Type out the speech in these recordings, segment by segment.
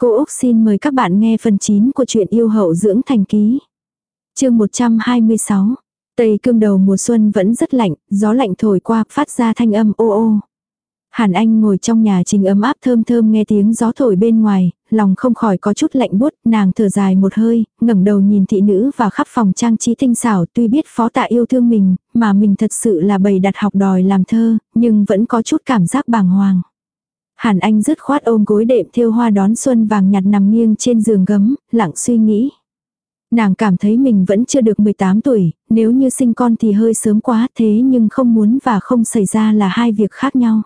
Cô Úc xin mời các bạn nghe phần 9 của truyện yêu hậu dưỡng thành ký. chương 126. Tây cương đầu mùa xuân vẫn rất lạnh, gió lạnh thổi qua, phát ra thanh âm ô ô. Hàn Anh ngồi trong nhà trình ấm áp thơm thơm nghe tiếng gió thổi bên ngoài, lòng không khỏi có chút lạnh buốt, nàng thở dài một hơi, ngẩng đầu nhìn thị nữ và khắp phòng trang trí tinh xảo, tuy biết phó tạ yêu thương mình, mà mình thật sự là bầy đặt học đòi làm thơ, nhưng vẫn có chút cảm giác bàng hoàng. Hàn Anh dứt khoát ôm gối đệm thêu hoa đón xuân vàng nhạt nằm nghiêng trên giường gấm, lặng suy nghĩ. Nàng cảm thấy mình vẫn chưa được 18 tuổi, nếu như sinh con thì hơi sớm quá thế nhưng không muốn và không xảy ra là hai việc khác nhau.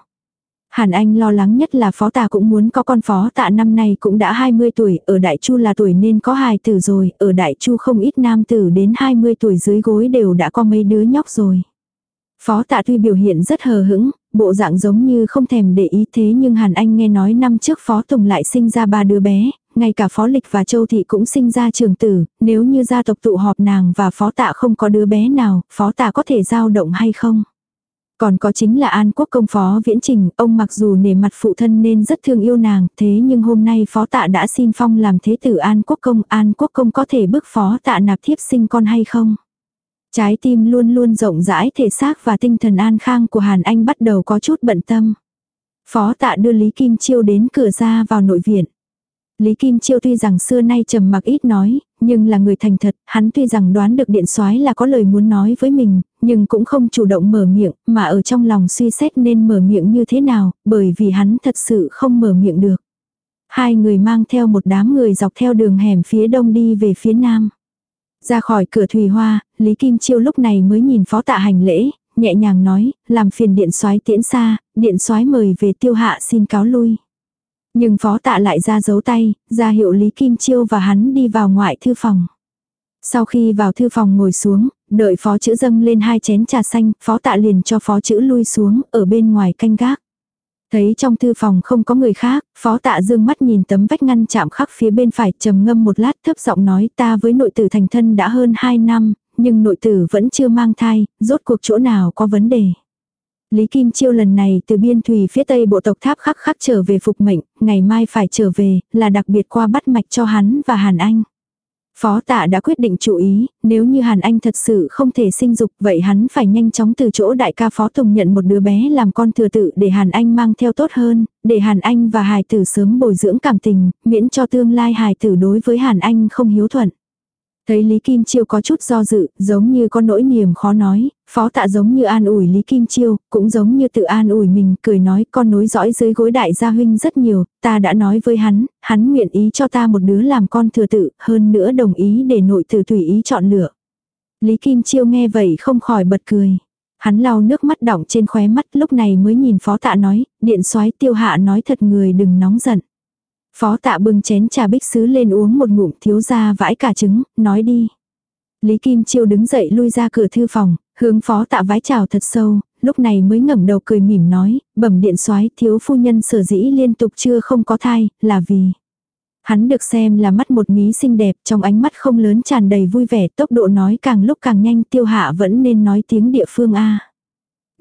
Hàn Anh lo lắng nhất là phó tạ cũng muốn có con phó tạ năm nay cũng đã 20 tuổi, ở Đại Chu là tuổi nên có hài tử rồi, ở Đại Chu không ít nam tử đến 20 tuổi dưới gối đều đã có mấy đứa nhóc rồi. Phó tạ tuy biểu hiện rất hờ hững, bộ dạng giống như không thèm để ý thế nhưng Hàn Anh nghe nói năm trước Phó Tùng lại sinh ra ba đứa bé, ngay cả Phó Lịch và Châu Thị cũng sinh ra trường tử, nếu như gia tộc tụ họp nàng và Phó Tạ không có đứa bé nào, Phó Tạ có thể giao động hay không? Còn có chính là An Quốc công Phó Viễn Trình, ông mặc dù nề mặt phụ thân nên rất thương yêu nàng, thế nhưng hôm nay Phó Tạ đã xin phong làm thế tử An Quốc công, An Quốc công có thể bức Phó Tạ nạp thiếp sinh con hay không? Trái tim luôn luôn rộng rãi thể xác và tinh thần an khang của Hàn Anh bắt đầu có chút bận tâm. Phó tạ đưa Lý Kim Chiêu đến cửa ra vào nội viện. Lý Kim Chiêu tuy rằng xưa nay trầm mặc ít nói, nhưng là người thành thật, hắn tuy rằng đoán được điện soái là có lời muốn nói với mình, nhưng cũng không chủ động mở miệng, mà ở trong lòng suy xét nên mở miệng như thế nào, bởi vì hắn thật sự không mở miệng được. Hai người mang theo một đám người dọc theo đường hẻm phía đông đi về phía nam. Ra khỏi cửa thủy hoa, Lý Kim Chiêu lúc này mới nhìn phó tạ hành lễ, nhẹ nhàng nói, làm phiền điện soái tiễn xa, điện soái mời về tiêu hạ xin cáo lui. Nhưng phó tạ lại ra giấu tay, ra hiệu Lý Kim Chiêu và hắn đi vào ngoại thư phòng. Sau khi vào thư phòng ngồi xuống, đợi phó chữ dâng lên hai chén trà xanh, phó tạ liền cho phó chữ lui xuống, ở bên ngoài canh gác. Thấy trong thư phòng không có người khác, phó tạ dương mắt nhìn tấm vách ngăn chạm khắc phía bên phải trầm ngâm một lát thấp giọng nói ta với nội tử thành thân đã hơn 2 năm, nhưng nội tử vẫn chưa mang thai, rốt cuộc chỗ nào có vấn đề. Lý Kim Chiêu lần này từ biên thủy phía tây bộ tộc tháp khắc khắc trở về phục mệnh, ngày mai phải trở về, là đặc biệt qua bắt mạch cho hắn và Hàn Anh. Phó tạ đã quyết định chú ý, nếu như Hàn Anh thật sự không thể sinh dục vậy hắn phải nhanh chóng từ chỗ đại ca Phó Tùng nhận một đứa bé làm con thừa tự để Hàn Anh mang theo tốt hơn, để Hàn Anh và hài tử sớm bồi dưỡng cảm tình, miễn cho tương lai hài tử đối với Hàn Anh không hiếu thuận. Thấy Lý Kim Chiêu có chút do dự, giống như có nỗi niềm khó nói, phó tạ giống như an ủi Lý Kim Chiêu, cũng giống như tự an ủi mình, cười nói con nối dõi dưới gối đại gia huynh rất nhiều, ta đã nói với hắn, hắn nguyện ý cho ta một đứa làm con thừa tự, hơn nữa đồng ý để nội tử tùy ý chọn lựa. Lý Kim Chiêu nghe vậy không khỏi bật cười. Hắn lau nước mắt đọng trên khóe mắt lúc này mới nhìn phó tạ nói, điện soái tiêu hạ nói thật người đừng nóng giận. Phó tạ bưng chén trà bích sứ lên uống một ngụm thiếu ra vãi cả trứng, nói đi. Lý Kim Chiêu đứng dậy lui ra cửa thư phòng, hướng phó tạ vái chào thật sâu, lúc này mới ngẩng đầu cười mỉm nói, bẩm điện soái thiếu phu nhân sở dĩ liên tục chưa không có thai, là vì. Hắn được xem là mắt một mí xinh đẹp, trong ánh mắt không lớn tràn đầy vui vẻ, tốc độ nói càng lúc càng nhanh tiêu hạ vẫn nên nói tiếng địa phương A.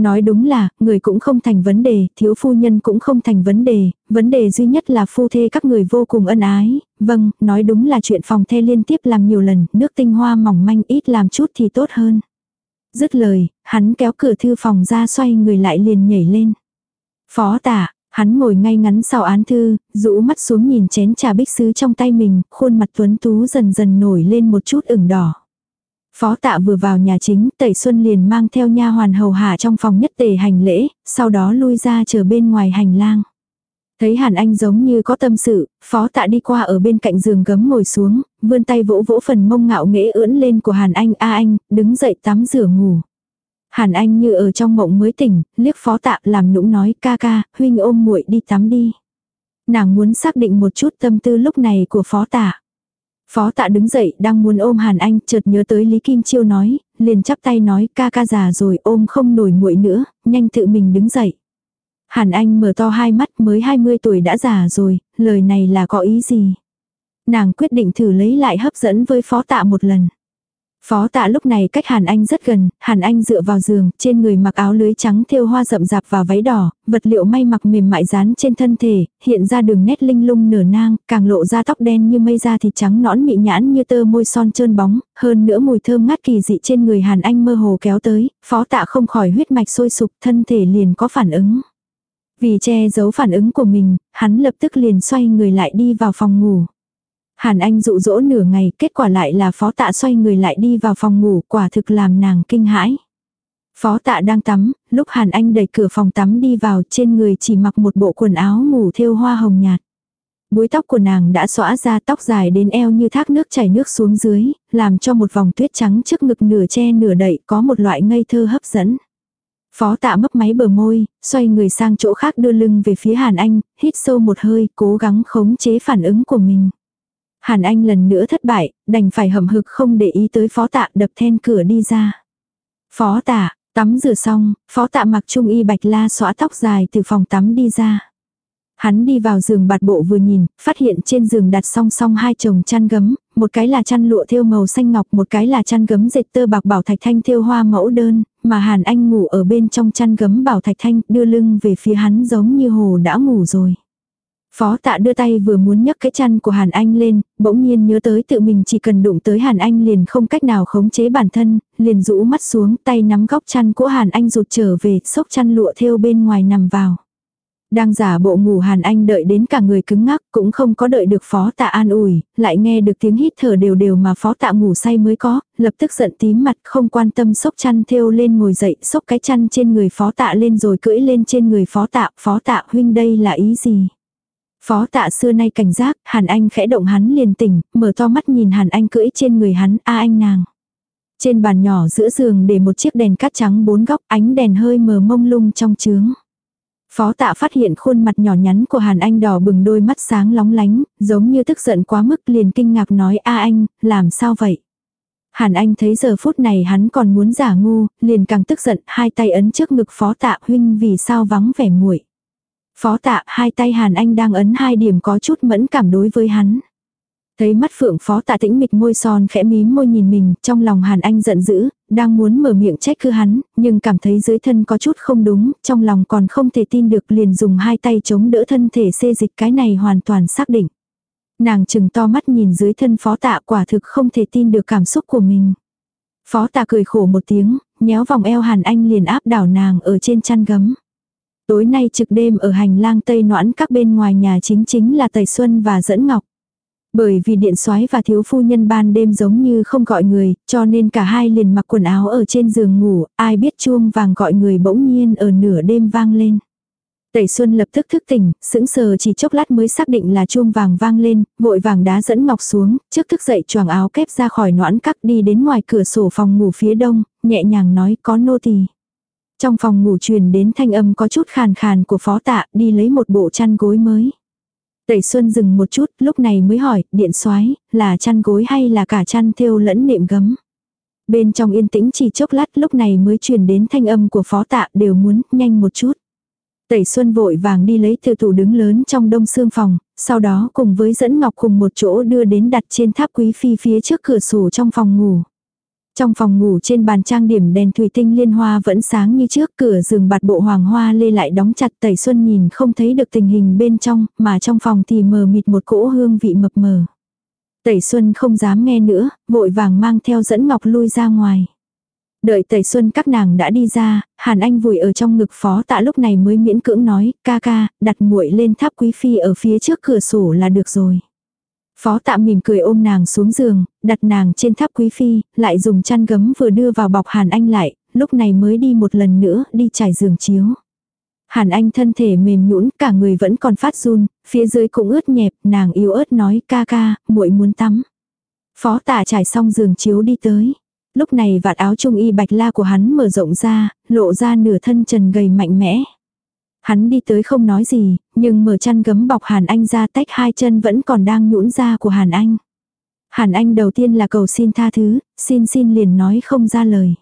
Nói đúng là, người cũng không thành vấn đề, thiếu phu nhân cũng không thành vấn đề, vấn đề duy nhất là phu thê các người vô cùng ân ái. Vâng, nói đúng là chuyện phòng thê liên tiếp làm nhiều lần, nước tinh hoa mỏng manh ít làm chút thì tốt hơn. Dứt lời, hắn kéo cửa thư phòng ra xoay người lại liền nhảy lên. Phó tả, hắn ngồi ngay ngắn sau án thư, rũ mắt xuống nhìn chén trà bích sứ trong tay mình, khuôn mặt tuấn tú dần dần nổi lên một chút ửng đỏ. Phó tạ vừa vào nhà chính, Tẩy Xuân liền mang theo nha hoàn hầu hạ trong phòng nhất tề hành lễ, sau đó lui ra chờ bên ngoài hành lang. Thấy Hàn Anh giống như có tâm sự, phó tạ đi qua ở bên cạnh giường gấm ngồi xuống, vươn tay vỗ vỗ phần mông ngạo nghễ ưỡn lên của Hàn Anh a anh, đứng dậy tắm rửa ngủ. Hàn Anh như ở trong mộng mới tỉnh, liếc phó tạ làm nũng nói ca ca, huynh ôm muội đi tắm đi. Nàng muốn xác định một chút tâm tư lúc này của phó tạ. Phó tạ đứng dậy đang muốn ôm Hàn Anh chợt nhớ tới Lý Kim Chiêu nói, liền chắp tay nói ca ca già rồi ôm không nổi muội nữa, nhanh tự mình đứng dậy. Hàn Anh mở to hai mắt mới 20 tuổi đã già rồi, lời này là có ý gì? Nàng quyết định thử lấy lại hấp dẫn với phó tạ một lần. Phó tạ lúc này cách Hàn Anh rất gần, Hàn Anh dựa vào giường, trên người mặc áo lưới trắng thêu hoa rậm rạp và váy đỏ, vật liệu may mặc mềm mại dán trên thân thể, hiện ra đường nét linh lung nở nang, càng lộ ra tóc đen như mây da thịt trắng nõn mị nhãn như tơ môi son trơn bóng, hơn nữa mùi thơm ngát kỳ dị trên người Hàn Anh mơ hồ kéo tới, phó tạ không khỏi huyết mạch sôi sục, thân thể liền có phản ứng. Vì che giấu phản ứng của mình, hắn lập tức liền xoay người lại đi vào phòng ngủ. Hàn Anh dụ dỗ nửa ngày, kết quả lại là phó tạ xoay người lại đi vào phòng ngủ, quả thực làm nàng kinh hãi. Phó tạ đang tắm, lúc Hàn Anh đẩy cửa phòng tắm đi vào trên người chỉ mặc một bộ quần áo ngủ thêu hoa hồng nhạt. Búi tóc của nàng đã xõa ra tóc dài đến eo như thác nước chảy nước xuống dưới, làm cho một vòng tuyết trắng trước ngực nửa che nửa đậy có một loại ngây thơ hấp dẫn. Phó tạ mấp máy bờ môi, xoay người sang chỗ khác đưa lưng về phía Hàn Anh, hít sâu một hơi, cố gắng khống chế phản ứng của mình. Hàn Anh lần nữa thất bại, đành phải hậm hực không để ý tới phó tạ đập then cửa đi ra. Phó tạ, tắm rửa xong, phó tạ mặc trung y bạch la xõa tóc dài từ phòng tắm đi ra. Hắn đi vào giường bạt bộ vừa nhìn, phát hiện trên giường đặt song song hai chồng chăn gấm, một cái là chăn lụa thêu màu xanh ngọc, một cái là chăn gấm dệt tơ bạc bảo thạch thanh thêu hoa mẫu đơn, mà Hàn Anh ngủ ở bên trong chăn gấm bảo thạch thanh, đưa lưng về phía hắn giống như hồ đã ngủ rồi. Phó tạ đưa tay vừa muốn nhấc cái chăn của Hàn Anh lên, bỗng nhiên nhớ tới tự mình chỉ cần đụng tới Hàn Anh liền không cách nào khống chế bản thân, liền rũ mắt xuống tay nắm góc chăn của Hàn Anh rụt trở về, xốc chăn lụa theo bên ngoài nằm vào. Đang giả bộ ngủ Hàn Anh đợi đến cả người cứng ngắc cũng không có đợi được phó tạ an ủi, lại nghe được tiếng hít thở đều đều mà phó tạ ngủ say mới có, lập tức giận tím mặt không quan tâm sốc chăn theo lên ngồi dậy sốc cái chăn trên người phó tạ lên rồi cưỡi lên trên người phó tạ, phó tạ huynh đây là ý gì? Phó tạ xưa nay cảnh giác, Hàn Anh khẽ động hắn liền tỉnh, mở to mắt nhìn Hàn Anh cưỡi trên người hắn, a anh nàng. Trên bàn nhỏ giữa giường để một chiếc đèn cát trắng bốn góc, ánh đèn hơi mờ mông lung trong trướng. Phó tạ phát hiện khuôn mặt nhỏ nhắn của Hàn Anh đỏ bừng đôi mắt sáng lóng lánh, giống như tức giận quá mức liền kinh ngạc nói a anh, làm sao vậy? Hàn Anh thấy giờ phút này hắn còn muốn giả ngu, liền càng tức giận, hai tay ấn trước ngực phó tạ huynh vì sao vắng vẻ muội Phó tạ, hai tay Hàn Anh đang ấn hai điểm có chút mẫn cảm đối với hắn. Thấy mắt phượng phó tạ tĩnh mịch môi son khẽ mím môi nhìn mình, trong lòng Hàn Anh giận dữ, đang muốn mở miệng trách cứ hắn, nhưng cảm thấy dưới thân có chút không đúng, trong lòng còn không thể tin được liền dùng hai tay chống đỡ thân thể xê dịch cái này hoàn toàn xác định. Nàng chừng to mắt nhìn dưới thân phó tạ quả thực không thể tin được cảm xúc của mình. Phó tạ cười khổ một tiếng, nhéo vòng eo Hàn Anh liền áp đảo nàng ở trên chăn gấm. Tối nay trực đêm ở hành lang Tây Noãn các bên ngoài nhà chính chính là Tẩy Xuân và Dẫn Ngọc. Bởi vì điện soái và thiếu phu nhân ban đêm giống như không gọi người, cho nên cả hai liền mặc quần áo ở trên giường ngủ, ai biết chuông vàng gọi người bỗng nhiên ở nửa đêm vang lên. Tẩy Xuân lập tức thức tỉnh, sững sờ chỉ chốc lát mới xác định là chuông vàng vang lên, vội vàng đá dẫn ngọc xuống, trước thức dậy choàng áo kép ra khỏi noãn cắt đi đến ngoài cửa sổ phòng ngủ phía đông, nhẹ nhàng nói có nô tỳ. Trong phòng ngủ truyền đến thanh âm có chút khàn khàn của phó tạ đi lấy một bộ chăn gối mới. Tẩy Xuân dừng một chút, lúc này mới hỏi, điện soái là chăn gối hay là cả chăn thêu lẫn nệm gấm. Bên trong yên tĩnh chỉ chốc lát lúc này mới truyền đến thanh âm của phó tạ đều muốn, nhanh một chút. Tẩy Xuân vội vàng đi lấy từ tủ đứng lớn trong đông xương phòng, sau đó cùng với dẫn ngọc cùng một chỗ đưa đến đặt trên tháp quý phi phía trước cửa sổ trong phòng ngủ. Trong phòng ngủ trên bàn trang điểm đèn thủy tinh liên hoa vẫn sáng như trước cửa giường bạt bộ hoàng hoa lê lại đóng chặt tẩy xuân nhìn không thấy được tình hình bên trong mà trong phòng thì mờ mịt một cỗ hương vị mập mờ. Tẩy xuân không dám nghe nữa, vội vàng mang theo dẫn ngọc lui ra ngoài. Đợi tẩy xuân các nàng đã đi ra, Hàn Anh vùi ở trong ngực phó tạ lúc này mới miễn cưỡng nói, ca ca, đặt muội lên tháp quý phi ở phía trước cửa sổ là được rồi. Phó tạm mỉm cười ôm nàng xuống giường, đặt nàng trên tháp quý phi, lại dùng chăn gấm vừa đưa vào bọc Hàn Anh lại, lúc này mới đi một lần nữa đi trải giường chiếu. Hàn Anh thân thể mềm nhũn, cả người vẫn còn phát run, phía dưới cũng ướt nhẹp, nàng yếu ớt nói ca ca, muội muốn tắm. Phó tạ trải xong giường chiếu đi tới. Lúc này vạt áo trung y bạch la của hắn mở rộng ra, lộ ra nửa thân trần gầy mạnh mẽ. Hắn đi tới không nói gì, nhưng mở chăn gấm bọc Hàn Anh ra tách hai chân vẫn còn đang nhũn ra của Hàn Anh. Hàn Anh đầu tiên là cầu xin tha thứ, xin xin liền nói không ra lời.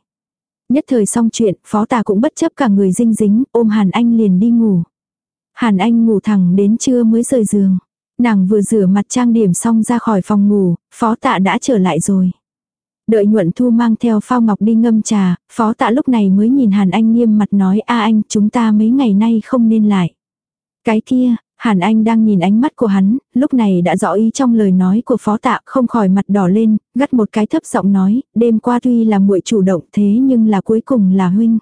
Nhất thời xong chuyện, phó tà cũng bất chấp cả người dinh dính, ôm Hàn Anh liền đi ngủ. Hàn Anh ngủ thẳng đến trưa mới rời giường. Nàng vừa rửa mặt trang điểm xong ra khỏi phòng ngủ, phó tạ đã trở lại rồi. Đợi nhuận thu mang theo phao ngọc đi ngâm trà, phó tạ lúc này mới nhìn Hàn Anh nghiêm mặt nói a anh chúng ta mấy ngày nay không nên lại. Cái kia, Hàn Anh đang nhìn ánh mắt của hắn, lúc này đã rõ ý trong lời nói của phó tạ không khỏi mặt đỏ lên, gắt một cái thấp giọng nói, đêm qua tuy là muội chủ động thế nhưng là cuối cùng là huynh.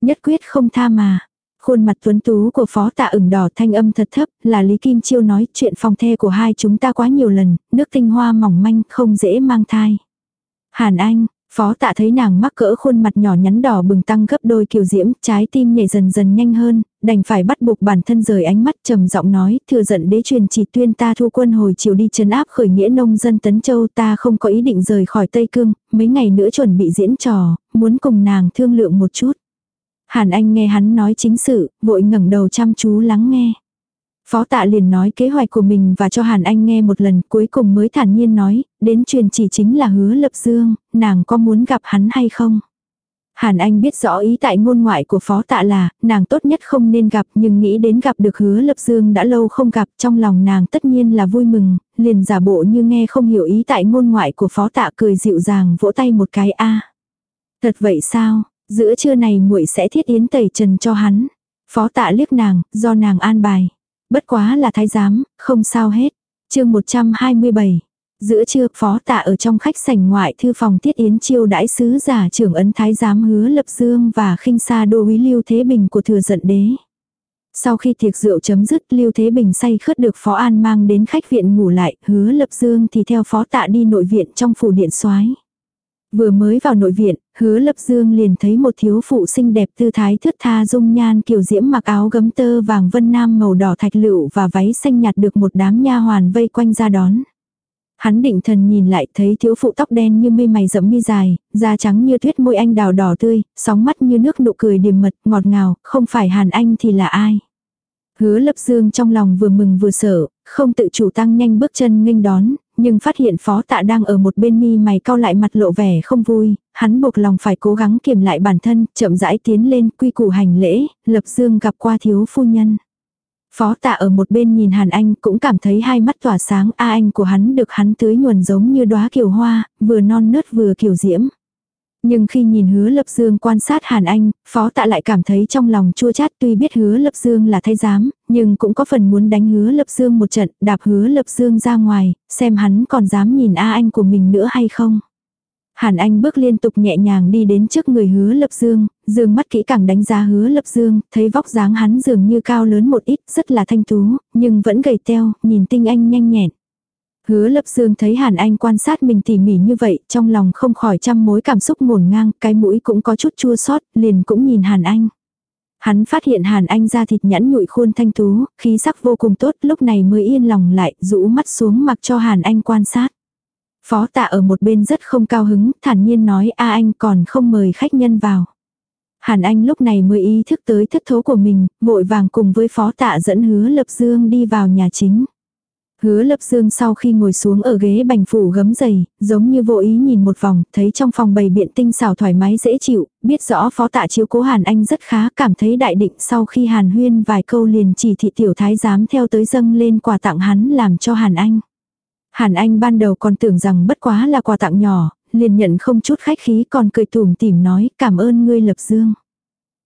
Nhất quyết không tha mà. Khuôn mặt tuấn tú của phó tạ ửng đỏ thanh âm thật thấp, là Lý Kim Chiêu nói chuyện phòng the của hai chúng ta quá nhiều lần, nước tinh hoa mỏng manh không dễ mang thai. Hàn Anh, Phó tạ thấy nàng mắc cỡ khuôn mặt nhỏ nhắn đỏ bừng tăng gấp đôi kiều diễm, trái tim nhảy dần dần nhanh hơn, đành phải bắt buộc bản thân rời ánh mắt trầm giọng nói, thừa giận đế truyền chỉ tuyên ta thu quân hồi chiều đi chấn áp khởi nghĩa nông dân tấn châu ta không có ý định rời khỏi Tây Cương, mấy ngày nữa chuẩn bị diễn trò, muốn cùng nàng thương lượng một chút. Hàn Anh nghe hắn nói chính sự, vội ngẩng đầu chăm chú lắng nghe. Phó tạ liền nói kế hoạch của mình và cho Hàn Anh nghe một lần cuối cùng mới thản nhiên nói, đến truyền chỉ chính là hứa lập dương, nàng có muốn gặp hắn hay không? Hàn Anh biết rõ ý tại ngôn ngoại của phó tạ là, nàng tốt nhất không nên gặp nhưng nghĩ đến gặp được hứa lập dương đã lâu không gặp trong lòng nàng tất nhiên là vui mừng, liền giả bộ như nghe không hiểu ý tại ngôn ngoại của phó tạ cười dịu dàng vỗ tay một cái a Thật vậy sao, giữa trưa này muội sẽ thiết yến tẩy trần cho hắn. Phó tạ liếc nàng, do nàng an bài. Bất quá là thái giám, không sao hết. chương 127. Giữa trưa phó tạ ở trong khách sảnh ngoại thư phòng tiết yến chiêu đãi sứ giả trưởng ấn thái giám hứa lập dương và khinh xa đô úy lưu thế bình của thừa giận đế. Sau khi tiệc rượu chấm dứt Lưu Thế Bình say khớt được Phó An mang đến khách viện ngủ lại, hứa lập dương thì theo Phó Tạ đi nội viện trong phủ điện soái Vừa mới vào nội viện, hứa lập dương liền thấy một thiếu phụ xinh đẹp tư thái thướt tha dung nhan kiều diễm mặc áo gấm tơ vàng vân nam màu đỏ thạch lựu và váy xanh nhạt được một đám nha hoàn vây quanh ra đón. Hắn định thần nhìn lại thấy thiếu phụ tóc đen như mây mày rậm mi dài, da trắng như tuyết môi anh đào đỏ tươi, sóng mắt như nước nụ cười điềm mật, ngọt ngào, không phải Hàn Anh thì là ai. Hứa lập dương trong lòng vừa mừng vừa sợ, không tự chủ tăng nhanh bước chân nghênh đón, nhưng phát hiện phó tạ đang ở một bên mi mày cau lại mặt lộ vẻ không vui, hắn buộc lòng phải cố gắng kiềm lại bản thân, chậm rãi tiến lên quy củ hành lễ, lập dương gặp qua thiếu phu nhân. Phó tạ ở một bên nhìn Hàn Anh cũng cảm thấy hai mắt tỏa sáng A Anh của hắn được hắn tưới nhuần giống như đóa kiều hoa, vừa non nớt vừa kiều diễm. Nhưng khi nhìn hứa lập dương quan sát Hàn Anh, phó tạ lại cảm thấy trong lòng chua chát tuy biết hứa lập dương là thay giám, nhưng cũng có phần muốn đánh hứa lập dương một trận, đạp hứa lập dương ra ngoài, xem hắn còn dám nhìn A Anh của mình nữa hay không. Hàn Anh bước liên tục nhẹ nhàng đi đến trước người hứa lập dương, dương mắt kỹ càng đánh giá hứa lập dương, thấy vóc dáng hắn dường như cao lớn một ít, rất là thanh tú, nhưng vẫn gầy teo, nhìn tinh anh nhanh nhẹn. Hứa lập dương thấy Hàn Anh quan sát mình tỉ mỉ như vậy, trong lòng không khỏi trăm mối cảm xúc ngổn ngang, cái mũi cũng có chút chua xót liền cũng nhìn Hàn Anh. Hắn phát hiện Hàn Anh ra thịt nhẵn nhụi khuôn thanh tú, khí sắc vô cùng tốt, lúc này mới yên lòng lại, rũ mắt xuống mặc cho Hàn Anh quan sát. Phó tạ ở một bên rất không cao hứng, thản nhiên nói a anh còn không mời khách nhân vào. Hàn Anh lúc này mới ý thức tới thất thố của mình, vội vàng cùng với phó tạ dẫn hứa lập dương đi vào nhà chính. Hứa lập dương sau khi ngồi xuống ở ghế bành phủ gấm dày, giống như vô ý nhìn một vòng, thấy trong phòng bày biện tinh xảo thoải mái dễ chịu, biết rõ phó tạ chiếu cố Hàn Anh rất khá, cảm thấy đại định sau khi Hàn huyên vài câu liền chỉ thị tiểu thái giám theo tới dâng lên quà tặng hắn làm cho Hàn Anh. Hàn Anh ban đầu còn tưởng rằng bất quá là quà tặng nhỏ, liền nhận không chút khách khí còn cười tủm tỉm nói cảm ơn ngươi lập dương.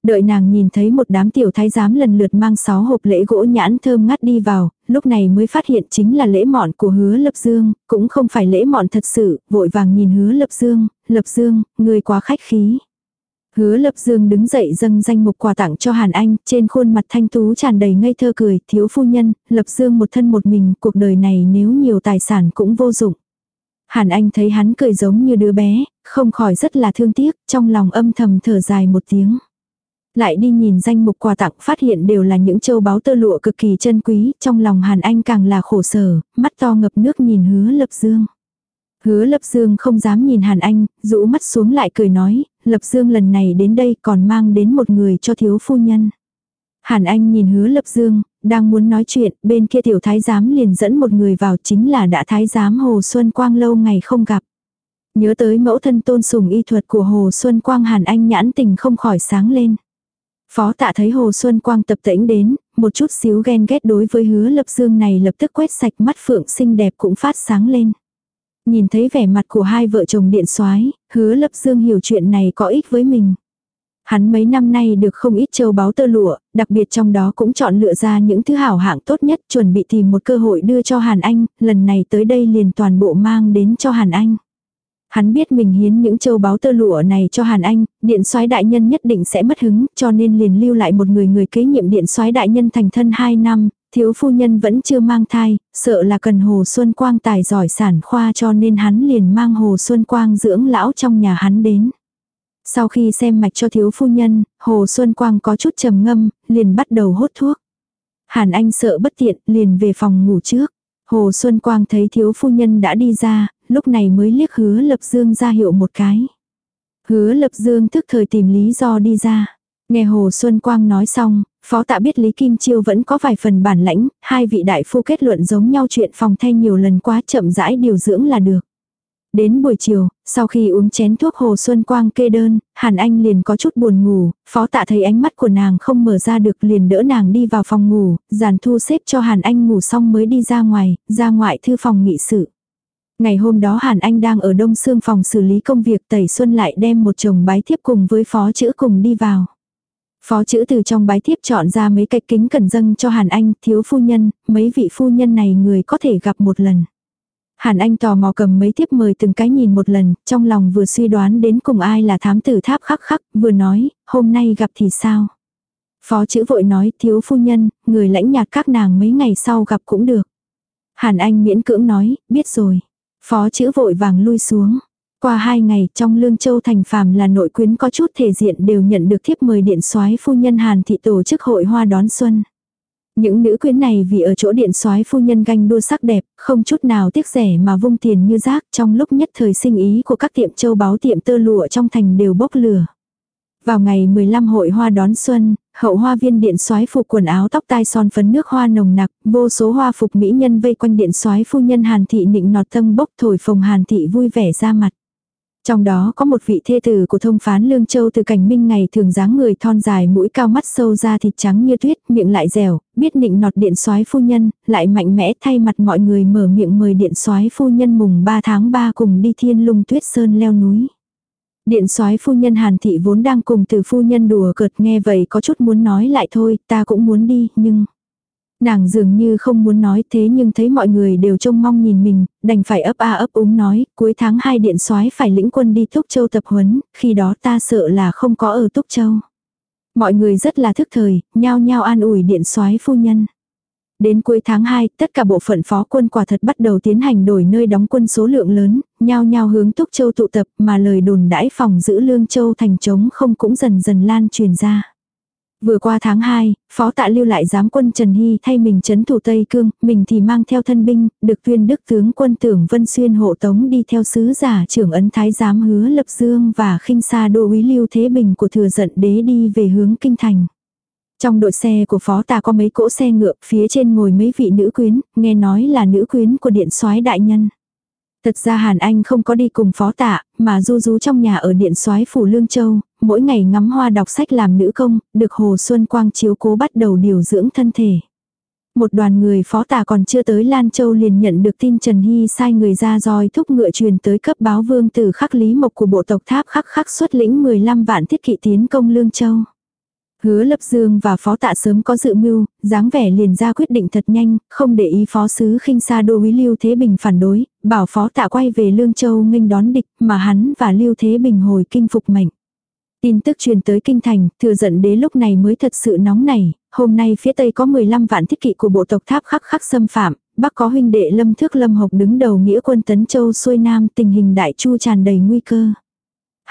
Đợi nàng nhìn thấy một đám tiểu thái giám lần lượt mang sáu hộp lễ gỗ nhãn thơm ngắt đi vào, lúc này mới phát hiện chính là lễ mọn của hứa lập dương, cũng không phải lễ mọn thật sự, vội vàng nhìn hứa lập dương, lập dương, người quá khách khí. Hứa lập dương đứng dậy dâng danh mục quà tặng cho Hàn Anh, trên khuôn mặt thanh tú tràn đầy ngây thơ cười, thiếu phu nhân, lập dương một thân một mình, cuộc đời này nếu nhiều tài sản cũng vô dụng. Hàn Anh thấy hắn cười giống như đứa bé, không khỏi rất là thương tiếc, trong lòng âm thầm thở dài một tiếng. Lại đi nhìn danh mục quà tặng phát hiện đều là những châu báu tơ lụa cực kỳ chân quý, trong lòng Hàn Anh càng là khổ sở, mắt to ngập nước nhìn hứa lập dương. Hứa lập dương không dám nhìn Hàn Anh, rũ mắt xuống lại cười nói, lập dương lần này đến đây còn mang đến một người cho thiếu phu nhân. Hàn Anh nhìn hứa lập dương, đang muốn nói chuyện, bên kia tiểu thái giám liền dẫn một người vào chính là đã thái giám Hồ Xuân Quang lâu ngày không gặp. Nhớ tới mẫu thân tôn sùng y thuật của Hồ Xuân Quang Hàn Anh nhãn tình không khỏi sáng lên. Phó tạ thấy Hồ Xuân Quang tập tễnh đến, một chút xíu ghen ghét đối với hứa lập dương này lập tức quét sạch mắt phượng xinh đẹp cũng phát sáng lên. Nhìn thấy vẻ mặt của hai vợ chồng điện soái hứa lập dương hiểu chuyện này có ích với mình. Hắn mấy năm nay được không ít châu báu tơ lụa, đặc biệt trong đó cũng chọn lựa ra những thứ hảo hạng tốt nhất chuẩn bị tìm một cơ hội đưa cho Hàn Anh, lần này tới đây liền toàn bộ mang đến cho Hàn Anh. Hắn biết mình hiến những châu báu tơ lụa này cho Hàn Anh, điện soái đại nhân nhất định sẽ mất hứng, cho nên liền lưu lại một người người kế nhiệm điện soái đại nhân thành thân 2 năm, thiếu phu nhân vẫn chưa mang thai, sợ là cần Hồ Xuân Quang tài giỏi sản khoa cho nên hắn liền mang Hồ Xuân Quang dưỡng lão trong nhà hắn đến. Sau khi xem mạch cho thiếu phu nhân, Hồ Xuân Quang có chút trầm ngâm, liền bắt đầu hốt thuốc. Hàn Anh sợ bất tiện, liền về phòng ngủ trước. Hồ Xuân Quang thấy thiếu phu nhân đã đi ra, lúc này mới liếc hứa lập dương ra hiệu một cái. Hứa lập dương thức thời tìm lý do đi ra. Nghe Hồ Xuân Quang nói xong, phó tạ biết Lý Kim Chiêu vẫn có vài phần bản lãnh, hai vị đại phu kết luận giống nhau chuyện phòng thay nhiều lần quá chậm rãi điều dưỡng là được. Đến buổi chiều, sau khi uống chén thuốc Hồ Xuân Quang kê đơn, Hàn Anh liền có chút buồn ngủ, phó tạ thấy ánh mắt của nàng không mở ra được liền đỡ nàng đi vào phòng ngủ, giàn thu xếp cho Hàn Anh ngủ xong mới đi ra ngoài, ra ngoại thư phòng nghị sự. Ngày hôm đó Hàn Anh đang ở đông xương phòng xử lý công việc Tẩy Xuân lại đem một chồng bái thiếp cùng với phó chữ cùng đi vào. Phó chữ từ trong bái thiếp chọn ra mấy cái kính cần dâng cho Hàn Anh, thiếu phu nhân, mấy vị phu nhân này người có thể gặp một lần. Hàn Anh tò mò cầm mấy thiếp mời từng cái nhìn một lần, trong lòng vừa suy đoán đến cùng ai là thám tử tháp khắc khắc, vừa nói, hôm nay gặp thì sao. Phó chữ vội nói, thiếu phu nhân, người lãnh nhạt các nàng mấy ngày sau gặp cũng được. Hàn Anh miễn cưỡng nói, biết rồi. Phó chữ vội vàng lui xuống. Qua hai ngày trong Lương Châu thành phàm là nội quyến có chút thể diện đều nhận được thiếp mời điện soái phu nhân Hàn thị tổ chức hội hoa đón xuân. Những nữ quyến này vì ở chỗ điện soái phu nhân ganh đua sắc đẹp, không chút nào tiếc rẻ mà vung tiền như rác trong lúc nhất thời sinh ý của các tiệm châu báu tiệm tơ lụa trong thành đều bốc lửa. Vào ngày 15 hội hoa đón xuân, hậu hoa viên điện soái phục quần áo tóc tai son phấn nước hoa nồng nặc, vô số hoa phục mỹ nhân vây quanh điện soái phu nhân Hàn thị nịnh nọt tâm bốc thổi phồng Hàn thị vui vẻ ra mặt. Trong đó có một vị thê tử của thông phán Lương Châu từ cảnh minh ngày thường dáng người thon dài mũi cao mắt sâu da thịt trắng như tuyết, miệng lại dẻo, biết nịnh nọt điện soái phu nhân, lại mạnh mẽ thay mặt mọi người mở miệng mời điện soái phu nhân mùng 3 tháng 3 cùng đi thiên lung tuyết sơn leo núi. Điện soái phu nhân Hàn Thị vốn đang cùng từ phu nhân đùa cợt nghe vậy có chút muốn nói lại thôi, ta cũng muốn đi, nhưng... Nàng dường như không muốn nói thế nhưng thấy mọi người đều trông mong nhìn mình, đành phải ấp a ấp úng nói, cuối tháng 2 điện soái phải lĩnh quân đi Túc Châu tập huấn, khi đó ta sợ là không có ở Túc Châu. Mọi người rất là thức thời, nhao nhao an ủi điện soái phu nhân. Đến cuối tháng 2, tất cả bộ phận phó quân quả thật bắt đầu tiến hành đổi nơi đóng quân số lượng lớn, nhao nhao hướng Túc Châu tụ tập mà lời đồn đãi phòng giữ Lương Châu thành trống không cũng dần dần lan truyền ra. Vừa qua tháng 2, phó tạ lưu lại giám quân Trần Hy thay mình chấn thủ Tây Cương, mình thì mang theo thân binh, được tuyên đức tướng quân tưởng Vân Xuyên hộ tống đi theo sứ giả trưởng ấn thái giám hứa lập dương và khinh xa đô úy lưu thế bình của thừa giận đế đi về hướng kinh thành. Trong đội xe của phó ta có mấy cỗ xe ngựa, phía trên ngồi mấy vị nữ quyến, nghe nói là nữ quyến của điện soái đại nhân. Thật ra Hàn Anh không có đi cùng phó tạ, mà du du trong nhà ở điện soái phủ Lương Châu, mỗi ngày ngắm hoa đọc sách làm nữ công, được Hồ Xuân Quang chiếu cố bắt đầu điều dưỡng thân thể. Một đoàn người phó tả còn chưa tới Lan Châu liền nhận được tin Trần Hy sai người ra roi thúc ngựa truyền tới cấp báo vương tử khắc lý mộc của bộ tộc tháp khắc khắc xuất lĩnh 15 vạn thiết kỵ tiến công Lương Châu. Hứa lập dương và phó tạ sớm có dự mưu, dáng vẻ liền ra quyết định thật nhanh, không để ý phó sứ khinh xa đô úy Lưu Thế Bình phản đối, bảo phó tạ quay về Lương Châu nghênh đón địch mà hắn và Lưu Thế Bình hồi kinh phục mệnh. Tin tức truyền tới kinh thành, thừa giận đế lúc này mới thật sự nóng nảy, hôm nay phía tây có 15 vạn thiết kỵ của bộ tộc tháp khắc khắc xâm phạm, bắc có huynh đệ lâm thước lâm hộc đứng đầu nghĩa quân tấn châu xuôi nam tình hình đại chu tràn đầy nguy cơ.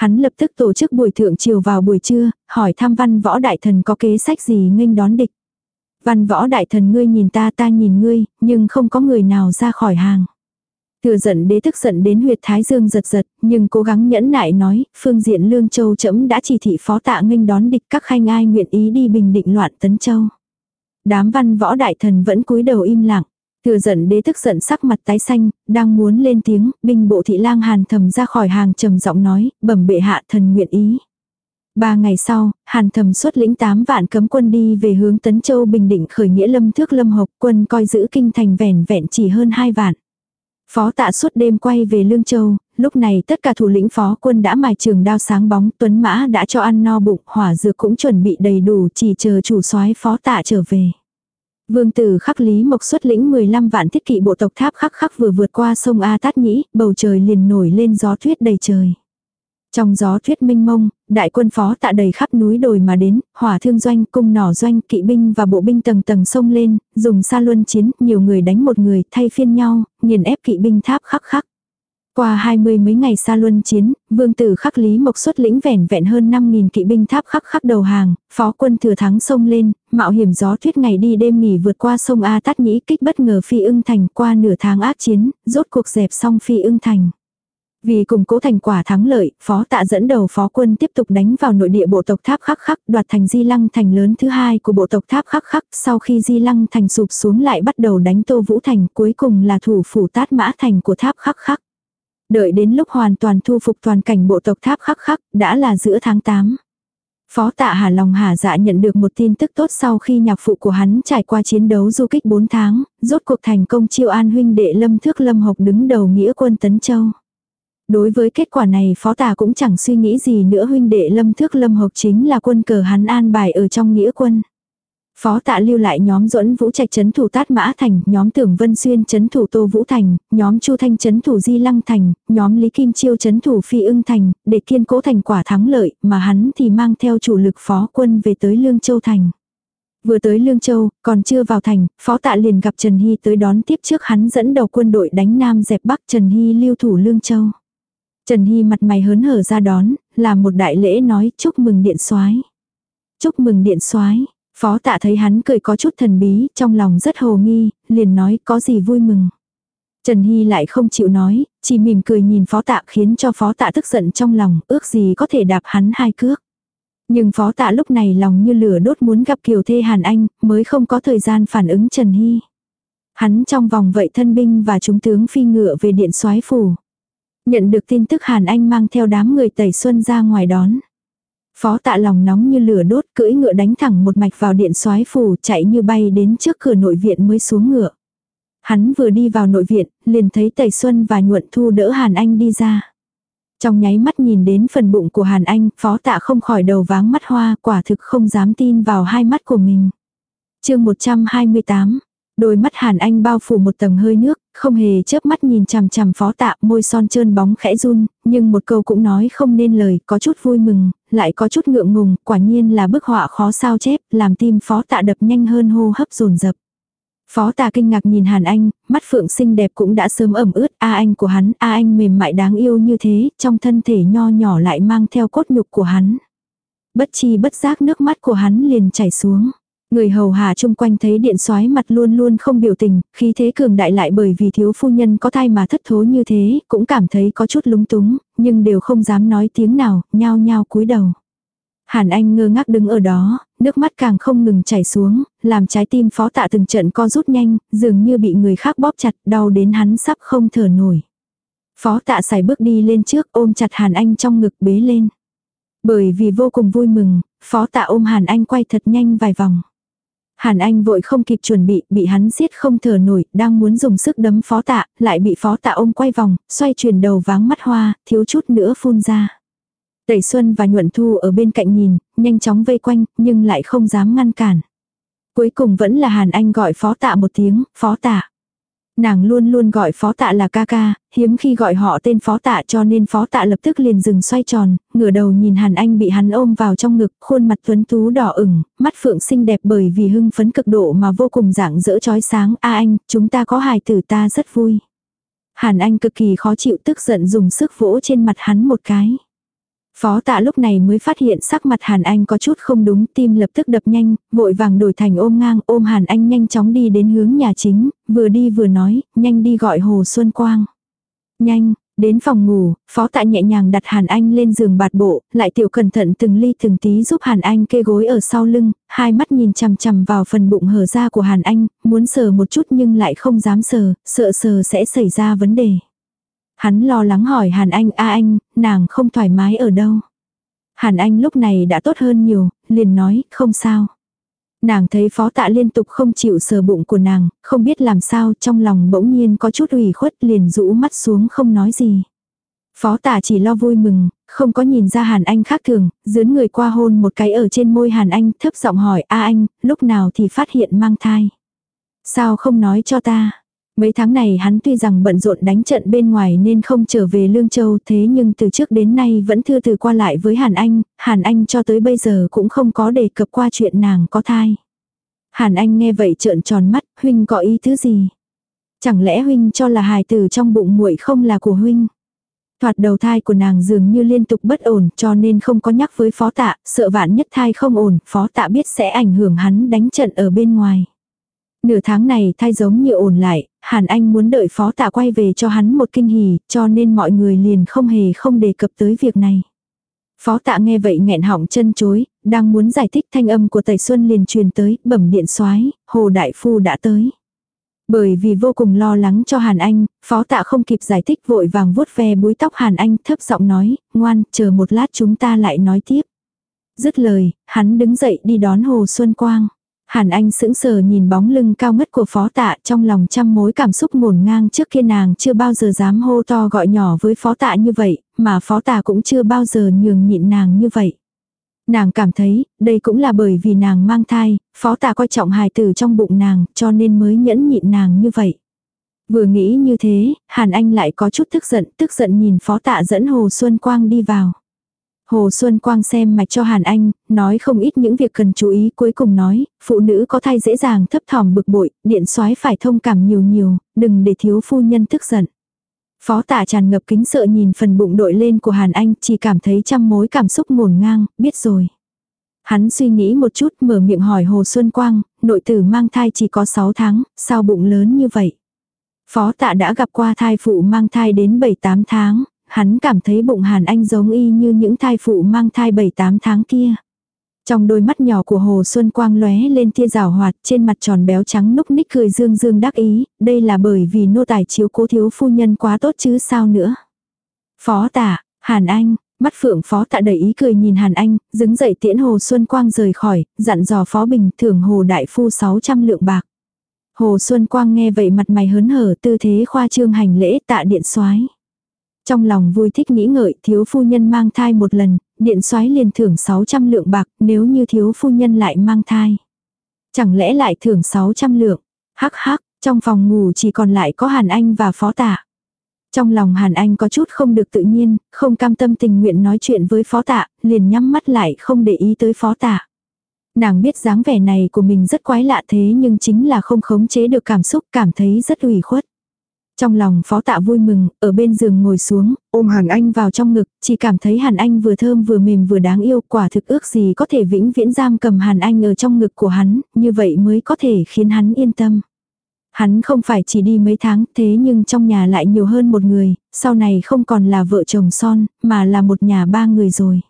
Hắn lập tức tổ chức buổi thượng chiều vào buổi trưa, hỏi thăm văn võ đại thần có kế sách gì nghênh đón địch. Văn võ đại thần ngươi nhìn ta ta nhìn ngươi, nhưng không có người nào ra khỏi hàng. Thừa giận đế tức giận đến huyệt thái dương giật giật, nhưng cố gắng nhẫn nại nói, phương diện lương châu chấm đã chỉ thị phó tạ nghênh đón địch các khanh ai nguyện ý đi bình định loạn tấn châu. Đám văn võ đại thần vẫn cúi đầu im lặng. Thừa giận đế tức giận sắc mặt tái xanh, đang muốn lên tiếng, binh bộ thị lang hàn thầm ra khỏi hàng trầm giọng nói, bẩm bệ hạ thần nguyện ý. Ba ngày sau, hàn thầm xuất lĩnh 8 vạn cấm quân đi về hướng Tấn Châu Bình Định khởi nghĩa lâm thước lâm hộc quân coi giữ kinh thành vẻn vẹn chỉ hơn hai vạn. Phó tạ suốt đêm quay về Lương Châu, lúc này tất cả thủ lĩnh phó quân đã mài trường đao sáng bóng, tuấn mã đã cho ăn no bụng, hỏa dược cũng chuẩn bị đầy đủ chỉ chờ chủ soái phó tạ trở về. Vương tử khắc lý mộc xuất lĩnh 15 vạn thiết kỵ bộ tộc tháp khắc khắc vừa vượt qua sông A Tát Nhĩ, bầu trời liền nổi lên gió tuyết đầy trời. Trong gió tuyết minh mông, đại quân phó tạ đầy khắp núi đồi mà đến, hỏa thương doanh, cung nỏ doanh, kỵ binh và bộ binh tầng tầng sông lên, dùng xa luân chiến, nhiều người đánh một người, thay phiên nhau, nghiền ép kỵ binh tháp khắc khắc. Qua hai mươi mấy ngày xa luân chiến, vương tử khắc lý mộc xuất lĩnh vẻn vẹn hơn 5.000 kỵ binh tháp khắc khắc đầu hàng, phó quân thừa thắng sông lên, mạo hiểm gió tuyết ngày đi đêm nghỉ vượt qua sông A Tát Nhĩ kích bất ngờ phi ưng thành qua nửa tháng ác chiến, rốt cuộc dẹp xong phi ưng thành. Vì củng cố thành quả thắng lợi, phó tạ dẫn đầu phó quân tiếp tục đánh vào nội địa bộ tộc tháp khắc khắc đoạt thành di lăng thành lớn thứ hai của bộ tộc tháp khắc khắc sau khi di lăng thành sụp xuống lại bắt đầu đánh tô vũ thành cuối cùng là thủ phủ tát mã thành của tháp khắc khắc. Đợi đến lúc hoàn toàn thu phục toàn cảnh bộ tộc tháp khắc khắc đã là giữa tháng 8. Phó tạ Hà Lòng Hà Dạ nhận được một tin tức tốt sau khi nhạc phụ của hắn trải qua chiến đấu du kích 4 tháng, rốt cuộc thành công chiêu an huynh đệ Lâm Thước Lâm học đứng đầu nghĩa quân Tấn Châu. Đối với kết quả này phó tạ cũng chẳng suy nghĩ gì nữa huynh đệ lâm thước lâm học chính là quân cờ hắn an bài ở trong nghĩa quân. Phó tạ lưu lại nhóm duẫn vũ trạch chấn thủ tát mã thành, nhóm tưởng vân xuyên chấn thủ tô vũ thành, nhóm chu thanh chấn thủ di lăng thành, nhóm lý kim chiêu chấn thủ phi ưng thành, để kiên cố thành quả thắng lợi, mà hắn thì mang theo chủ lực phó quân về tới lương châu thành. Vừa tới Lương Châu, còn chưa vào thành, phó tạ liền gặp Trần Hy tới đón tiếp trước hắn dẫn đầu quân đội đánh Nam dẹp Bắc Trần Hy lưu thủ Lương Châu. Trần Hy mặt mày hớn hở ra đón, làm một đại lễ nói chúc mừng điện soái Chúc mừng điện soái Phó tạ thấy hắn cười có chút thần bí, trong lòng rất hồ nghi, liền nói có gì vui mừng. Trần Hy lại không chịu nói, chỉ mỉm cười nhìn phó tạ khiến cho phó tạ tức giận trong lòng, ước gì có thể đạp hắn hai cước. Nhưng phó tạ lúc này lòng như lửa đốt muốn gặp kiều thê Hàn Anh, mới không có thời gian phản ứng Trần Hy. Hắn trong vòng vậy thân binh và chúng tướng phi ngựa về điện soái phủ. Nhận được tin tức Hàn Anh mang theo đám người tẩy xuân ra ngoài đón. Phó tạ lòng nóng như lửa đốt cưỡi ngựa đánh thẳng một mạch vào điện soái phủ chạy như bay đến trước cửa nội viện mới xuống ngựa. Hắn vừa đi vào nội viện, liền thấy Tẩy Xuân và Nhuận Thu đỡ Hàn Anh đi ra. Trong nháy mắt nhìn đến phần bụng của Hàn Anh, phó tạ không khỏi đầu váng mắt hoa, quả thực không dám tin vào hai mắt của mình. chương 128, Đôi mắt Hàn Anh bao phủ một tầng hơi nước, không hề chớp mắt nhìn chằm chằm phó tạ, môi son trơn bóng khẽ run, nhưng một câu cũng nói không nên lời, có chút vui mừng, lại có chút ngượng ngùng, quả nhiên là bức họa khó sao chép, làm tim phó tạ đập nhanh hơn hô hấp dồn dập. Phó tạ kinh ngạc nhìn Hàn Anh, mắt phượng xinh đẹp cũng đã sớm ẩm ướt, a anh của hắn, a anh mềm mại đáng yêu như thế, trong thân thể nho nhỏ lại mang theo cốt nhục của hắn. Bất chi bất giác nước mắt của hắn liền chảy xuống. Người hầu hạ chung quanh thấy điện soái mặt luôn luôn không biểu tình, khí thế cường đại lại bởi vì thiếu phu nhân có thai mà thất thố như thế, cũng cảm thấy có chút lúng túng, nhưng đều không dám nói tiếng nào, nhao nhao cúi đầu. Hàn Anh ngơ ngác đứng ở đó, nước mắt càng không ngừng chảy xuống, làm trái tim phó tạ từng trận co rút nhanh, dường như bị người khác bóp chặt, đau đến hắn sắp không thở nổi. Phó tạ xài bước đi lên trước ôm chặt Hàn Anh trong ngực bế lên. Bởi vì vô cùng vui mừng, phó tạ ôm Hàn Anh quay thật nhanh vài vòng. Hàn Anh vội không kịp chuẩn bị, bị hắn siết không thở nổi, đang muốn dùng sức đấm phó tạ, lại bị phó tạ ôm quay vòng, xoay chuyển đầu váng mắt hoa, thiếu chút nữa phun ra. Tẩy Xuân và Nhuận Thu ở bên cạnh nhìn, nhanh chóng vây quanh, nhưng lại không dám ngăn cản. Cuối cùng vẫn là Hàn Anh gọi phó tạ một tiếng, phó tạ. Nàng luôn luôn gọi phó tạ là ca ca, hiếm khi gọi họ tên phó tạ cho nên phó tạ lập tức liền dừng xoay tròn, ngửa đầu nhìn Hàn Anh bị hắn ôm vào trong ngực, khuôn mặt tuấn tú đỏ ửng, mắt phượng xinh đẹp bởi vì hưng phấn cực độ mà vô cùng dạng dỡ chói sáng. A anh, chúng ta có hài tử ta rất vui. Hàn Anh cực kỳ khó chịu tức giận dùng sức vỗ trên mặt hắn một cái. Phó tạ lúc này mới phát hiện sắc mặt Hàn Anh có chút không đúng, tim lập tức đập nhanh, vội vàng đổi thành ôm ngang, ôm Hàn Anh nhanh chóng đi đến hướng nhà chính, vừa đi vừa nói, nhanh đi gọi Hồ Xuân Quang. Nhanh, đến phòng ngủ, phó tạ nhẹ nhàng đặt Hàn Anh lên giường bạt bộ, lại tiểu cẩn thận từng ly từng tí giúp Hàn Anh kê gối ở sau lưng, hai mắt nhìn chằm chằm vào phần bụng hở ra của Hàn Anh, muốn sờ một chút nhưng lại không dám sờ, sợ sờ sẽ xảy ra vấn đề. Hắn lo lắng hỏi Hàn Anh, a anh, nàng không thoải mái ở đâu. Hàn Anh lúc này đã tốt hơn nhiều, liền nói, không sao. Nàng thấy phó tạ liên tục không chịu sờ bụng của nàng, không biết làm sao trong lòng bỗng nhiên có chút ủy khuất liền rũ mắt xuống không nói gì. Phó tạ chỉ lo vui mừng, không có nhìn ra Hàn Anh khác thường, dướn người qua hôn một cái ở trên môi Hàn Anh thấp giọng hỏi a anh, lúc nào thì phát hiện mang thai. Sao không nói cho ta? Mấy tháng này hắn tuy rằng bận rộn đánh trận bên ngoài nên không trở về Lương Châu thế nhưng từ trước đến nay vẫn thư từ qua lại với Hàn Anh, Hàn Anh cho tới bây giờ cũng không có đề cập qua chuyện nàng có thai. Hàn Anh nghe vậy trợn tròn mắt, huynh có ý thứ gì? Chẳng lẽ huynh cho là hài tử trong bụng muội không là của huynh? Thoạt đầu thai của nàng dường như liên tục bất ổn cho nên không có nhắc với phó tạ, sợ vạn nhất thai không ổn, phó tạ biết sẽ ảnh hưởng hắn đánh trận ở bên ngoài. Nửa tháng này thai giống như ổn lại, Hàn Anh muốn đợi phó tạ quay về cho hắn một kinh hỉ, cho nên mọi người liền không hề không đề cập tới việc này. Phó tạ nghe vậy nghẹn họng chân chối, đang muốn giải thích thanh âm của Tẩy Xuân liền truyền tới, bẩm điện soái Hồ Đại Phu đã tới. Bởi vì vô cùng lo lắng cho Hàn Anh, phó tạ không kịp giải thích vội vàng vuốt ve búi tóc Hàn Anh thấp giọng nói, ngoan, chờ một lát chúng ta lại nói tiếp. Dứt lời, hắn đứng dậy đi đón Hồ Xuân Quang. Hàn Anh sững sờ nhìn bóng lưng cao ngất của phó tạ trong lòng trăm mối cảm xúc ngổn ngang trước kia nàng chưa bao giờ dám hô to gọi nhỏ với phó tạ như vậy, mà phó tạ cũng chưa bao giờ nhường nhịn nàng như vậy. Nàng cảm thấy, đây cũng là bởi vì nàng mang thai, phó tạ coi trọng hài tử trong bụng nàng, cho nên mới nhẫn nhịn nàng như vậy. Vừa nghĩ như thế, Hàn Anh lại có chút tức giận, tức giận nhìn phó tạ dẫn Hồ Xuân Quang đi vào. Hồ Xuân Quang xem mạch cho Hàn Anh, nói không ít những việc cần chú ý cuối cùng nói, phụ nữ có thai dễ dàng thấp thỏm bực bội, điện soái phải thông cảm nhiều nhiều, đừng để thiếu phu nhân tức giận. Phó tạ tràn ngập kính sợ nhìn phần bụng đội lên của Hàn Anh chỉ cảm thấy trăm mối cảm xúc ngổn ngang, biết rồi. Hắn suy nghĩ một chút mở miệng hỏi Hồ Xuân Quang, nội tử mang thai chỉ có 6 tháng, sao bụng lớn như vậy? Phó tạ đã gặp qua thai phụ mang thai đến 7-8 tháng, hắn cảm thấy bụng Hàn Anh giống y như những thai phụ mang thai 7-8 tháng kia. Trong đôi mắt nhỏ của Hồ Xuân Quang lóe lên tia rào hoạt, trên mặt tròn béo trắng núc ních cười dương dương đắc ý, đây là bởi vì nô tài chiếu cố thiếu phu nhân quá tốt chứ sao nữa. Phó tả, Hàn Anh, mắt phượng phó tạ đầy ý cười nhìn Hàn Anh, đứng dậy tiễn Hồ Xuân Quang rời khỏi, dặn dò phó bình thưởng Hồ Đại Phu 600 lượng bạc. Hồ Xuân Quang nghe vậy mặt mày hớn hở tư thế khoa trương hành lễ tạ điện soái trong lòng vui thích nghĩ ngợi thiếu phu nhân mang thai một lần, điện soái liền thưởng 600 lượng bạc nếu như thiếu phu nhân lại mang thai. Chẳng lẽ lại thưởng 600 lượng? Hắc hắc, trong phòng ngủ chỉ còn lại có Hàn Anh và Phó Tạ. Trong lòng Hàn Anh có chút không được tự nhiên, không cam tâm tình nguyện nói chuyện với Phó Tạ, liền nhắm mắt lại không để ý tới Phó Tạ. Nàng biết dáng vẻ này của mình rất quái lạ thế nhưng chính là không khống chế được cảm xúc cảm thấy rất ủy khuất. Trong lòng phó tạ vui mừng, ở bên giường ngồi xuống, ôm Hàn Anh vào trong ngực, chỉ cảm thấy Hàn Anh vừa thơm vừa mềm vừa đáng yêu, quả thực ước gì có thể vĩnh viễn giam cầm Hàn Anh ở trong ngực của hắn, như vậy mới có thể khiến hắn yên tâm. Hắn không phải chỉ đi mấy tháng thế nhưng trong nhà lại nhiều hơn một người, sau này không còn là vợ chồng son, mà là một nhà ba người rồi.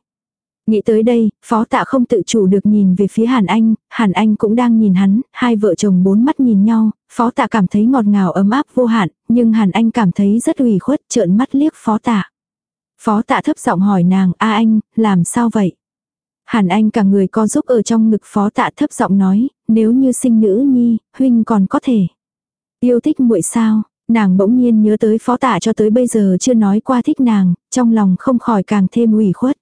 Nghĩ tới đây, phó tạ không tự chủ được nhìn về phía Hàn Anh, Hàn Anh cũng đang nhìn hắn, hai vợ chồng bốn mắt nhìn nhau, phó tạ cảm thấy ngọt ngào ấm áp vô hạn, nhưng Hàn Anh cảm thấy rất ủy khuất trợn mắt liếc phó tạ. Phó tạ thấp giọng hỏi nàng, a anh, làm sao vậy? Hàn Anh cả người co giúp ở trong ngực phó tạ thấp giọng nói, nếu như sinh nữ nhi, huynh còn có thể. Yêu thích muội sao? Nàng bỗng nhiên nhớ tới phó tạ cho tới bây giờ chưa nói qua thích nàng, trong lòng không khỏi càng thêm ủy khuất.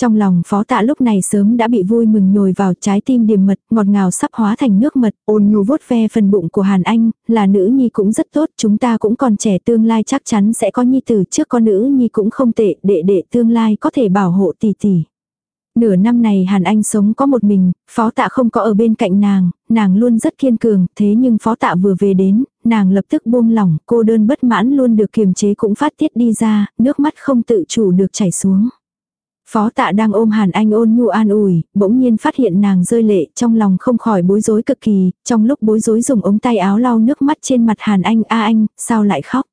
Trong lòng phó tạ lúc này sớm đã bị vui mừng nhồi vào trái tim điềm mật, ngọt ngào sắp hóa thành nước mật, ôn nhu vuốt ve phần bụng của Hàn Anh, là nữ nhi cũng rất tốt, chúng ta cũng còn trẻ tương lai chắc chắn sẽ có nhi tử trước con nữ nhi cũng không tệ, đệ đệ tương lai có thể bảo hộ tỷ tỷ. Nửa năm này Hàn Anh sống có một mình, phó tạ không có ở bên cạnh nàng, nàng luôn rất kiên cường, thế nhưng phó tạ vừa về đến, nàng lập tức buông lỏng, cô đơn bất mãn luôn được kiềm chế cũng phát tiết đi ra, nước mắt không tự chủ được chảy xuống. Phó tạ đang ôm Hàn Anh ôn nhu an ủi, bỗng nhiên phát hiện nàng rơi lệ trong lòng không khỏi bối rối cực kỳ, trong lúc bối rối dùng ống tay áo lau nước mắt trên mặt Hàn Anh a anh, sao lại khóc.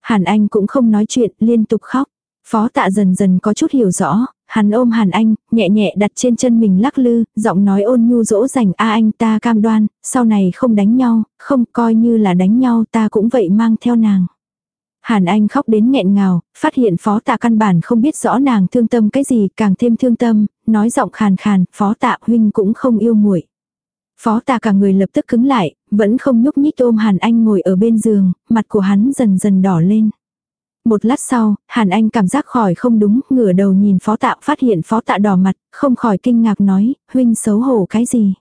Hàn Anh cũng không nói chuyện, liên tục khóc. Phó tạ dần dần có chút hiểu rõ, hắn ôm Hàn Anh, nhẹ nhẹ đặt trên chân mình lắc lư, giọng nói ôn nhu dỗ dành a anh ta cam đoan, sau này không đánh nhau, không coi như là đánh nhau ta cũng vậy mang theo nàng. Hàn Anh khóc đến nghẹn ngào, phát hiện phó tạ căn bản không biết rõ nàng thương tâm cái gì, càng thêm thương tâm, nói giọng khàn khàn, phó tạ huynh cũng không yêu muội. Phó tạ cả người lập tức cứng lại, vẫn không nhúc nhích ôm Hàn Anh ngồi ở bên giường, mặt của hắn dần dần đỏ lên. Một lát sau, Hàn Anh cảm giác khỏi không đúng, ngửa đầu nhìn phó tạ phát hiện phó tạ đỏ mặt, không khỏi kinh ngạc nói, huynh xấu hổ cái gì.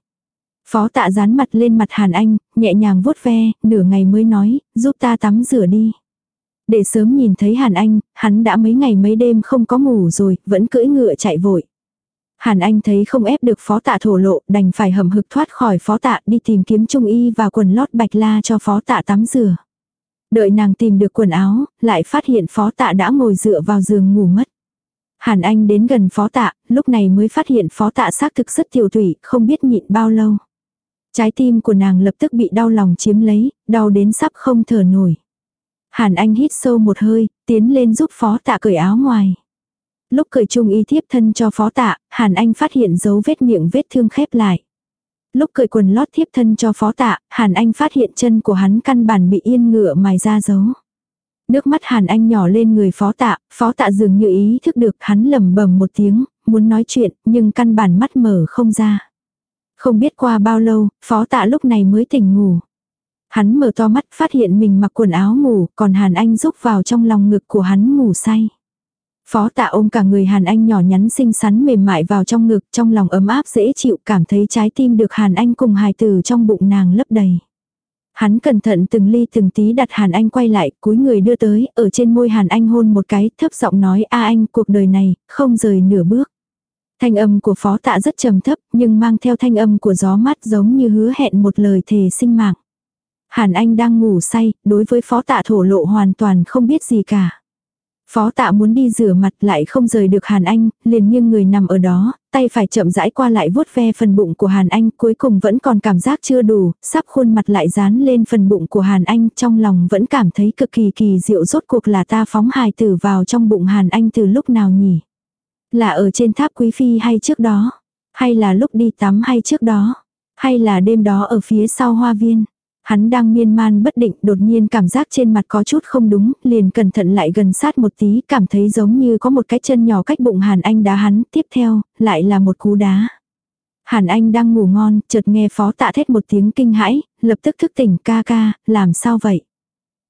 Phó tạ dán mặt lên mặt Hàn Anh, nhẹ nhàng vuốt ve, nửa ngày mới nói, giúp ta tắm rửa đi. Để sớm nhìn thấy Hàn Anh, hắn đã mấy ngày mấy đêm không có ngủ rồi, vẫn cưỡi ngựa chạy vội. Hàn Anh thấy không ép được phó tạ thổ lộ, đành phải hầm hực thoát khỏi phó tạ đi tìm kiếm trung y và quần lót bạch la cho phó tạ tắm rửa. Đợi nàng tìm được quần áo, lại phát hiện phó tạ đã ngồi dựa vào giường ngủ mất. Hàn Anh đến gần phó tạ, lúc này mới phát hiện phó tạ xác thực rất tiểu thủy, không biết nhịn bao lâu. Trái tim của nàng lập tức bị đau lòng chiếm lấy, đau đến sắp không thở nổi. Hàn Anh hít sâu một hơi, tiến lên giúp phó tạ cởi áo ngoài. Lúc cởi chung y thiếp thân cho phó tạ, Hàn Anh phát hiện dấu vết miệng vết thương khép lại. Lúc cởi quần lót thiếp thân cho phó tạ, Hàn Anh phát hiện chân của hắn căn bản bị yên ngựa mài ra dấu. Nước mắt Hàn Anh nhỏ lên người phó tạ, phó tạ dường như ý thức được hắn lầm bầm một tiếng, muốn nói chuyện, nhưng căn bản mắt mở không ra. Không biết qua bao lâu, phó tạ lúc này mới tỉnh ngủ. Hắn mở to mắt phát hiện mình mặc quần áo ngủ, còn Hàn Anh rúc vào trong lòng ngực của hắn ngủ say. Phó tạ ôm cả người Hàn Anh nhỏ nhắn xinh xắn mềm mại vào trong ngực, trong lòng ấm áp dễ chịu, cảm thấy trái tim được Hàn Anh cùng hài tử trong bụng nàng lấp đầy. Hắn cẩn thận từng ly từng tí đặt Hàn Anh quay lại, cúi người đưa tới, ở trên môi Hàn Anh hôn một cái, thấp giọng nói a anh, cuộc đời này, không rời nửa bước. Thanh âm của phó tạ rất trầm thấp, nhưng mang theo thanh âm của gió mát giống như hứa hẹn một lời thề sinh mạng. Hàn Anh đang ngủ say, đối với phó tạ thổ lộ hoàn toàn không biết gì cả. Phó tạ muốn đi rửa mặt lại không rời được Hàn Anh, liền nghiêng người nằm ở đó, tay phải chậm rãi qua lại vuốt ve phần bụng của Hàn Anh, cuối cùng vẫn còn cảm giác chưa đủ, sắp khuôn mặt lại dán lên phần bụng của Hàn Anh, trong lòng vẫn cảm thấy cực kỳ kỳ diệu rốt cuộc là ta phóng hài tử vào trong bụng Hàn Anh từ lúc nào nhỉ? Là ở trên tháp quý phi hay trước đó? Hay là lúc đi tắm hay trước đó? Hay là đêm đó ở phía sau hoa viên? Hắn đang miên man bất định, đột nhiên cảm giác trên mặt có chút không đúng, liền cẩn thận lại gần sát một tí, cảm thấy giống như có một cái chân nhỏ cách bụng Hàn Anh đá hắn, tiếp theo, lại là một cú đá. Hàn Anh đang ngủ ngon, chợt nghe phó tạ thét một tiếng kinh hãi, lập tức thức tỉnh ca ca, làm sao vậy?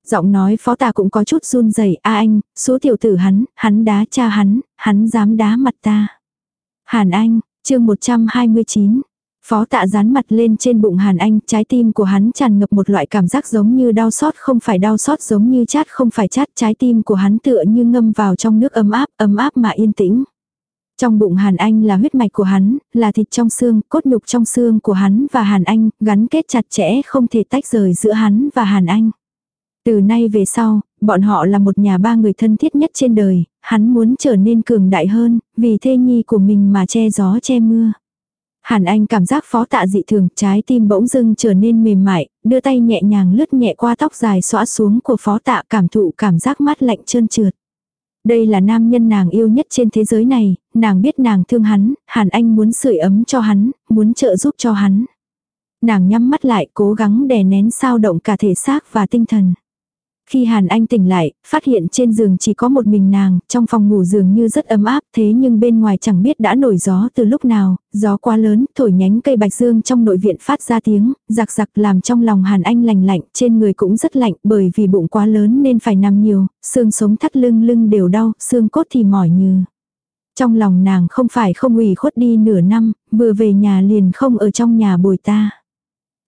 Giọng nói phó tạ cũng có chút run rẩy a anh, số tiểu tử hắn, hắn đá cha hắn, hắn dám đá mặt ta. Hàn Anh, chương 129, Phó tạ dán mặt lên trên bụng Hàn Anh, trái tim của hắn tràn ngập một loại cảm giác giống như đau xót không phải đau xót giống như chát không phải chát, trái tim của hắn tựa như ngâm vào trong nước ấm áp, ấm áp mà yên tĩnh. Trong bụng Hàn Anh là huyết mạch của hắn, là thịt trong xương, cốt nhục trong xương của hắn và Hàn Anh, gắn kết chặt chẽ không thể tách rời giữa hắn và Hàn Anh. Từ nay về sau, bọn họ là một nhà ba người thân thiết nhất trên đời, hắn muốn trở nên cường đại hơn, vì thê nhi của mình mà che gió che mưa. Hàn Anh cảm giác phó tạ dị thường, trái tim bỗng dưng trở nên mềm mại, đưa tay nhẹ nhàng lướt nhẹ qua tóc dài xõa xuống của phó tạ cảm thụ cảm giác mát lạnh trơn trượt. Đây là nam nhân nàng yêu nhất trên thế giới này, nàng biết nàng thương hắn, Hàn Anh muốn sưởi ấm cho hắn, muốn trợ giúp cho hắn. Nàng nhắm mắt lại cố gắng đè nén sao động cả thể xác và tinh thần. Khi Hàn Anh tỉnh lại, phát hiện trên giường chỉ có một mình nàng, trong phòng ngủ giường như rất ấm áp thế nhưng bên ngoài chẳng biết đã nổi gió từ lúc nào, gió quá lớn, thổi nhánh cây bạch dương trong nội viện phát ra tiếng, giặc giặc làm trong lòng Hàn Anh lành lạnh, trên người cũng rất lạnh bởi vì bụng quá lớn nên phải nằm nhiều, xương sống thắt lưng lưng đều đau, xương cốt thì mỏi như. Trong lòng nàng không phải không ủy khuất đi nửa năm, vừa về nhà liền không ở trong nhà bồi ta.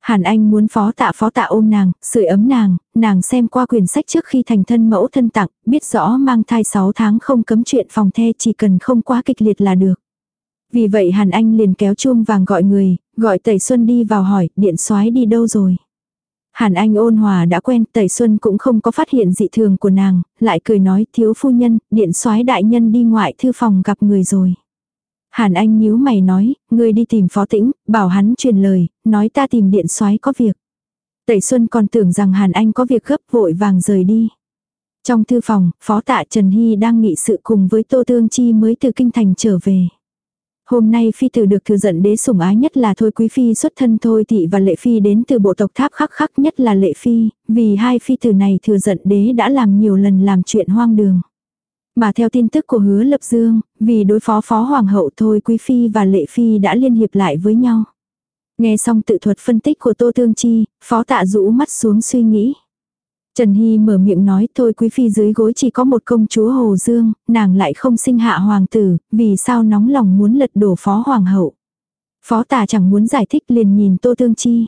Hàn Anh muốn phó tạ phó tạ ôm nàng, sưởi ấm nàng, nàng xem qua quyển sách trước khi thành thân mẫu thân tặng, biết rõ mang thai 6 tháng không cấm chuyện phòng the chỉ cần không quá kịch liệt là được. Vì vậy Hàn Anh liền kéo chuông vàng gọi người, gọi Tẩy Xuân đi vào hỏi, điện soái đi đâu rồi. Hàn Anh ôn hòa đã quen, Tẩy Xuân cũng không có phát hiện dị thường của nàng, lại cười nói thiếu phu nhân, điện soái đại nhân đi ngoại thư phòng gặp người rồi. Hàn Anh nhíu mày nói, ngươi đi tìm phó tĩnh, bảo hắn truyền lời, nói ta tìm điện soái có việc. Tẩy Xuân còn tưởng rằng Hàn Anh có việc gấp vội vàng rời đi. Trong thư phòng, phó tạ Trần Hy đang nghị sự cùng với Tô Tương Chi mới từ kinh thành trở về. Hôm nay phi tử được thừa giận đế sủng ái nhất là thôi quý phi xuất thân thôi thị và lệ phi đến từ bộ tộc tháp khắc khắc nhất là lệ phi, vì hai phi tử này thừa giận đế đã làm nhiều lần làm chuyện hoang đường. Mà theo tin tức của hứa lập dương, vì đối phó phó hoàng hậu thôi quý phi và lệ phi đã liên hiệp lại với nhau. Nghe xong tự thuật phân tích của Tô Tương Chi, phó tạ rũ mắt xuống suy nghĩ. Trần Hy mở miệng nói thôi quý phi dưới gối chỉ có một công chúa Hồ Dương, nàng lại không sinh hạ hoàng tử, vì sao nóng lòng muốn lật đổ phó hoàng hậu. Phó tà chẳng muốn giải thích liền nhìn Tô Tương Chi.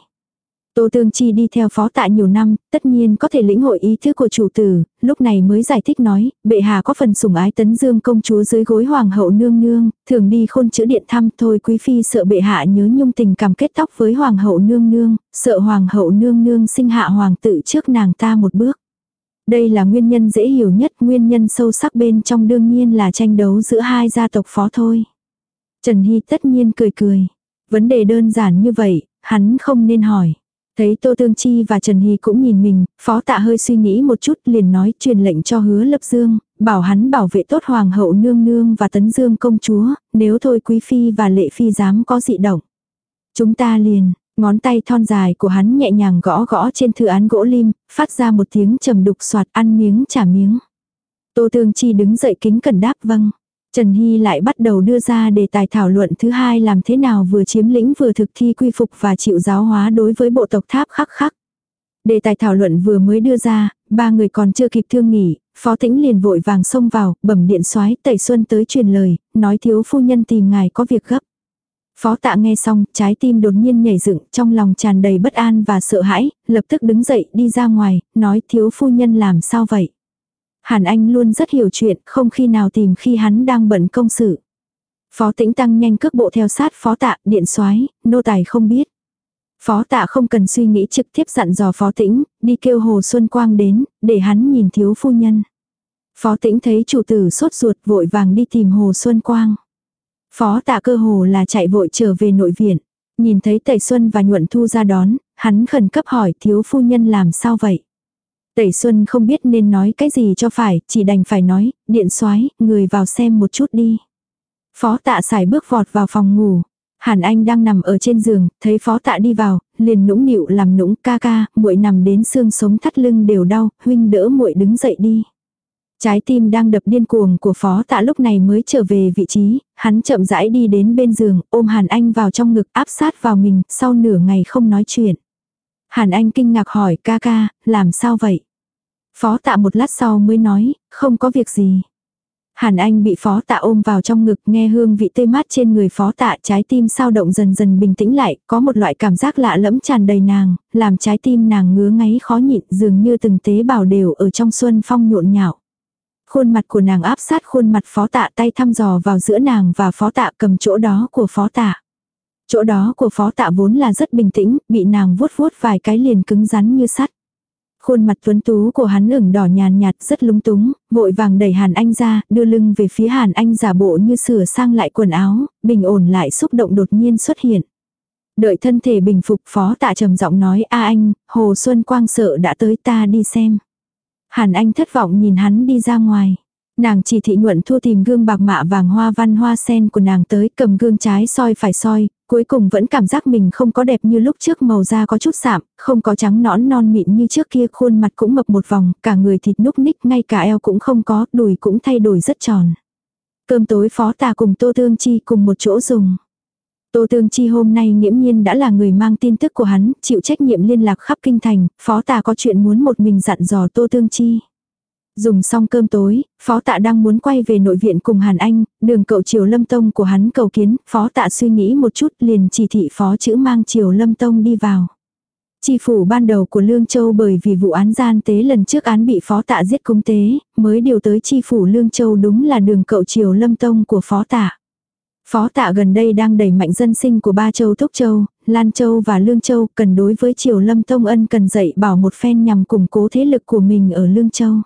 Tô Tương Chi đi theo phó tạ nhiều năm, tất nhiên có thể lĩnh hội ý thức của chủ tử, lúc này mới giải thích nói, bệ hạ có phần sủng ái tấn dương công chúa dưới gối hoàng hậu nương nương, thường đi khôn chữ điện thăm thôi quý phi sợ bệ hạ nhớ nhung tình cảm kết tóc với hoàng hậu nương nương, sợ hoàng hậu nương nương sinh hạ hoàng tử trước nàng ta một bước. Đây là nguyên nhân dễ hiểu nhất, nguyên nhân sâu sắc bên trong đương nhiên là tranh đấu giữa hai gia tộc phó thôi. Trần Hy tất nhiên cười cười. Vấn đề đơn giản như vậy, hắn không nên hỏi. Thấy Tô Tương Chi và Trần Hy cũng nhìn mình, phó tạ hơi suy nghĩ một chút liền nói truyền lệnh cho hứa lập dương, bảo hắn bảo vệ tốt hoàng hậu nương nương và tấn dương công chúa, nếu thôi quý phi và lệ phi dám có dị động. Chúng ta liền, ngón tay thon dài của hắn nhẹ nhàng gõ gõ trên thư án gỗ lim, phát ra một tiếng trầm đục soạt ăn miếng trả miếng. Tô Tương Chi đứng dậy kính cẩn đáp vâng. Trần Hy lại bắt đầu đưa ra đề tài thảo luận thứ hai làm thế nào vừa chiếm lĩnh vừa thực thi quy phục và chịu giáo hóa đối với bộ tộc tháp khắc khắc. Đề tài thảo luận vừa mới đưa ra, ba người còn chưa kịp thương nghỉ, phó tĩnh liền vội vàng xông vào, bẩm điện soái tẩy xuân tới truyền lời, nói thiếu phu nhân tìm ngài có việc gấp. Phó tạ nghe xong, trái tim đột nhiên nhảy dựng, trong lòng tràn đầy bất an và sợ hãi, lập tức đứng dậy đi ra ngoài, nói thiếu phu nhân làm sao vậy. Hàn Anh luôn rất hiểu chuyện, không khi nào tìm khi hắn đang bận công sự. Phó tĩnh tăng nhanh cước bộ theo sát phó tạ, điện soái nô tài không biết. Phó tạ không cần suy nghĩ trực tiếp dặn dò phó tĩnh, đi kêu Hồ Xuân Quang đến, để hắn nhìn thiếu phu nhân. Phó tĩnh thấy chủ tử sốt ruột vội vàng đi tìm Hồ Xuân Quang. Phó tạ cơ hồ là chạy vội trở về nội viện. Nhìn thấy Tẩy Xuân và Nhuận Thu ra đón, hắn khẩn cấp hỏi thiếu phu nhân làm sao vậy. Tẩy Xuân không biết nên nói cái gì cho phải, chỉ đành phải nói, điện soái người vào xem một chút đi. Phó tạ xài bước vọt vào phòng ngủ. Hàn Anh đang nằm ở trên giường, thấy phó tạ đi vào, liền nũng nịu làm nũng ca ca, muội nằm đến xương sống thắt lưng đều đau, huynh đỡ muội đứng dậy đi. Trái tim đang đập điên cuồng của phó tạ lúc này mới trở về vị trí, hắn chậm rãi đi đến bên giường, ôm Hàn Anh vào trong ngực áp sát vào mình, sau nửa ngày không nói chuyện. Hàn Anh kinh ngạc hỏi ca ca, làm sao vậy? Phó tạ một lát sau mới nói, không có việc gì. Hàn Anh bị phó tạ ôm vào trong ngực nghe hương vị tê mát trên người phó tạ trái tim sao động dần dần bình tĩnh lại, có một loại cảm giác lạ lẫm tràn đầy nàng, làm trái tim nàng ngứa ngáy khó nhịn dường như từng tế bào đều ở trong xuân phong nhộn nhạo. Khuôn mặt của nàng áp sát khuôn mặt phó tạ tay thăm dò vào giữa nàng và phó tạ cầm chỗ đó của phó tạ. Chỗ đó của phó tạ vốn là rất bình tĩnh, bị nàng vuốt vuốt vài cái liền cứng rắn như sắt. Khuôn mặt tuấn tú của hắn ửng đỏ nhàn nhạt rất lúng túng, vội vàng đẩy Hàn Anh ra, đưa lưng về phía Hàn Anh giả bộ như sửa sang lại quần áo, bình ổn lại xúc động đột nhiên xuất hiện. Đợi thân thể bình phục phó tạ trầm giọng nói a anh, Hồ Xuân Quang sợ đã tới ta đi xem. Hàn Anh thất vọng nhìn hắn đi ra ngoài. Nàng chỉ thị nhuận thua tìm gương bạc mạ vàng hoa văn hoa sen của nàng tới cầm gương trái soi phải soi, cuối cùng vẫn cảm giác mình không có đẹp như lúc trước màu da có chút sạm, không có trắng nõn non mịn như trước kia khuôn mặt cũng mập một vòng, cả người thịt núc ních ngay cả eo cũng không có, đùi cũng thay đổi rất tròn. Cơm tối phó tà cùng Tô Tương Chi cùng một chỗ dùng. Tô Tương Chi hôm nay nghiễm nhiên đã là người mang tin tức của hắn, chịu trách nhiệm liên lạc khắp kinh thành, phó tà có chuyện muốn một mình dặn dò Tô Tương Chi. Dùng xong cơm tối, phó tạ đang muốn quay về nội viện cùng Hàn Anh, đường cậu triều lâm tông của hắn cầu kiến, phó tạ suy nghĩ một chút liền chỉ thị phó chữ mang triều lâm tông đi vào. Chi phủ ban đầu của Lương Châu bởi vì vụ án gian tế lần trước án bị phó tạ giết cung tế, mới điều tới chi phủ Lương Châu đúng là đường cậu triều lâm tông của phó tạ. Phó tạ gần đây đang đẩy mạnh dân sinh của ba châu Thúc Châu, Lan Châu và Lương Châu cần đối với triều lâm tông ân cần dạy bảo một phen nhằm củng cố thế lực của mình ở Lương Châu.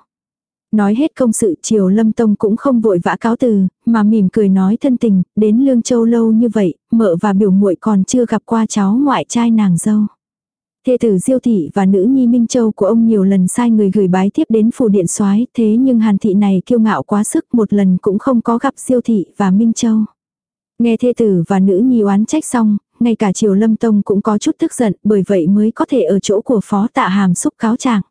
Nói hết công sự triều lâm tông cũng không vội vã cáo từ, mà mỉm cười nói thân tình, đến Lương Châu lâu như vậy, mợ và biểu muội còn chưa gặp qua cháu ngoại trai nàng dâu. Thê tử Diêu thị và nữ nhi Minh Châu của ông nhiều lần sai người gửi bái tiếp đến phủ điện soái, thế nhưng Hàn thị này kiêu ngạo quá sức, một lần cũng không có gặp Diêu thị và Minh Châu. Nghe thê tử và nữ nhi oán trách xong, ngay cả Triều Lâm Tông cũng có chút tức giận, bởi vậy mới có thể ở chỗ của phó tạ hàm xúc cáo trạng.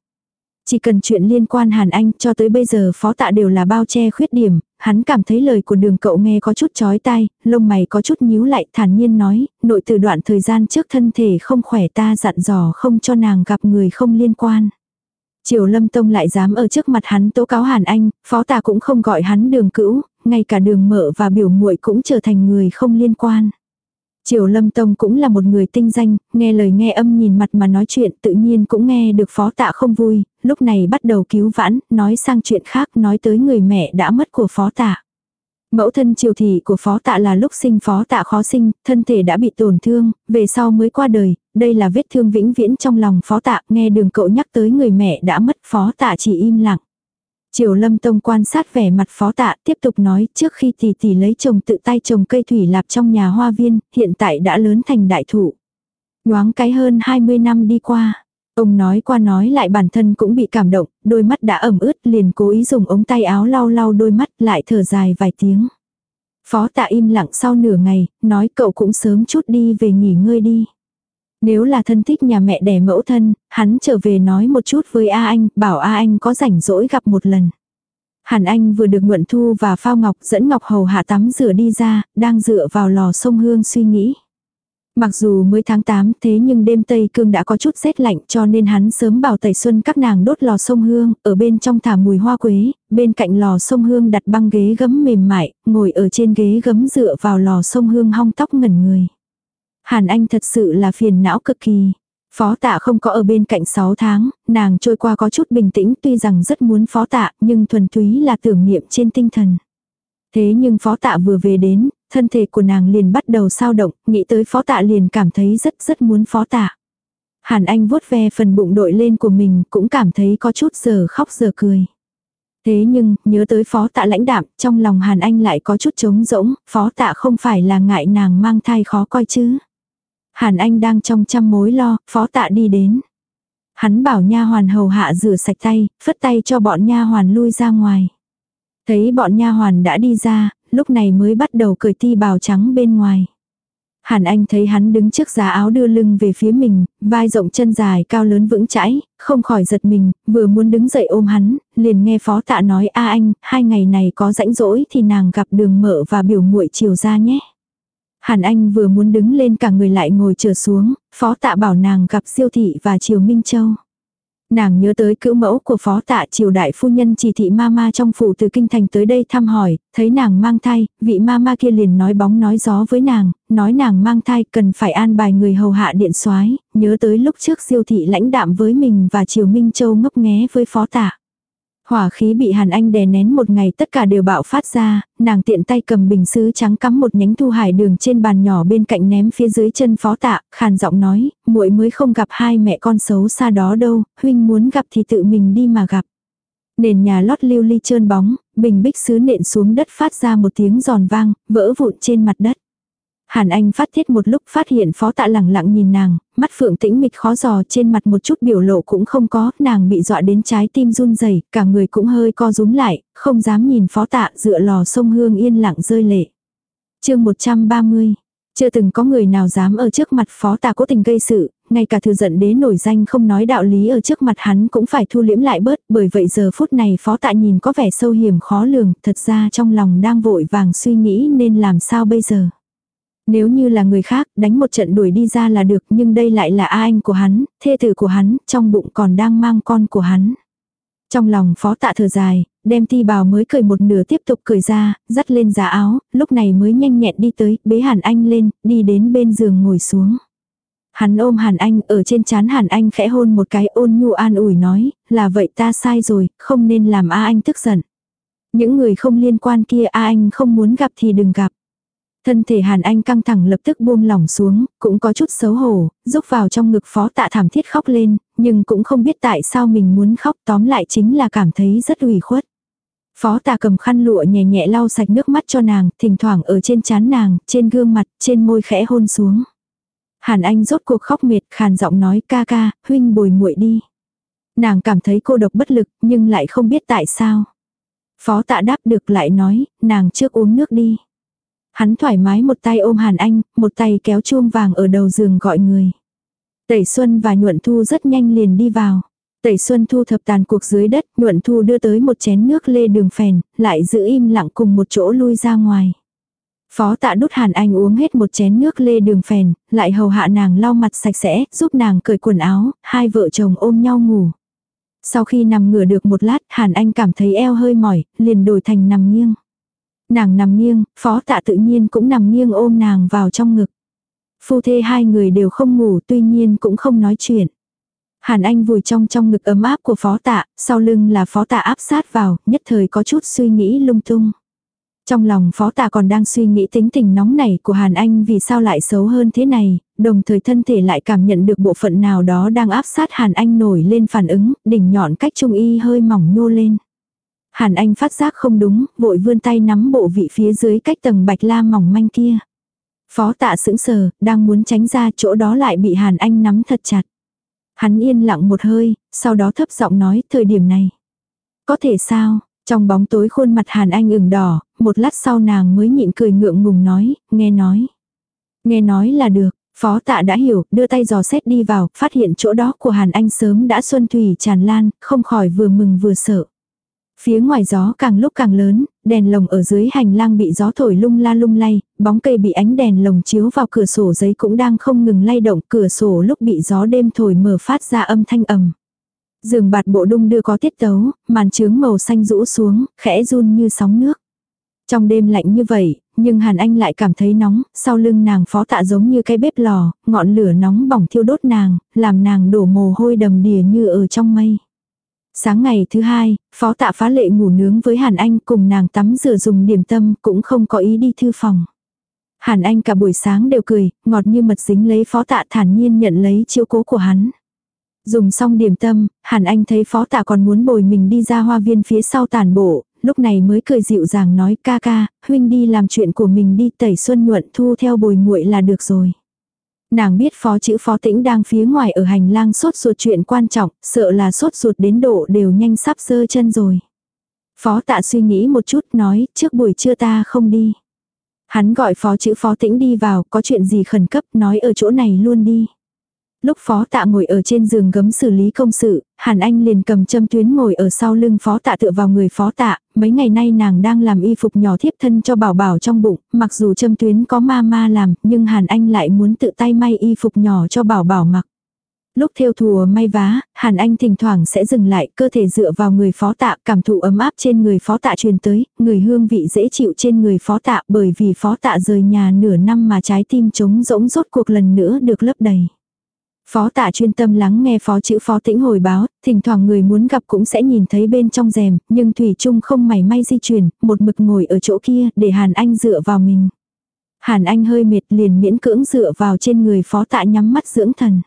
Chỉ cần chuyện liên quan Hàn Anh cho tới bây giờ phó tạ đều là bao che khuyết điểm, hắn cảm thấy lời của đường cậu nghe có chút chói tai, lông mày có chút nhíu lại thản nhiên nói, nội từ đoạn thời gian trước thân thể không khỏe ta dặn dò không cho nàng gặp người không liên quan. Triều Lâm Tông lại dám ở trước mặt hắn tố cáo Hàn Anh, phó tạ cũng không gọi hắn đường cữu, ngay cả đường mợ và biểu muội cũng trở thành người không liên quan. Triều Lâm Tông cũng là một người tinh danh, nghe lời nghe âm nhìn mặt mà nói chuyện tự nhiên cũng nghe được phó tạ không vui, lúc này bắt đầu cứu vãn, nói sang chuyện khác nói tới người mẹ đã mất của phó tạ. Mẫu thân triều thị của phó tạ là lúc sinh phó tạ khó sinh, thân thể đã bị tổn thương, về sau mới qua đời, đây là vết thương vĩnh viễn trong lòng phó tạ, nghe đường cậu nhắc tới người mẹ đã mất phó tạ chỉ im lặng. Triều Lâm Tông quan sát vẻ mặt phó tạ tiếp tục nói trước khi tỷ tỷ lấy chồng tự tay trồng cây thủy lạp trong nhà hoa viên, hiện tại đã lớn thành đại thụ. Nhoáng cái hơn 20 năm đi qua. Ông nói qua nói lại bản thân cũng bị cảm động, đôi mắt đã ẩm ướt liền cố ý dùng ống tay áo lau lau đôi mắt lại thở dài vài tiếng. Phó tạ im lặng sau nửa ngày, nói cậu cũng sớm chút đi về nghỉ ngơi đi. Nếu là thân thích nhà mẹ đẻ mẫu thân, hắn trở về nói một chút với A Anh, bảo A Anh có rảnh rỗi gặp một lần. Hàn Anh vừa được Nhuận Thu và Phao Ngọc dẫn Ngọc Hầu hạ tắm rửa đi ra, đang dựa vào lò sông Hương suy nghĩ. Mặc dù mới tháng 8 thế nhưng đêm Tây Cương đã có chút rét lạnh cho nên hắn sớm bảo tẩy xuân các nàng đốt lò sông Hương, ở bên trong thả mùi hoa quế, bên cạnh lò sông Hương đặt băng ghế gấm mềm mại, ngồi ở trên ghế gấm dựa vào lò sông Hương hong tóc ngẩn người. Hàn Anh thật sự là phiền não cực kỳ. Phó tạ không có ở bên cạnh 6 tháng, nàng trôi qua có chút bình tĩnh tuy rằng rất muốn phó tạ nhưng thuần túy là tưởng niệm trên tinh thần. Thế nhưng phó tạ vừa về đến, thân thể của nàng liền bắt đầu sao động, nghĩ tới phó tạ liền cảm thấy rất rất muốn phó tạ. Hàn Anh vuốt ve phần bụng đội lên của mình cũng cảm thấy có chút giờ khóc giờ cười. Thế nhưng, nhớ tới phó tạ lãnh đạm, trong lòng Hàn Anh lại có chút trống rỗng, phó tạ không phải là ngại nàng mang thai khó coi chứ. Hàn Anh đang trong trăm mối lo, phó tạ đi đến. Hắn bảo nha hoàn hầu hạ rửa sạch tay, phất tay cho bọn nha hoàn lui ra ngoài. Thấy bọn nha hoàn đã đi ra, lúc này mới bắt đầu cởi ti bào trắng bên ngoài. Hàn Anh thấy hắn đứng trước giá áo đưa lưng về phía mình, vai rộng chân dài cao lớn vững chãi, không khỏi giật mình, vừa muốn đứng dậy ôm hắn, liền nghe phó tạ nói a anh, hai ngày này có rãnh rỗi thì nàng gặp đường mợ và biểu muội chiều ra nhé. Hàn Anh vừa muốn đứng lên cả người lại ngồi trở xuống, phó tạ bảo nàng gặp siêu thị và triều Minh Châu. Nàng nhớ tới cữu mẫu của phó tạ triều đại phu nhân chỉ thị mama trong phủ từ kinh thành tới đây thăm hỏi, thấy nàng mang thai, vị mama kia liền nói bóng nói gió với nàng, nói nàng mang thai cần phải an bài người hầu hạ điện soái nhớ tới lúc trước siêu thị lãnh đạm với mình và triều Minh Châu ngốc nghé với phó tạ. Hỏa khí bị Hàn Anh đè nén một ngày tất cả đều bạo phát ra, nàng tiện tay cầm bình sứ trắng cắm một nhánh thu hải đường trên bàn nhỏ bên cạnh ném phía dưới chân phó tạ, khàn giọng nói, muội mới không gặp hai mẹ con xấu xa đó đâu, huynh muốn gặp thì tự mình đi mà gặp. Nền nhà lót lưu ly trơn bóng, bình bích sứ nện xuống đất phát ra một tiếng giòn vang, vỡ vụn trên mặt đất. Hàn Anh phát thiết một lúc phát hiện phó tạ lẳng lặng nhìn nàng, mắt phượng tĩnh mịch khó giò trên mặt một chút biểu lộ cũng không có, nàng bị dọa đến trái tim run rẩy cả người cũng hơi co rúm lại, không dám nhìn phó tạ dựa lò sông hương yên lặng rơi lệ. chương 130 chưa từng có người nào dám ở trước mặt phó tạ cố tình gây sự, ngay cả thừa giận đế nổi danh không nói đạo lý ở trước mặt hắn cũng phải thu liễm lại bớt, bởi vậy giờ phút này phó tạ nhìn có vẻ sâu hiểm khó lường, thật ra trong lòng đang vội vàng suy nghĩ nên làm sao bây giờ. Nếu như là người khác, đánh một trận đuổi đi ra là được, nhưng đây lại là A anh của hắn, thê tử của hắn, trong bụng còn đang mang con của hắn. Trong lòng phó tạ thở dài, đem ti bào mới cười một nửa tiếp tục cười ra, dắt lên giá áo, lúc này mới nhanh nhẹn đi tới, bế Hàn Anh lên, đi đến bên giường ngồi xuống. Hắn ôm Hàn Anh, ở trên chán Hàn Anh khẽ hôn một cái ôn nhu an ủi nói, là vậy ta sai rồi, không nên làm A Anh tức giận. Những người không liên quan kia A Anh không muốn gặp thì đừng gặp. Thân thể Hàn Anh căng thẳng lập tức buông lỏng xuống, cũng có chút xấu hổ, rúc vào trong ngực phó tạ thảm thiết khóc lên, nhưng cũng không biết tại sao mình muốn khóc tóm lại chính là cảm thấy rất ủy khuất. Phó tạ cầm khăn lụa nhẹ nhẹ lau sạch nước mắt cho nàng, thỉnh thoảng ở trên trán nàng, trên gương mặt, trên môi khẽ hôn xuống. Hàn Anh rốt cuộc khóc mệt, khàn giọng nói ca ca, huynh bồi muội đi. Nàng cảm thấy cô độc bất lực, nhưng lại không biết tại sao. Phó tạ đáp được lại nói, nàng trước uống nước đi. Hắn thoải mái một tay ôm Hàn Anh, một tay kéo chuông vàng ở đầu giường gọi người. Tẩy Xuân và Nhuận Thu rất nhanh liền đi vào. Tẩy Xuân thu thập tàn cuộc dưới đất, nhuận thu đưa tới một chén nước lê đường phèn, lại giữ im lặng cùng một chỗ lui ra ngoài. Phó tạ đút Hàn Anh uống hết một chén nước lê đường phèn, lại hầu hạ nàng lau mặt sạch sẽ, giúp nàng cởi quần áo, hai vợ chồng ôm nhau ngủ. Sau khi nằm ngửa được một lát, Hàn Anh cảm thấy eo hơi mỏi, liền đổi thành nằm nghiêng. Nàng nằm nghiêng, phó tạ tự nhiên cũng nằm nghiêng ôm nàng vào trong ngực. Phu thê hai người đều không ngủ tuy nhiên cũng không nói chuyện. Hàn Anh vùi trong trong ngực ấm áp của phó tạ, sau lưng là phó tạ áp sát vào, nhất thời có chút suy nghĩ lung tung. Trong lòng phó tạ còn đang suy nghĩ tính tình nóng nảy của Hàn Anh vì sao lại xấu hơn thế này, đồng thời thân thể lại cảm nhận được bộ phận nào đó đang áp sát Hàn Anh nổi lên phản ứng, đỉnh nhọn cách trung y hơi mỏng nhô lên. Hàn Anh phát giác không đúng, vội vươn tay nắm bộ vị phía dưới cách tầng bạch la mỏng manh kia. Phó tạ sững sờ, đang muốn tránh ra chỗ đó lại bị Hàn Anh nắm thật chặt. Hắn yên lặng một hơi, sau đó thấp giọng nói thời điểm này. Có thể sao, trong bóng tối khuôn mặt Hàn Anh ửng đỏ, một lát sau nàng mới nhịn cười ngượng ngùng nói, nghe nói. Nghe nói là được, phó tạ đã hiểu, đưa tay dò xét đi vào, phát hiện chỗ đó của Hàn Anh sớm đã xuân thủy tràn lan, không khỏi vừa mừng vừa sợ. Phía ngoài gió càng lúc càng lớn, đèn lồng ở dưới hành lang bị gió thổi lung la lung lay, bóng cây bị ánh đèn lồng chiếu vào cửa sổ giấy cũng đang không ngừng lay động, cửa sổ lúc bị gió đêm thổi mở phát ra âm thanh ầm. Giường bạt bộ đung đưa có tiết tấu, màn trướng màu xanh rũ xuống, khẽ run như sóng nước. Trong đêm lạnh như vậy, nhưng Hàn Anh lại cảm thấy nóng, sau lưng nàng phó tạ giống như cái bếp lò, ngọn lửa nóng bỏng thiêu đốt nàng, làm nàng đổ mồ hôi đầm đìa như ở trong mây. Sáng ngày thứ hai, phó tạ phá lệ ngủ nướng với Hàn Anh cùng nàng tắm rửa dùng điểm tâm cũng không có ý đi thư phòng. Hàn Anh cả buổi sáng đều cười, ngọt như mật dính lấy phó tạ thản nhiên nhận lấy chiếu cố của hắn. Dùng xong điểm tâm, Hàn Anh thấy phó tạ còn muốn bồi mình đi ra hoa viên phía sau tàn bộ, lúc này mới cười dịu dàng nói ca ca, huynh đi làm chuyện của mình đi tẩy xuân nhuận thu theo bồi muội là được rồi. Nàng biết phó chữ phó tĩnh đang phía ngoài ở hành lang sốt ruột chuyện quan trọng, sợ là sốt ruột đến độ đều nhanh sắp sơ chân rồi. Phó tạ suy nghĩ một chút nói, trước buổi trưa ta không đi. Hắn gọi phó chữ phó tĩnh đi vào, có chuyện gì khẩn cấp nói ở chỗ này luôn đi. Lúc phó tạ ngồi ở trên giường gấm xử lý công sự, Hàn Anh liền cầm châm tuyến ngồi ở sau lưng phó tạ tựa vào người phó tạ, mấy ngày nay nàng đang làm y phục nhỏ thiếp thân cho bảo bảo trong bụng, mặc dù châm tuyến có ma ma làm, nhưng Hàn Anh lại muốn tự tay may y phục nhỏ cho bảo bảo mặc. Lúc theo thùa may vá, Hàn Anh thỉnh thoảng sẽ dừng lại, cơ thể dựa vào người phó tạ, cảm thụ ấm áp trên người phó tạ truyền tới, người hương vị dễ chịu trên người phó tạ bởi vì phó tạ rời nhà nửa năm mà trái tim trống rỗng rốt cuộc lần nữa được lấp đầy. Phó tạ chuyên tâm lắng nghe phó chữ phó tĩnh hồi báo, thỉnh thoảng người muốn gặp cũng sẽ nhìn thấy bên trong rèm, nhưng Thủy Trung không mảy may di chuyển, một mực ngồi ở chỗ kia để Hàn Anh dựa vào mình. Hàn Anh hơi mệt liền miễn cưỡng dựa vào trên người phó tạ nhắm mắt dưỡng thần.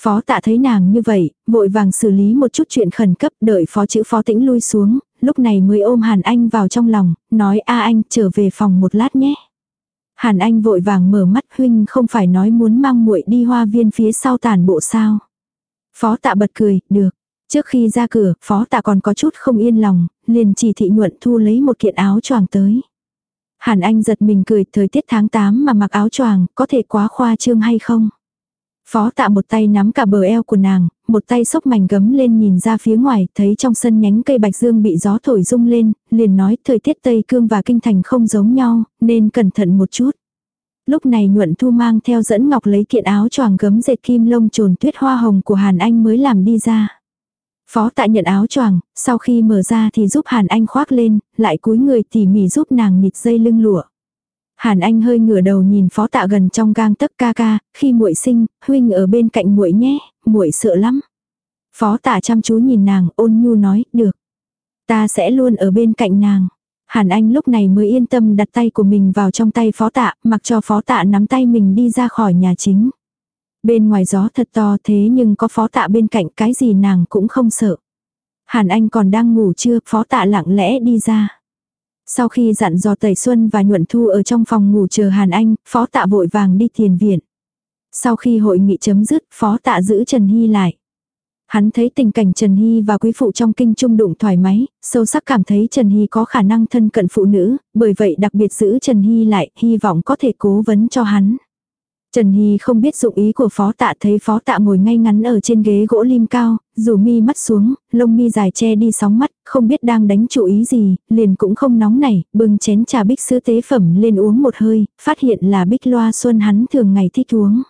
Phó tạ thấy nàng như vậy, vội vàng xử lý một chút chuyện khẩn cấp đợi phó chữ phó tĩnh lui xuống, lúc này mới ôm Hàn Anh vào trong lòng, nói a anh trở về phòng một lát nhé. Hàn Anh vội vàng mở mắt huynh không phải nói muốn mang muội đi hoa viên phía sau tàn bộ sao. Phó tạ bật cười, được. Trước khi ra cửa, phó tạ còn có chút không yên lòng, liền chỉ thị nhuận thu lấy một kiện áo choàng tới. Hàn Anh giật mình cười thời tiết tháng 8 mà mặc áo choàng có thể quá khoa trương hay không. Phó tạ một tay nắm cả bờ eo của nàng, một tay xốc mảnh gấm lên nhìn ra phía ngoài, thấy trong sân nhánh cây bạch dương bị gió thổi rung lên, liền nói thời tiết Tây Cương và Kinh Thành không giống nhau, nên cẩn thận một chút. Lúc này nhuận thu mang theo dẫn ngọc lấy kiện áo choàng gấm dệt kim lông trồn tuyết hoa hồng của Hàn Anh mới làm đi ra. Phó tạ nhận áo choàng, sau khi mở ra thì giúp Hàn Anh khoác lên, lại cúi người tỉ mỉ giúp nàng nhịt dây lưng lụa. Hàn Anh hơi ngửa đầu nhìn phó tạ gần trong gang tấc ca ca, khi muội sinh, huynh ở bên cạnh muội nhé, muội sợ lắm. Phó tạ chăm chú nhìn nàng, ôn nhu nói, được. Ta sẽ luôn ở bên cạnh nàng. Hàn Anh lúc này mới yên tâm đặt tay của mình vào trong tay phó tạ, mặc cho phó tạ nắm tay mình đi ra khỏi nhà chính. Bên ngoài gió thật to thế nhưng có phó tạ bên cạnh cái gì nàng cũng không sợ. Hàn Anh còn đang ngủ chưa, phó tạ lặng lẽ đi ra. Sau khi dặn dò Tẩy Xuân và Nhuận Thu ở trong phòng ngủ chờ Hàn Anh, phó tạ vội vàng đi tiền viện. Sau khi hội nghị chấm dứt, phó tạ giữ Trần Hy lại. Hắn thấy tình cảnh Trần Hy và quý phụ trong kinh trung đụng thoải mái, sâu sắc cảm thấy Trần Hy có khả năng thân cận phụ nữ, bởi vậy đặc biệt giữ Trần Hy lại, hy vọng có thể cố vấn cho hắn. Trần Hy không biết dụng ý của phó tạ thấy phó tạ ngồi ngay ngắn ở trên ghế gỗ lim cao, dù mi mắt xuống, lông mi dài che đi sóng mắt, không biết đang đánh chủ ý gì, liền cũng không nóng nảy, bưng chén trà bích sữa tế phẩm lên uống một hơi, phát hiện là bích loa xuân hắn thường ngày thích uống.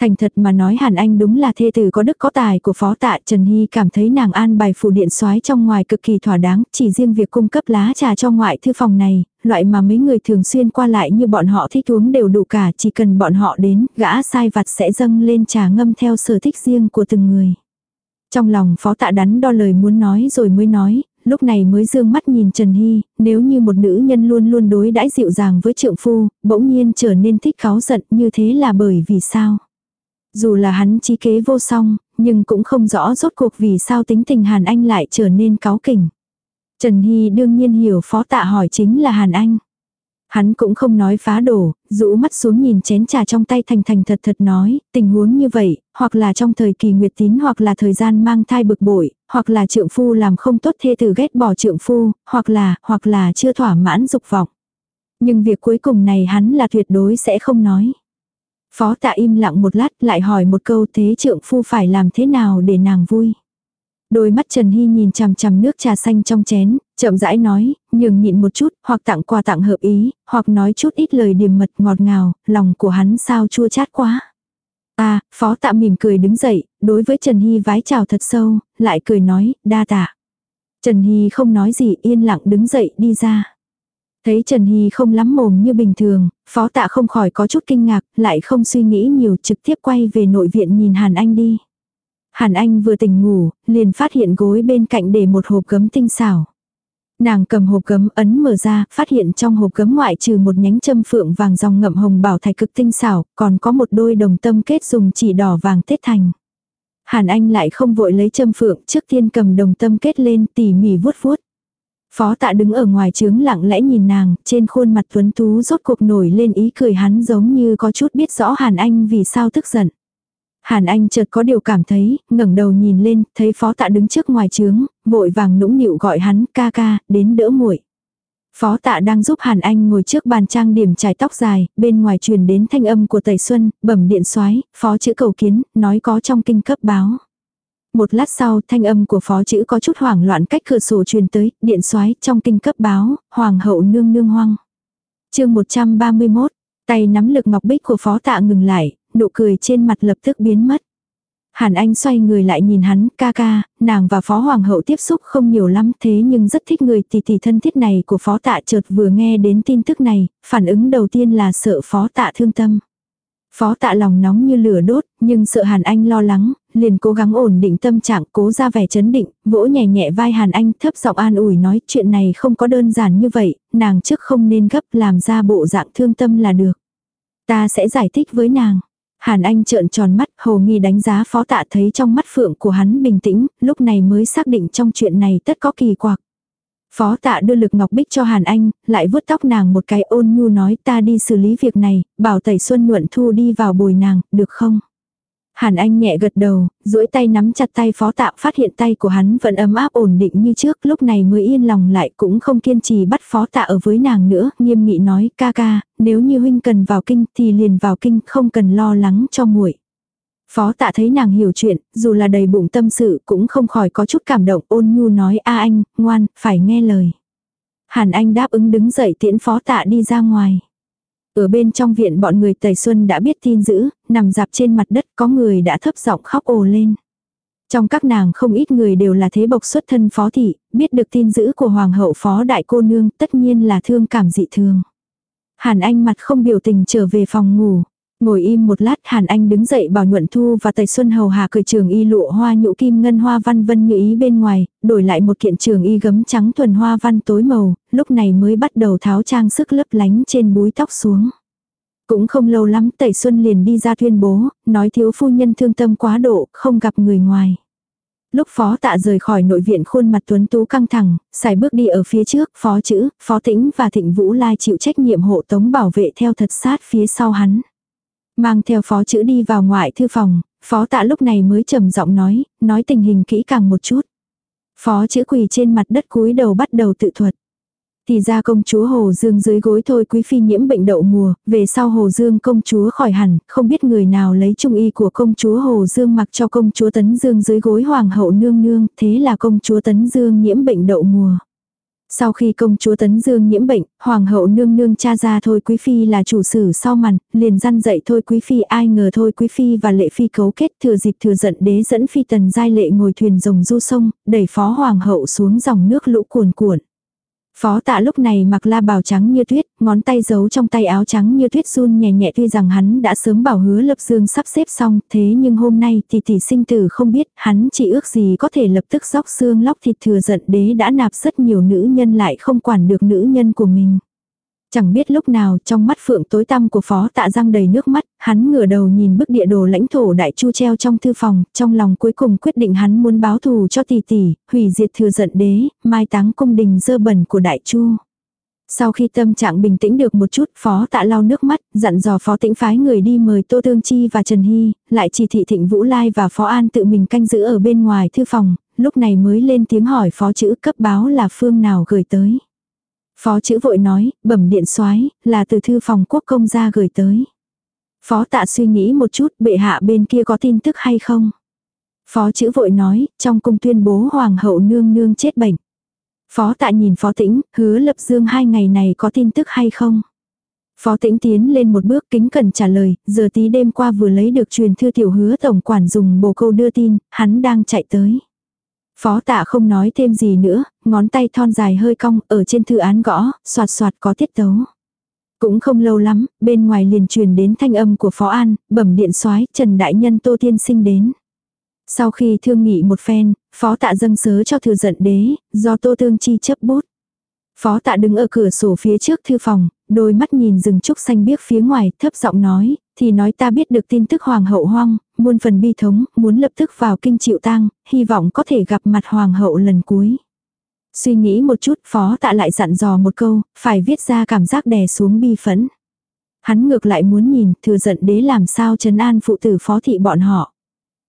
Thành thật mà nói Hàn Anh đúng là thê tử có đức có tài của phó tạ Trần Hy cảm thấy nàng an bài phủ điện soái trong ngoài cực kỳ thỏa đáng, chỉ riêng việc cung cấp lá trà cho ngoại thư phòng này, loại mà mấy người thường xuyên qua lại như bọn họ thích uống đều đủ cả, chỉ cần bọn họ đến, gã sai vặt sẽ dâng lên trà ngâm theo sở thích riêng của từng người. Trong lòng phó tạ đắn đo lời muốn nói rồi mới nói, lúc này mới dương mắt nhìn Trần Hy, nếu như một nữ nhân luôn luôn đối đãi dịu dàng với trượng phu, bỗng nhiên trở nên thích cáu giận như thế là bởi vì sao? Dù là hắn trí kế vô song, nhưng cũng không rõ rốt cuộc vì sao tính tình Hàn Anh lại trở nên cáu kỉnh. Trần Hy đương nhiên hiểu phó tạ hỏi chính là Hàn Anh. Hắn cũng không nói phá đổ, rũ mắt xuống nhìn chén trà trong tay thành thành thật thật nói, tình huống như vậy, hoặc là trong thời kỳ nguyệt tín hoặc là thời gian mang thai bực bội, hoặc là trượng phu làm không tốt thê tử ghét bỏ trượng phu, hoặc là, hoặc là chưa thỏa mãn dục vọng. Nhưng việc cuối cùng này hắn là tuyệt đối sẽ không nói. Phó tạ im lặng một lát lại hỏi một câu thế trượng phu phải làm thế nào để nàng vui. Đôi mắt Trần Hy nhìn chằm chằm nước trà xanh trong chén, chậm rãi nói, nhường nhịn một chút, hoặc tặng quà tặng hợp ý, hoặc nói chút ít lời điềm mật ngọt ngào, lòng của hắn sao chua chát quá. À, phó tạ mỉm cười đứng dậy, đối với Trần Hy vái chào thật sâu, lại cười nói, đa tạ. Trần Hy không nói gì yên lặng đứng dậy đi ra. Thấy Trần Hy không lắm mồm như bình thường, phó tạ không khỏi có chút kinh ngạc, lại không suy nghĩ nhiều trực tiếp quay về nội viện nhìn Hàn Anh đi. Hàn Anh vừa tỉnh ngủ, liền phát hiện gối bên cạnh để một hộp gấm tinh xảo. Nàng cầm hộp gấm ấn mở ra, phát hiện trong hộp gấm ngoại trừ một nhánh châm phượng vàng dòng ngậm hồng bảo thạch cực tinh xảo, còn có một đôi đồng tâm kết dùng chỉ đỏ vàng tết thành. Hàn Anh lại không vội lấy châm phượng, trước tiên cầm đồng tâm kết lên tỉ mỉ vuốt vuốt. Phó tạ đứng ở ngoài trướng lặng lẽ nhìn nàng, trên khuôn mặt tuấn tú rốt cuộc nổi lên ý cười hắn giống như có chút biết rõ Hàn Anh vì sao tức giận. Hàn Anh chợt có điều cảm thấy, ngẩng đầu nhìn lên, thấy phó tạ đứng trước ngoài trướng, vội vàng nũng nịu gọi hắn ca ca, đến đỡ muội. Phó tạ đang giúp Hàn Anh ngồi trước bàn trang điểm trải tóc dài, bên ngoài truyền đến thanh âm của Tẩy Xuân, bẩm điện soái phó chữ cầu kiến, nói có trong kinh cấp báo. Một lát sau, thanh âm của phó chữ có chút hoảng loạn cách cửa sổ truyền tới, điện soái trong kinh cấp báo, hoàng hậu nương nương hoang. chương 131, tay nắm lực ngọc bích của phó tạ ngừng lại, nụ cười trên mặt lập tức biến mất. Hàn Anh xoay người lại nhìn hắn, ca ca, nàng và phó hoàng hậu tiếp xúc không nhiều lắm thế nhưng rất thích người tỷ tỷ thân thiết này của phó tạ chợt vừa nghe đến tin tức này, phản ứng đầu tiên là sợ phó tạ thương tâm. Phó tạ lòng nóng như lửa đốt, nhưng sợ Hàn Anh lo lắng, liền cố gắng ổn định tâm trạng, cố ra vẻ chấn định, vỗ nhẹ nhẹ vai Hàn Anh thấp giọng an ủi nói chuyện này không có đơn giản như vậy, nàng trước không nên gấp làm ra bộ dạng thương tâm là được. Ta sẽ giải thích với nàng. Hàn Anh trợn tròn mắt, hồ nghi đánh giá phó tạ thấy trong mắt phượng của hắn bình tĩnh, lúc này mới xác định trong chuyện này tất có kỳ quặc. Phó tạ đưa lực ngọc bích cho Hàn Anh, lại vuốt tóc nàng một cái ôn nhu nói ta đi xử lý việc này, bảo tẩy xuân nhuận thu đi vào bồi nàng, được không? Hàn Anh nhẹ gật đầu, duỗi tay nắm chặt tay phó tạ phát hiện tay của hắn vẫn ấm áp ổn định như trước lúc này mới yên lòng lại cũng không kiên trì bắt phó tạ ở với nàng nữa, nghiêm nghị nói ca ca, nếu như huynh cần vào kinh thì liền vào kinh không cần lo lắng cho muội. Phó tạ thấy nàng hiểu chuyện, dù là đầy bụng tâm sự cũng không khỏi có chút cảm động ôn nhu nói a anh, ngoan, phải nghe lời. Hàn Anh đáp ứng đứng dậy tiễn phó tạ đi ra ngoài. Ở bên trong viện bọn người Tẩy Xuân đã biết tin dữ, nằm dạp trên mặt đất có người đã thấp giọng khóc ồ lên. Trong các nàng không ít người đều là thế bộc xuất thân phó thị, biết được tin dữ của hoàng hậu phó đại cô nương tất nhiên là thương cảm dị thường. Hàn Anh mặt không biểu tình trở về phòng ngủ. Ngồi im một lát Hàn Anh đứng dậy bảo nhuận thu và tây xuân hầu hà cởi trường y lụa hoa nhũ kim ngân hoa văn vân như ý bên ngoài, đổi lại một kiện trường y gấm trắng thuần hoa văn tối màu, lúc này mới bắt đầu tháo trang sức lấp lánh trên búi tóc xuống. Cũng không lâu lắm tẩy xuân liền đi ra tuyên bố, nói thiếu phu nhân thương tâm quá độ, không gặp người ngoài. Lúc phó tạ rời khỏi nội viện khuôn mặt tuấn tú căng thẳng, xài bước đi ở phía trước, phó chữ, phó tĩnh và thịnh vũ lai chịu trách nhiệm hộ tống bảo vệ theo thật sát phía sau hắn. Mang theo phó chữ đi vào ngoại thư phòng, phó tạ lúc này mới trầm giọng nói, nói tình hình kỹ càng một chút. Phó chữ quỳ trên mặt đất cúi đầu bắt đầu tự thuật. Thì ra công chúa Hồ Dương dưới gối thôi quý phi nhiễm bệnh đậu mùa, về sau Hồ Dương công chúa khỏi hẳn, không biết người nào lấy trung y của công chúa Hồ Dương mặc cho công chúa Tấn Dương dưới gối hoàng hậu nương nương, thế là công chúa Tấn Dương nhiễm bệnh đậu mùa. Sau khi công chúa Tấn Dương nhiễm bệnh, hoàng hậu nương nương cha ra thôi quý phi là chủ sử sau màn, liền răn dậy thôi quý phi ai ngờ thôi quý phi và lệ phi cấu kết thừa dịp thừa giận đế dẫn phi tần giai lệ ngồi thuyền rồng du sông, đẩy phó hoàng hậu xuống dòng nước lũ cuồn cuộn. Phó tạ lúc này mặc la bào trắng như tuyết, ngón tay giấu trong tay áo trắng như tuyết run nhẹ nhẹ tuy rằng hắn đã sớm bảo hứa lập dương sắp xếp xong, thế nhưng hôm nay thì tỷ sinh tử không biết, hắn chỉ ước gì có thể lập tức dóc xương lóc thịt thừa giận đế đã nạp rất nhiều nữ nhân lại không quản được nữ nhân của mình. Chẳng biết lúc nào trong mắt phượng tối tăm của phó tạ răng đầy nước mắt, hắn ngửa đầu nhìn bức địa đồ lãnh thổ đại chu treo trong thư phòng, trong lòng cuối cùng quyết định hắn muốn báo thù cho tỷ tỷ, hủy diệt thừa giận đế, mai táng cung đình dơ bẩn của đại chu. Sau khi tâm trạng bình tĩnh được một chút, phó tạ lau nước mắt, dặn dò phó tĩnh phái người đi mời Tô Tương Chi và Trần Hy, lại chỉ thị thịnh Vũ Lai và phó An tự mình canh giữ ở bên ngoài thư phòng, lúc này mới lên tiếng hỏi phó chữ cấp báo là phương nào gửi tới. Phó chữ vội nói, bẩm điện soái là từ thư phòng quốc công gia gửi tới. Phó tạ suy nghĩ một chút, bệ hạ bên kia có tin tức hay không? Phó chữ vội nói, trong cung tuyên bố hoàng hậu nương nương chết bệnh. Phó tạ nhìn phó tĩnh, hứa lập dương hai ngày này có tin tức hay không? Phó tĩnh tiến lên một bước kính cẩn trả lời, giờ tí đêm qua vừa lấy được truyền thư tiểu hứa tổng quản dùng bồ câu đưa tin, hắn đang chạy tới. Phó tạ không nói thêm gì nữa, ngón tay thon dài hơi cong, ở trên thư án gõ, soạt soạt có tiết tấu. Cũng không lâu lắm, bên ngoài liền truyền đến thanh âm của Phó An, bẩm điện soái Trần Đại Nhân Tô Tiên Sinh đến. Sau khi thương nghị một phen, Phó Tạ dâng sớ cho thừa giận đế, do Tô Tương Chi chấp bút. Phó Tạ đứng ở cửa sổ phía trước thư phòng, đôi mắt nhìn rừng trúc xanh biếc phía ngoài, thấp giọng nói, thì nói ta biết được tin tức hoàng hậu hoang, muôn phần bi thống, muốn lập tức vào kinh chịu tang, hy vọng có thể gặp mặt hoàng hậu lần cuối. Suy nghĩ một chút, phó tạ lại dặn dò một câu, phải viết ra cảm giác đè xuống bi phẫn. Hắn ngược lại muốn nhìn, thừa giận đế làm sao trấn an phụ tử phó thị bọn họ.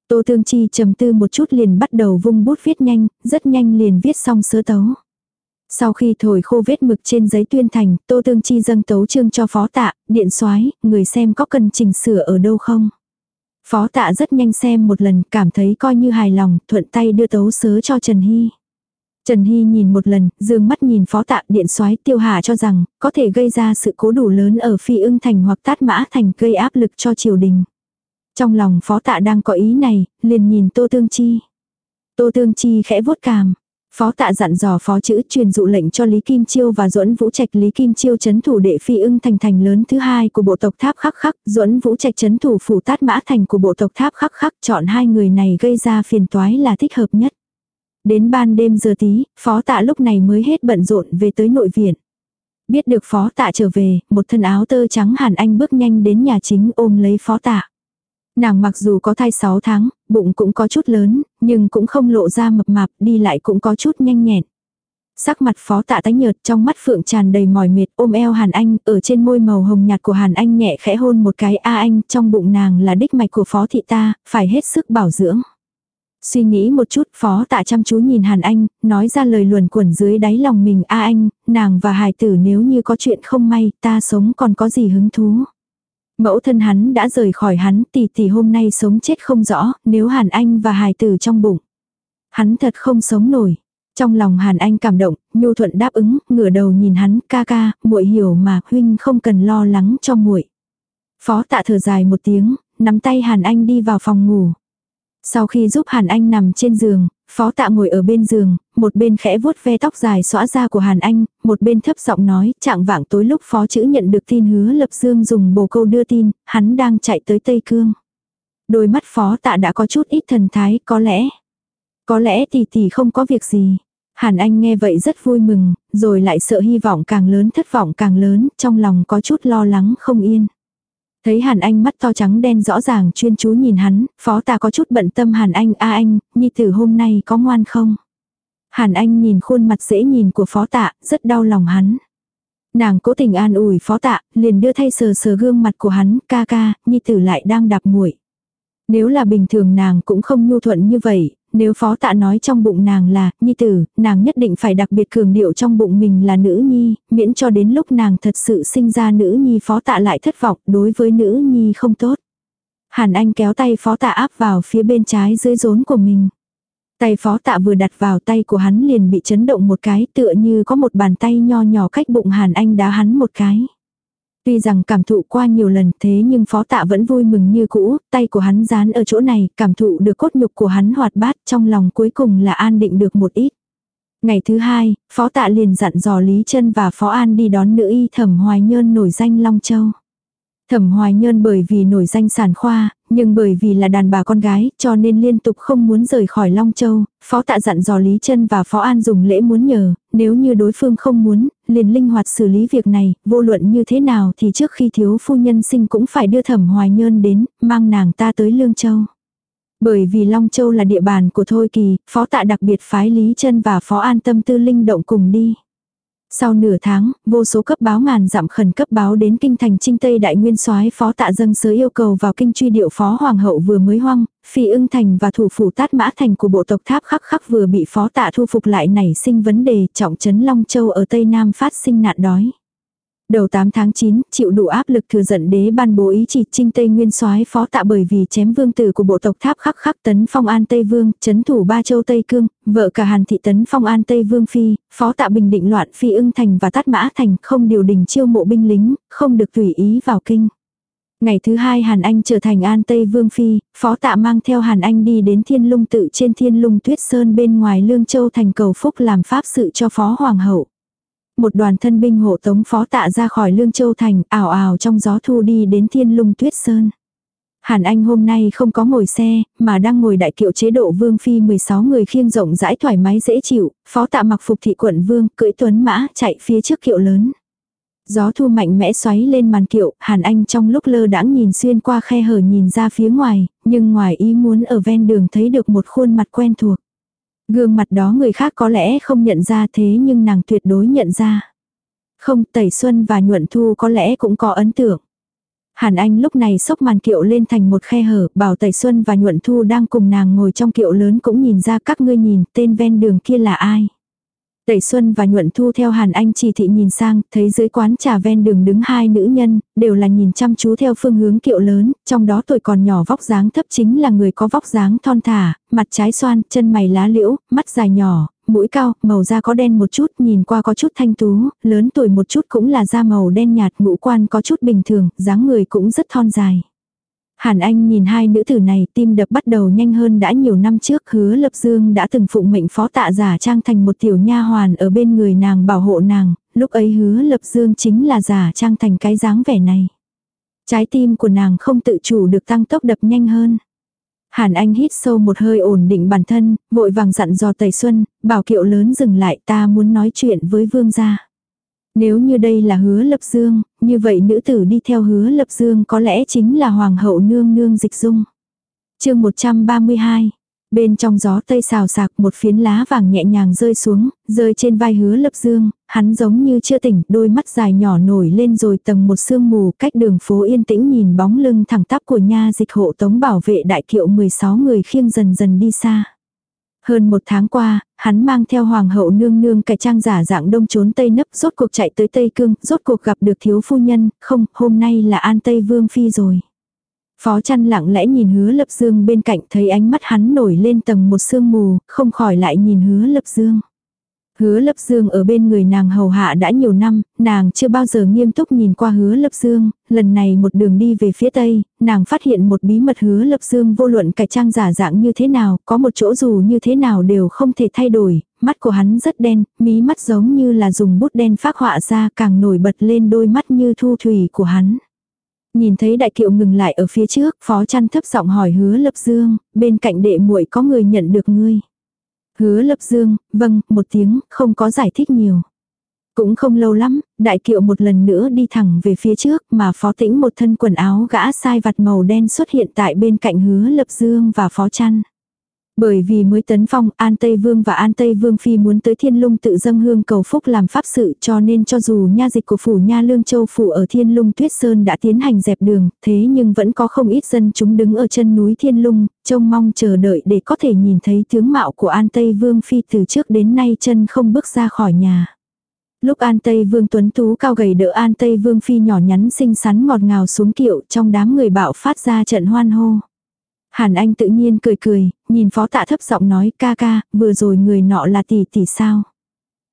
Tô Tương Chi trầm tư một chút liền bắt đầu vung bút viết nhanh, rất nhanh liền viết xong sớ tấu. Sau khi thổi khô vết mực trên giấy tuyên thành, Tô Tương Chi dâng tấu chương cho phó tạ, điện soái người xem có cần chỉnh sửa ở đâu không. Phó tạ rất nhanh xem một lần, cảm thấy coi như hài lòng, thuận tay đưa tấu sớ cho Trần Hy. Trần Hy nhìn một lần, dương mắt nhìn phó tạ điện soái tiêu hà cho rằng, có thể gây ra sự cố đủ lớn ở phi ưng thành hoặc tát mã thành gây áp lực cho triều đình. Trong lòng phó tạ đang có ý này, liền nhìn Tô Tương Chi. Tô Tương Chi khẽ vuốt càm, Phó tạ dặn dò phó chữ truyền dụ lệnh cho Lý Kim Chiêu và Duẫn Vũ Trạch Lý Kim Chiêu chấn thủ đệ phi ưng thành thành lớn thứ hai của bộ tộc Tháp Khắc Khắc, Duẫn Vũ Trạch chấn thủ phủ Tát Mã thành của bộ tộc Tháp Khắc Khắc, chọn hai người này gây ra phiền toái là thích hợp nhất. Đến ban đêm giờ tí, phó tạ lúc này mới hết bận rộn về tới nội viện. Biết được phó tạ trở về, một thân áo tơ trắng hàn anh bước nhanh đến nhà chính ôm lấy phó tạ. Nàng mặc dù có thai 6 tháng, bụng cũng có chút lớn, nhưng cũng không lộ ra mập mạp, đi lại cũng có chút nhanh nhẹn. Sắc mặt phó tạ tái nhợt trong mắt phượng tràn đầy mỏi mệt ôm eo Hàn Anh, ở trên môi màu hồng nhạt của Hàn Anh nhẹ khẽ hôn một cái A Anh, trong bụng nàng là đích mạch của phó thị ta, phải hết sức bảo dưỡng. Suy nghĩ một chút, phó tạ chăm chú nhìn Hàn Anh, nói ra lời luồn quẩn dưới đáy lòng mình A Anh, nàng và hài tử nếu như có chuyện không may, ta sống còn có gì hứng thú. Mẫu thân hắn đã rời khỏi hắn tỷ tỷ hôm nay sống chết không rõ, nếu Hàn Anh và hài tử trong bụng. Hắn thật không sống nổi. Trong lòng Hàn Anh cảm động, nhu thuận đáp ứng, ngửa đầu nhìn hắn, ca ca, muội hiểu mà, huynh không cần lo lắng cho muội. Phó tạ thở dài một tiếng, nắm tay Hàn Anh đi vào phòng ngủ. Sau khi giúp Hàn Anh nằm trên giường, Phó tạ ngồi ở bên giường, một bên khẽ vuốt ve tóc dài xõa ra của Hàn Anh, một bên thấp giọng nói, trạng vạng tối lúc phó chữ nhận được tin hứa lập dương dùng bồ câu đưa tin, hắn đang chạy tới Tây Cương. Đôi mắt phó tạ đã có chút ít thần thái, có lẽ, có lẽ tỷ tỷ không có việc gì. Hàn Anh nghe vậy rất vui mừng, rồi lại sợ hy vọng càng lớn thất vọng càng lớn, trong lòng có chút lo lắng không yên. Thấy Hàn Anh mắt to trắng đen rõ ràng chuyên chú nhìn hắn, phó ta có chút bận tâm Hàn Anh a anh, nhi tử hôm nay có ngoan không? Hàn Anh nhìn khuôn mặt dễ nhìn của phó tạ, rất đau lòng hắn. Nàng cố tình an ủi phó tạ, liền đưa thay sờ sờ gương mặt của hắn, ca ca, nhi tử lại đang đạp muội. Nếu là bình thường nàng cũng không nhu thuận như vậy, nếu phó tạ nói trong bụng nàng là, nhi tử, nàng nhất định phải đặc biệt cường điệu trong bụng mình là nữ nhi, miễn cho đến lúc nàng thật sự sinh ra nữ nhi phó tạ lại thất vọng đối với nữ nhi không tốt. Hàn Anh kéo tay phó tạ áp vào phía bên trái dưới rốn của mình. Tay phó tạ vừa đặt vào tay của hắn liền bị chấn động một cái tựa như có một bàn tay nho nhỏ cách bụng Hàn Anh đá hắn một cái. Tuy rằng cảm thụ qua nhiều lần thế nhưng phó tạ vẫn vui mừng như cũ, tay của hắn dán ở chỗ này, cảm thụ được cốt nhục của hắn hoạt bát trong lòng cuối cùng là an định được một ít. Ngày thứ hai, phó tạ liền dặn dò Lý chân và phó an đi đón nữ y thẩm hoài nhơn nổi danh Long Châu. Thẩm Hoài Nhơn bởi vì nổi danh sản khoa, nhưng bởi vì là đàn bà con gái, cho nên liên tục không muốn rời khỏi Long Châu, Phó Tạ dặn dò Lý Trân và Phó An dùng lễ muốn nhờ, nếu như đối phương không muốn, liền linh hoạt xử lý việc này, vô luận như thế nào thì trước khi thiếu phu nhân sinh cũng phải đưa Thẩm Hoài Nhơn đến, mang nàng ta tới Lương Châu. Bởi vì Long Châu là địa bàn của Thôi Kỳ, Phó Tạ đặc biệt phái Lý Trân và Phó An tâm tư linh động cùng đi. Sau nửa tháng, vô số cấp báo ngàn dặm khẩn cấp báo đến kinh thành trinh Tây Đại Nguyên soái phó tạ dâng sớ yêu cầu vào kinh truy điệu phó hoàng hậu vừa mới hoang, phi ưng thành và thủ phủ tát mã thành của bộ tộc tháp khắc khắc vừa bị phó tạ thu phục lại nảy sinh vấn đề trọng trấn Long Châu ở Tây Nam phát sinh nạn đói. Đầu 8 tháng 9, chịu đủ áp lực thừa dẫn đế ban bố ý chỉ trinh Tây Nguyên soái phó tạ bởi vì chém vương tử của bộ tộc tháp khắc khắc tấn phong an Tây Vương, chấn thủ ba châu Tây Cương, vợ cả hàn thị tấn phong an Tây Vương Phi, phó tạ bình định loạn Phi ưng thành và tát mã thành không điều đình chiêu mộ binh lính, không được tùy ý vào kinh. Ngày thứ hai Hàn Anh trở thành An Tây Vương Phi, phó tạ mang theo Hàn Anh đi đến thiên lung tự trên thiên lung tuyết sơn bên ngoài Lương Châu thành cầu phúc làm pháp sự cho phó hoàng hậu. Một đoàn thân binh hộ tống phó tạ ra khỏi Lương Châu Thành, ảo ảo trong gió thu đi đến thiên lung tuyết sơn. Hàn Anh hôm nay không có ngồi xe, mà đang ngồi đại kiệu chế độ vương phi 16 người khiêng rộng rãi thoải mái dễ chịu, phó tạ mặc phục thị quận vương, cưỡi tuấn mã, chạy phía trước kiệu lớn. Gió thu mạnh mẽ xoáy lên màn kiệu, Hàn Anh trong lúc lơ đãng nhìn xuyên qua khe hở nhìn ra phía ngoài, nhưng ngoài ý muốn ở ven đường thấy được một khuôn mặt quen thuộc. Gương mặt đó người khác có lẽ không nhận ra thế nhưng nàng tuyệt đối nhận ra. Không, Tẩy Xuân và Nhuận Thu có lẽ cũng có ấn tượng. Hàn Anh lúc này sốc màn kiệu lên thành một khe hở, bảo Tẩy Xuân và Nhuận Thu đang cùng nàng ngồi trong kiệu lớn cũng nhìn ra các ngươi nhìn tên ven đường kia là ai. Tẩy Xuân và Nhuận Thu theo Hàn Anh chỉ thị nhìn sang, thấy dưới quán trà ven đường đứng hai nữ nhân, đều là nhìn chăm chú theo phương hướng kiệu lớn, trong đó tuổi còn nhỏ vóc dáng thấp chính là người có vóc dáng thon thả, mặt trái xoan, chân mày lá liễu, mắt dài nhỏ, mũi cao, màu da có đen một chút, nhìn qua có chút thanh tú, lớn tuổi một chút cũng là da màu đen nhạt, ngũ quan có chút bình thường, dáng người cũng rất thon dài. Hàn Anh nhìn hai nữ tử này tim đập bắt đầu nhanh hơn đã nhiều năm trước hứa lập dương đã từng phụng mệnh phó tạ giả trang thành một tiểu nha hoàn ở bên người nàng bảo hộ nàng, lúc ấy hứa lập dương chính là giả trang thành cái dáng vẻ này. Trái tim của nàng không tự chủ được tăng tốc đập nhanh hơn. Hàn Anh hít sâu một hơi ổn định bản thân, vội vàng dặn dò Tẩy Xuân, bảo kiệu lớn dừng lại ta muốn nói chuyện với vương gia. Nếu như đây là hứa lập dương, như vậy nữ tử đi theo hứa lập dương có lẽ chính là hoàng hậu nương nương dịch dung. chương 132 Bên trong gió tây xào sạc một phiến lá vàng nhẹ nhàng rơi xuống, rơi trên vai hứa lập dương, hắn giống như chưa tỉnh, đôi mắt dài nhỏ nổi lên rồi tầng một sương mù cách đường phố yên tĩnh nhìn bóng lưng thẳng tắp của nha dịch hộ tống bảo vệ đại kiệu 16 người khiêng dần dần đi xa. Hơn một tháng qua, hắn mang theo hoàng hậu nương nương cải trang giả dạng đông trốn tây nấp rốt cuộc chạy tới Tây Cương, rốt cuộc gặp được thiếu phu nhân, không, hôm nay là an Tây Vương Phi rồi. Phó chăn lặng lẽ nhìn hứa lập dương bên cạnh thấy ánh mắt hắn nổi lên tầng một sương mù, không khỏi lại nhìn hứa lập dương. Hứa lập dương ở bên người nàng hầu hạ đã nhiều năm, nàng chưa bao giờ nghiêm túc nhìn qua hứa lập dương, lần này một đường đi về phía tây, nàng phát hiện một bí mật hứa lập dương vô luận cải trang giả dạng như thế nào, có một chỗ dù như thế nào đều không thể thay đổi, mắt của hắn rất đen, mí mắt giống như là dùng bút đen phác họa ra càng nổi bật lên đôi mắt như thu thủy của hắn. Nhìn thấy đại kiệu ngừng lại ở phía trước, phó chăn thấp giọng hỏi hứa lập dương, bên cạnh đệ muội có người nhận được ngươi. Hứa lập dương, vâng, một tiếng, không có giải thích nhiều. Cũng không lâu lắm, đại kiệu một lần nữa đi thẳng về phía trước mà phó tĩnh một thân quần áo gã sai vặt màu đen xuất hiện tại bên cạnh hứa lập dương và phó chăn. Bởi vì mới tấn phong, An Tây Vương và An Tây Vương Phi muốn tới Thiên Lung tự dâng hương cầu phúc làm pháp sự cho nên cho dù nha dịch của phủ nha lương châu phủ ở Thiên Lung Tuyết Sơn đã tiến hành dẹp đường, thế nhưng vẫn có không ít dân chúng đứng ở chân núi Thiên Lung, trông mong chờ đợi để có thể nhìn thấy tướng mạo của An Tây Vương Phi từ trước đến nay chân không bước ra khỏi nhà. Lúc An Tây Vương Tuấn Tú cao gầy đỡ An Tây Vương Phi nhỏ nhắn xinh xắn ngọt ngào xuống kiệu trong đám người bạo phát ra trận hoan hô. Hàn Anh tự nhiên cười cười, nhìn phó tạ thấp giọng nói ca ca, vừa rồi người nọ là tỷ tỷ sao.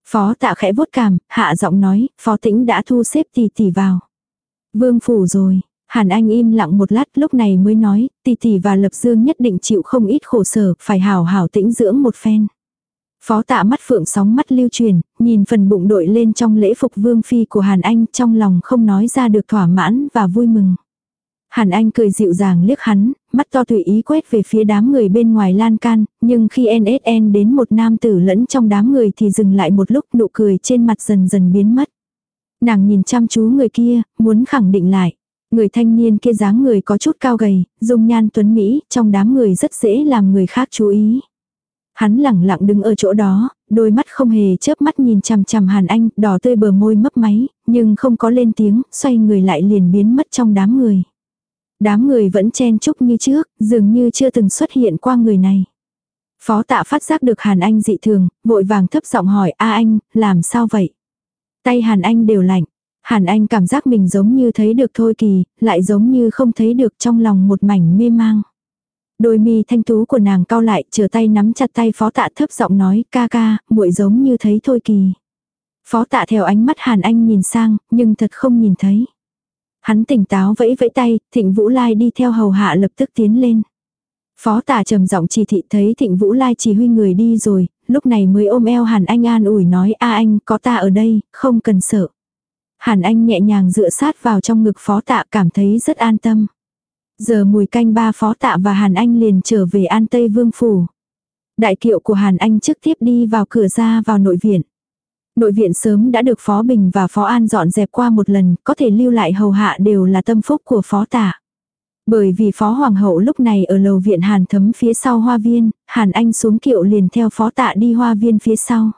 Phó tạ khẽ vuốt cảm, hạ giọng nói, phó tĩnh đã thu xếp tỷ tỷ vào. Vương phủ rồi, Hàn Anh im lặng một lát lúc này mới nói, tỷ tỷ và Lập Dương nhất định chịu không ít khổ sở, phải hảo hảo tĩnh dưỡng một phen. Phó tạ mắt phượng sóng mắt lưu truyền, nhìn phần bụng đội lên trong lễ phục vương phi của Hàn Anh trong lòng không nói ra được thỏa mãn và vui mừng. Hàn Anh cười dịu dàng liếc hắn, mắt to tùy ý quét về phía đám người bên ngoài lan can, nhưng khi NSN đến một nam tử lẫn trong đám người thì dừng lại một lúc nụ cười trên mặt dần dần biến mất. Nàng nhìn chăm chú người kia, muốn khẳng định lại. Người thanh niên kia dáng người có chút cao gầy, dung nhan tuấn Mỹ, trong đám người rất dễ làm người khác chú ý. Hắn lẳng lặng đứng ở chỗ đó, đôi mắt không hề chớp mắt nhìn chằm chằm Hàn Anh, đỏ tươi bờ môi mấp máy, nhưng không có lên tiếng, xoay người lại liền biến mất trong đám người. Đám người vẫn chen chúc như trước, dường như chưa từng xuất hiện qua người này. Phó tạ phát giác được Hàn Anh dị thường, vội vàng thấp giọng hỏi a anh, làm sao vậy? Tay Hàn Anh đều lạnh. Hàn Anh cảm giác mình giống như thấy được thôi kỳ, lại giống như không thấy được trong lòng một mảnh mê mang. Đôi mi thanh tú của nàng cao lại, chờ tay nắm chặt tay phó tạ thấp giọng nói, ca ca, muội giống như thấy thôi kỳ. Phó tạ theo ánh mắt Hàn Anh nhìn sang, nhưng thật không nhìn thấy. Hắn tỉnh táo vẫy vẫy tay, thịnh Vũ Lai đi theo hầu hạ lập tức tiến lên. Phó tả trầm giọng chỉ thị thấy thịnh Vũ Lai chỉ huy người đi rồi, lúc này mới ôm eo Hàn Anh an ủi nói a anh có ta ở đây, không cần sợ. Hàn Anh nhẹ nhàng dựa sát vào trong ngực phó tạ cảm thấy rất an tâm. Giờ mùi canh ba phó tạ và Hàn Anh liền trở về An Tây Vương Phủ. Đại kiệu của Hàn Anh trước tiếp đi vào cửa ra vào nội viện. Nội viện sớm đã được Phó Bình và Phó An dọn dẹp qua một lần, có thể lưu lại hầu hạ đều là tâm phúc của Phó Tả. Bởi vì Phó Hoàng hậu lúc này ở lầu viện Hàn thấm phía sau hoa viên, Hàn Anh xuống kiệu liền theo Phó Tạ đi hoa viên phía sau.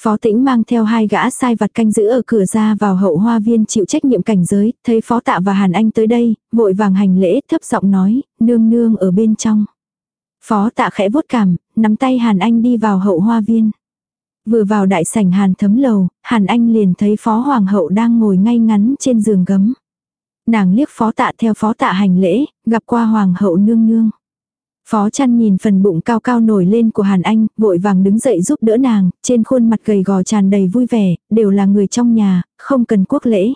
Phó tĩnh mang theo hai gã sai vặt canh giữ ở cửa ra vào hậu hoa viên chịu trách nhiệm cảnh giới, thấy phó tạ và Hàn Anh tới đây, vội vàng hành lễ thấp giọng nói, nương nương ở bên trong. Phó tạ khẽ vuốt cảm, nắm tay Hàn Anh đi vào hậu hoa viên. Vừa vào đại sảnh Hàn thấm lầu, Hàn Anh liền thấy phó hoàng hậu đang ngồi ngay ngắn trên giường gấm. Nàng liếc phó tạ theo phó tạ hành lễ, gặp qua hoàng hậu nương nương. Phó chăn nhìn phần bụng cao cao nổi lên của Hàn Anh, vội vàng đứng dậy giúp đỡ nàng, trên khuôn mặt gầy gò tràn đầy vui vẻ, đều là người trong nhà, không cần quốc lễ.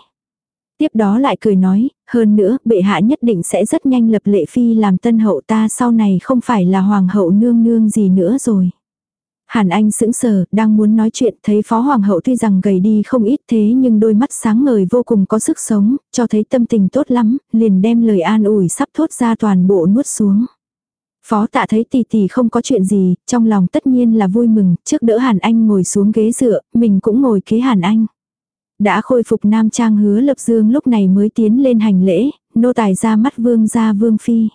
Tiếp đó lại cười nói, hơn nữa, bệ hạ nhất định sẽ rất nhanh lập lệ phi làm tân hậu ta sau này không phải là hoàng hậu nương nương gì nữa rồi. Hàn Anh sững sờ, đang muốn nói chuyện, thấy Phó Hoàng hậu tuy rằng gầy đi không ít thế nhưng đôi mắt sáng ngời vô cùng có sức sống, cho thấy tâm tình tốt lắm, liền đem lời an ủi sắp thốt ra toàn bộ nuốt xuống. Phó tạ thấy tỷ tỷ không có chuyện gì, trong lòng tất nhiên là vui mừng, trước đỡ Hàn Anh ngồi xuống ghế dựa, mình cũng ngồi kế Hàn Anh. Đã khôi phục nam trang hứa lập dương lúc này mới tiến lên hành lễ, nô tài ra mắt vương gia vương phi.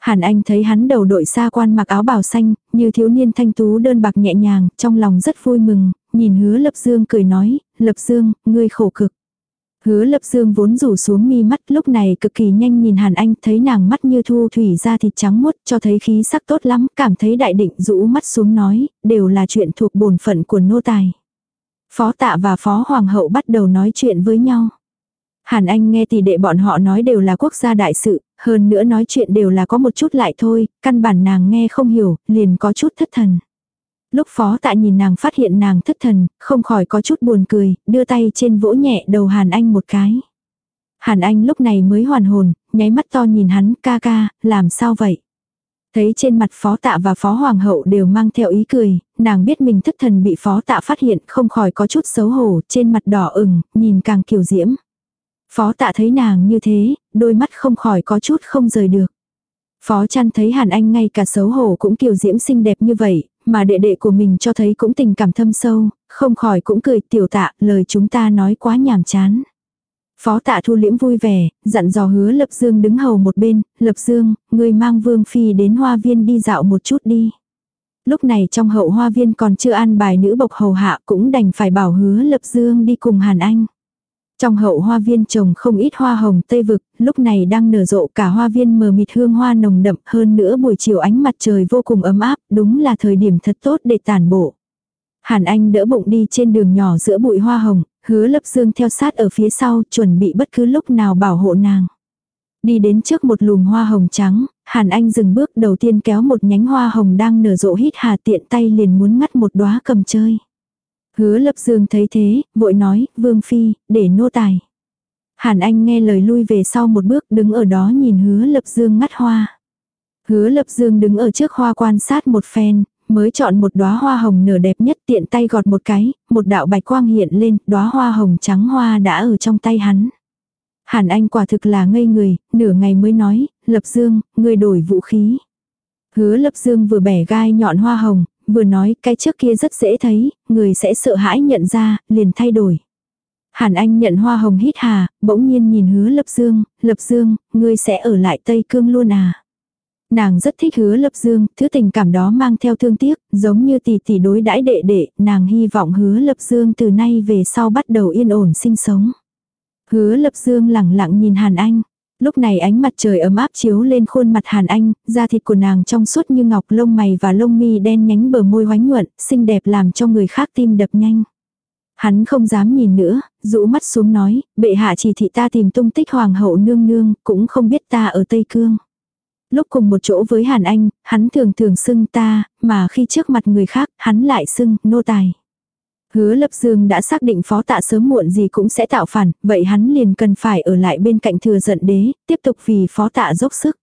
Hàn Anh thấy hắn đầu đội xa quan mặc áo bào xanh, như thiếu niên thanh tú đơn bạc nhẹ nhàng, trong lòng rất vui mừng, nhìn hứa Lập Dương cười nói, Lập Dương, ngươi khổ cực. Hứa Lập Dương vốn rủ xuống mi mắt lúc này cực kỳ nhanh nhìn Hàn Anh thấy nàng mắt như thu thủy ra thịt trắng muốt cho thấy khí sắc tốt lắm, cảm thấy đại định rũ mắt xuống nói, đều là chuyện thuộc bổn phận của nô tài. Phó tạ và phó hoàng hậu bắt đầu nói chuyện với nhau. Hàn Anh nghe tỷ đệ bọn họ nói đều là quốc gia đại sự, hơn nữa nói chuyện đều là có một chút lại thôi, căn bản nàng nghe không hiểu, liền có chút thất thần. Lúc phó tạ nhìn nàng phát hiện nàng thất thần, không khỏi có chút buồn cười, đưa tay trên vỗ nhẹ đầu Hàn Anh một cái. Hàn Anh lúc này mới hoàn hồn, nháy mắt to nhìn hắn, ca ca, làm sao vậy? Thấy trên mặt phó tạ và phó hoàng hậu đều mang theo ý cười, nàng biết mình thất thần bị phó tạ phát hiện không khỏi có chút xấu hổ, trên mặt đỏ ửng, nhìn càng kiều diễm. Phó tạ thấy nàng như thế, đôi mắt không khỏi có chút không rời được. Phó chăn thấy Hàn Anh ngay cả xấu hổ cũng kiều diễm xinh đẹp như vậy, mà đệ đệ của mình cho thấy cũng tình cảm thâm sâu, không khỏi cũng cười tiểu tạ, lời chúng ta nói quá nhàm chán. Phó tạ thu liễm vui vẻ, dặn dò hứa Lập Dương đứng hầu một bên, Lập Dương, người mang Vương Phi đến hoa viên đi dạo một chút đi. Lúc này trong hậu hoa viên còn chưa ăn bài nữ bộc hầu hạ cũng đành phải bảo hứa lập dương đi cùng Hàn Anh. Trong hậu hoa viên trồng không ít hoa hồng tây vực, lúc này đang nở rộ cả hoa viên mờ mịt hương hoa nồng đậm hơn nữa buổi chiều ánh mặt trời vô cùng ấm áp, đúng là thời điểm thật tốt để tản bộ. Hàn Anh đỡ bụng đi trên đường nhỏ giữa bụi hoa hồng, hứa lập dương theo sát ở phía sau chuẩn bị bất cứ lúc nào bảo hộ nàng. Đi đến trước một lùm hoa hồng trắng, Hàn Anh dừng bước đầu tiên kéo một nhánh hoa hồng đang nở rộ hít hà tiện tay liền muốn ngắt một đóa cầm chơi. Hứa lập dương thấy thế, vội nói, Vương Phi, để nô tài. Hàn Anh nghe lời lui về sau một bước đứng ở đó nhìn hứa lập dương ngắt hoa. Hứa lập dương đứng ở trước hoa quan sát một phen, mới chọn một đóa hoa hồng nở đẹp nhất tiện tay gọt một cái, một đạo bạch quang hiện lên, đóa hoa hồng trắng hoa đã ở trong tay hắn. Hàn Anh quả thực là ngây người, nửa ngày mới nói, Lập Dương, người đổi vũ khí. Hứa Lập Dương vừa bẻ gai nhọn hoa hồng, vừa nói cái trước kia rất dễ thấy, người sẽ sợ hãi nhận ra, liền thay đổi. Hàn Anh nhận hoa hồng hít hà, bỗng nhiên nhìn hứa Lập Dương, Lập Dương, ngươi sẽ ở lại Tây Cương luôn à. Nàng rất thích hứa Lập Dương, thứ tình cảm đó mang theo thương tiếc, giống như tỷ tỷ đối đãi đệ đệ, nàng hy vọng hứa Lập Dương từ nay về sau bắt đầu yên ổn sinh sống. Hứa Lập Dương lẳng lặng nhìn Hàn Anh. Lúc này ánh mặt trời ấm áp chiếu lên khuôn mặt Hàn Anh, da thịt của nàng trong suốt như ngọc lông mày và lông mi đen nhánh bờ môi hoánh nhuận, xinh đẹp làm cho người khác tim đập nhanh. Hắn không dám nhìn nữa, rũ mắt xuống nói, bệ hạ chỉ thị ta tìm tung tích hoàng hậu nương nương, cũng không biết ta ở Tây Cương. Lúc cùng một chỗ với Hàn Anh, hắn thường thường xưng ta, mà khi trước mặt người khác, hắn lại xưng, nô tài. Hứa lập dương đã xác định phó tạ sớm muộn gì cũng sẽ tạo phản, vậy hắn liền cần phải ở lại bên cạnh thừa giận đế, tiếp tục vì phó tạ dốc sức.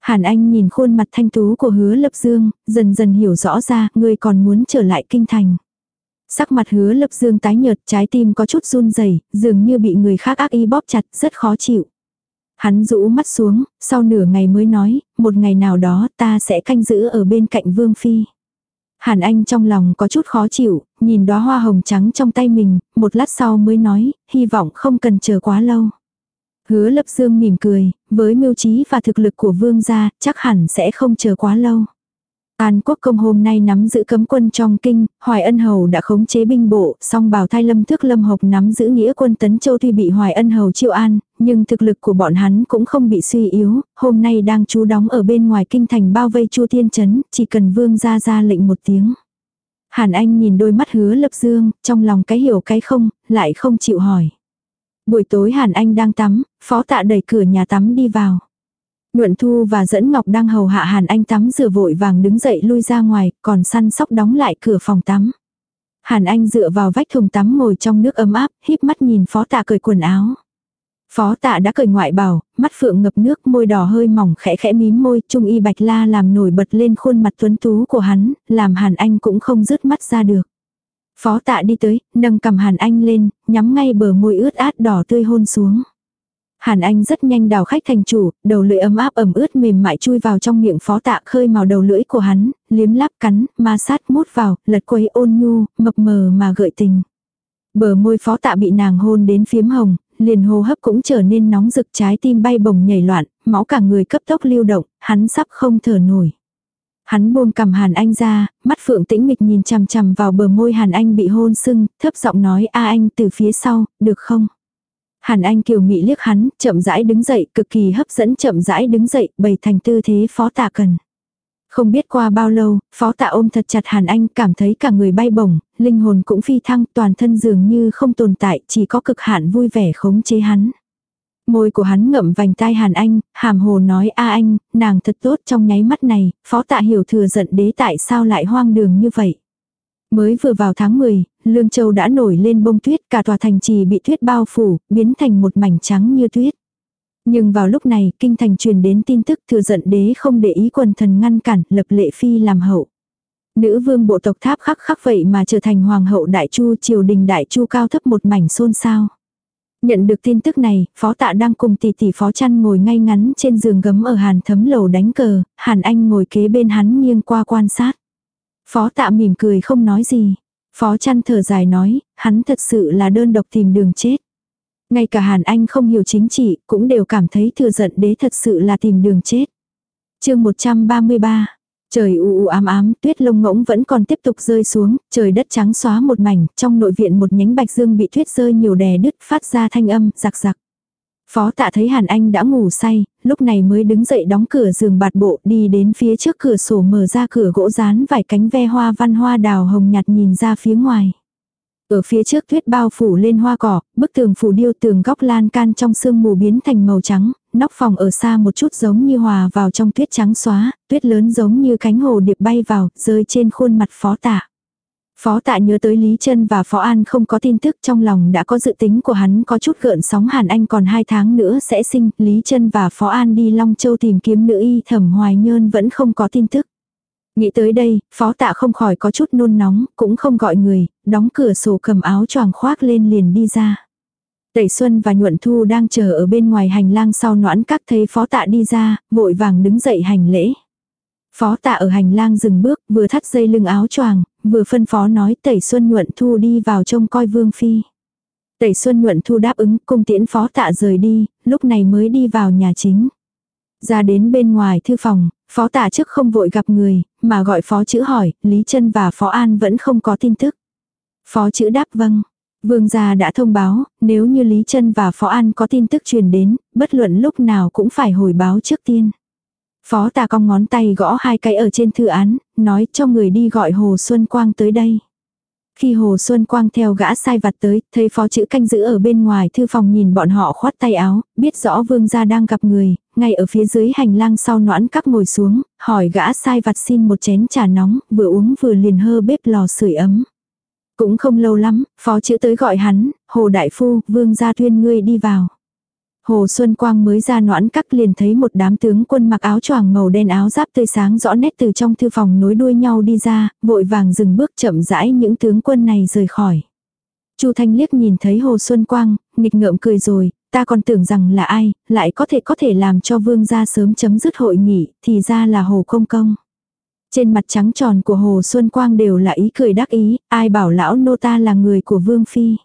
Hàn Anh nhìn khuôn mặt thanh tú của hứa lập dương, dần dần hiểu rõ ra, ngươi còn muốn trở lại kinh thành. Sắc mặt hứa lập dương tái nhợt, trái tim có chút run rẩy dường như bị người khác ác ý bóp chặt, rất khó chịu. Hắn rũ mắt xuống, sau nửa ngày mới nói, một ngày nào đó ta sẽ canh giữ ở bên cạnh vương phi. Hàn Anh trong lòng có chút khó chịu, nhìn đóa hoa hồng trắng trong tay mình, một lát sau mới nói, hy vọng không cần chờ quá lâu. Hứa lập dương mỉm cười, với mưu trí và thực lực của vương gia, chắc hẳn sẽ không chờ quá lâu. An quốc công hôm nay nắm giữ cấm quân trong kinh, Hoài Ân Hầu đã khống chế binh bộ, song bào thai lâm Thước lâm hộc nắm giữ nghĩa quân tấn châu tuy bị Hoài Ân Hầu chiêu an, nhưng thực lực của bọn hắn cũng không bị suy yếu, hôm nay đang trú đóng ở bên ngoài kinh thành bao vây chu thiên Trấn, chỉ cần vương ra ra lệnh một tiếng. Hàn Anh nhìn đôi mắt hứa lập dương, trong lòng cái hiểu cái không, lại không chịu hỏi. Buổi tối Hàn Anh đang tắm, phó tạ đẩy cửa nhà tắm đi vào. Nhuận Thu và Dẫn Ngọc đang hầu hạ Hàn Anh tắm rửa vội vàng đứng dậy lui ra ngoài, còn săn sóc đóng lại cửa phòng tắm. Hàn Anh dựa vào vách thùng tắm ngồi trong nước ấm áp, híp mắt nhìn phó tạ cởi quần áo. Phó tạ đã cởi ngoại bảo, mắt phượng ngập nước môi đỏ hơi mỏng khẽ khẽ mím môi, trung y bạch la làm nổi bật lên khuôn mặt tuấn tú của hắn, làm Hàn Anh cũng không rứt mắt ra được. Phó tạ đi tới, nâng cầm Hàn Anh lên, nhắm ngay bờ môi ướt át đỏ tươi hôn xuống. Hàn Anh rất nhanh đào khách thành chủ, đầu lưỡi ấm áp ẩm ướt mềm mại chui vào trong miệng phó tạ khơi màu đầu lưỡi của hắn, liếm láp cắn, ma sát mút vào, lật quấy ôn nhu, mập mờ mà gợi tình. Bờ môi phó tạ bị nàng hôn đến phiếm hồng, liền hô hấp cũng trở nên nóng rực trái tim bay bồng nhảy loạn, máu cả người cấp tốc lưu động, hắn sắp không thở nổi. Hắn buông cầm Hàn Anh ra, mắt phượng tĩnh mịch nhìn chằm chằm vào bờ môi Hàn Anh bị hôn sưng, thấp giọng nói a anh từ phía sau, được không? Hàn Anh kiều mị liếc hắn, chậm rãi đứng dậy, cực kỳ hấp dẫn chậm rãi đứng dậy, bày thành tư thế phó tạ cần. Không biết qua bao lâu, phó tạ ôm thật chặt Hàn Anh cảm thấy cả người bay bổng, linh hồn cũng phi thăng, toàn thân dường như không tồn tại, chỉ có cực hạn vui vẻ khống chế hắn. Môi của hắn ngậm vành tai Hàn Anh, hàm hồ nói a anh, nàng thật tốt trong nháy mắt này, phó tạ hiểu thừa giận đế tại sao lại hoang đường như vậy. Mới vừa vào tháng 10, Lương Châu đã nổi lên bông tuyết, cả tòa thành trì bị tuyết bao phủ, biến thành một mảnh trắng như tuyết. Nhưng vào lúc này, kinh thành truyền đến tin tức thừa giận đế không để ý quần thần ngăn cản, lập lệ phi làm hậu. Nữ vương bộ tộc tháp khắc khắc vậy mà trở thành hoàng hậu đại chu triều đình đại chu cao thấp một mảnh xôn xao. Nhận được tin tức này, phó tạ đang cùng tỷ tỷ phó chăn ngồi ngay ngắn trên giường gấm ở hàn thấm lầu đánh cờ, hàn anh ngồi kế bên hắn nghiêng qua quan sát. Phó tạ mỉm cười không nói gì. Phó chăn thở dài nói, hắn thật sự là đơn độc tìm đường chết. Ngay cả Hàn Anh không hiểu chính trị, cũng đều cảm thấy thừa giận đế thật sự là tìm đường chết. chương 133 Trời u u ám ám, tuyết lông ngỗng vẫn còn tiếp tục rơi xuống, trời đất trắng xóa một mảnh, trong nội viện một nhánh bạch dương bị tuyết rơi nhiều đè đứt phát ra thanh âm, giặc giặc. Phó tạ thấy Hàn Anh đã ngủ say, lúc này mới đứng dậy đóng cửa giường bạt bộ đi đến phía trước cửa sổ mở ra cửa gỗ rán vài cánh ve hoa văn hoa đào hồng nhạt nhìn ra phía ngoài. Ở phía trước tuyết bao phủ lên hoa cỏ, bức tường phủ điêu tường góc lan can trong sương mù biến thành màu trắng, nóc phòng ở xa một chút giống như hòa vào trong tuyết trắng xóa, tuyết lớn giống như cánh hồ điệp bay vào, rơi trên khuôn mặt phó tạ. Phó tạ nhớ tới Lý Trân và Phó An không có tin tức trong lòng đã có dự tính của hắn có chút gợn sóng Hàn Anh còn hai tháng nữa sẽ sinh, Lý Trân và Phó An đi Long Châu tìm kiếm nữ y thẩm hoài nhơn vẫn không có tin tức. Nghĩ tới đây, phó tạ không khỏi có chút nôn nóng, cũng không gọi người, đóng cửa sổ cầm áo choàng khoác lên liền đi ra. Tẩy Xuân và Nhuận Thu đang chờ ở bên ngoài hành lang sau noãn các thấy phó tạ đi ra, vội vàng đứng dậy hành lễ. Phó tạ ở hành lang dừng bước, vừa thắt dây lưng áo choàng, vừa phân phó nói Tẩy Xuân Nhuận Thu đi vào trông coi Vương Phi. Tẩy Xuân Nhuận Thu đáp ứng, cung tiễn phó tạ rời đi, lúc này mới đi vào nhà chính. Ra đến bên ngoài thư phòng, phó tạ trước không vội gặp người, mà gọi phó chữ hỏi, Lý Trân và phó An vẫn không có tin tức. Phó chữ đáp vâng. Vương gia đã thông báo, nếu như Lý Trân và Phó An có tin tức truyền đến, bất luận lúc nào cũng phải hồi báo trước tiên. Phó tà cong ngón tay gõ hai cái ở trên thư án, nói cho người đi gọi Hồ Xuân Quang tới đây. Khi Hồ Xuân Quang theo gã sai vặt tới, thấy phó chữ canh giữ ở bên ngoài thư phòng nhìn bọn họ khoát tay áo, biết rõ vương gia đang gặp người, ngay ở phía dưới hành lang sau noãn các ngồi xuống, hỏi gã sai vặt xin một chén trà nóng, vừa uống vừa liền hơ bếp lò sưởi ấm. Cũng không lâu lắm, phó chữ tới gọi hắn, Hồ Đại Phu, vương gia tuyên ngươi đi vào. Hồ Xuân Quang mới ra noãn các liền thấy một đám tướng quân mặc áo choàng màu đen áo giáp tươi sáng rõ nét từ trong thư phòng nối đuôi nhau đi ra, vội vàng dừng bước chậm rãi những tướng quân này rời khỏi. Chu Thanh liếc nhìn thấy Hồ Xuân Quang, nghịch ngợm cười rồi, ta còn tưởng rằng là ai, lại có thể có thể làm cho vương gia sớm chấm dứt hội nghị, thì ra là Hồ Công Công. Trên mặt trắng tròn của Hồ Xuân Quang đều là ý cười đắc ý, ai bảo lão nô ta là người của Vương Phi.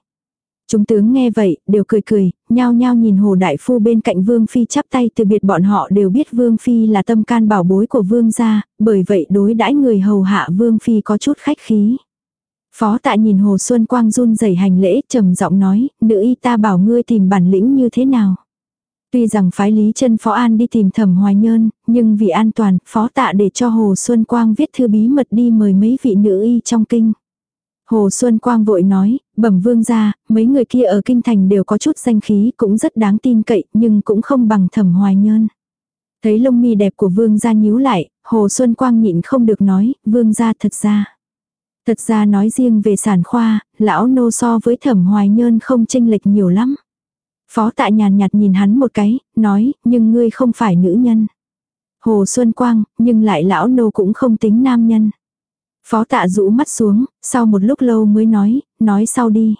Chúng tướng nghe vậy, đều cười cười, nhao nhao nhìn Hồ Đại Phu bên cạnh Vương Phi chắp tay từ biệt bọn họ đều biết Vương Phi là tâm can bảo bối của Vương gia, bởi vậy đối đãi người hầu hạ Vương Phi có chút khách khí. Phó tạ nhìn Hồ Xuân Quang run rẩy hành lễ trầm giọng nói, nữ y ta bảo ngươi tìm bản lĩnh như thế nào. Tuy rằng phái Lý chân Phó An đi tìm thẩm hoài nhơn, nhưng vì an toàn, Phó tạ để cho Hồ Xuân Quang viết thư bí mật đi mời mấy vị nữ y trong kinh. Hồ Xuân Quang vội nói, bẩm vương gia, mấy người kia ở kinh thành đều có chút danh khí cũng rất đáng tin cậy nhưng cũng không bằng thẩm hoài nhơn. Thấy lông mi đẹp của vương gia nhíu lại, Hồ Xuân Quang nhịn không được nói, vương gia thật ra. Thật ra nói riêng về sản khoa, lão nô so với thẩm hoài nhơn không chênh lệch nhiều lắm. Phó tạ nhàn nhạt nhìn hắn một cái, nói, nhưng ngươi không phải nữ nhân. Hồ Xuân Quang, nhưng lại lão nô cũng không tính nam nhân. Phó tạ rũ mắt xuống, sau một lúc lâu mới nói, nói sau đi.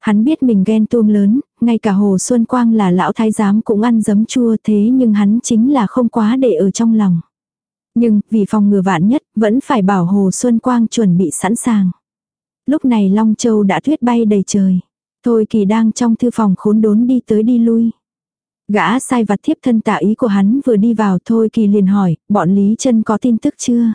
Hắn biết mình ghen tuông lớn, ngay cả Hồ Xuân Quang là lão thái giám cũng ăn giấm chua thế nhưng hắn chính là không quá để ở trong lòng. Nhưng, vì phòng ngừa vạn nhất, vẫn phải bảo Hồ Xuân Quang chuẩn bị sẵn sàng. Lúc này Long Châu đã tuyết bay đầy trời. Thôi kỳ đang trong thư phòng khốn đốn đi tới đi lui. Gã sai vặt thiếp thân tạ ý của hắn vừa đi vào thôi kỳ liền hỏi, bọn Lý chân có tin tức chưa?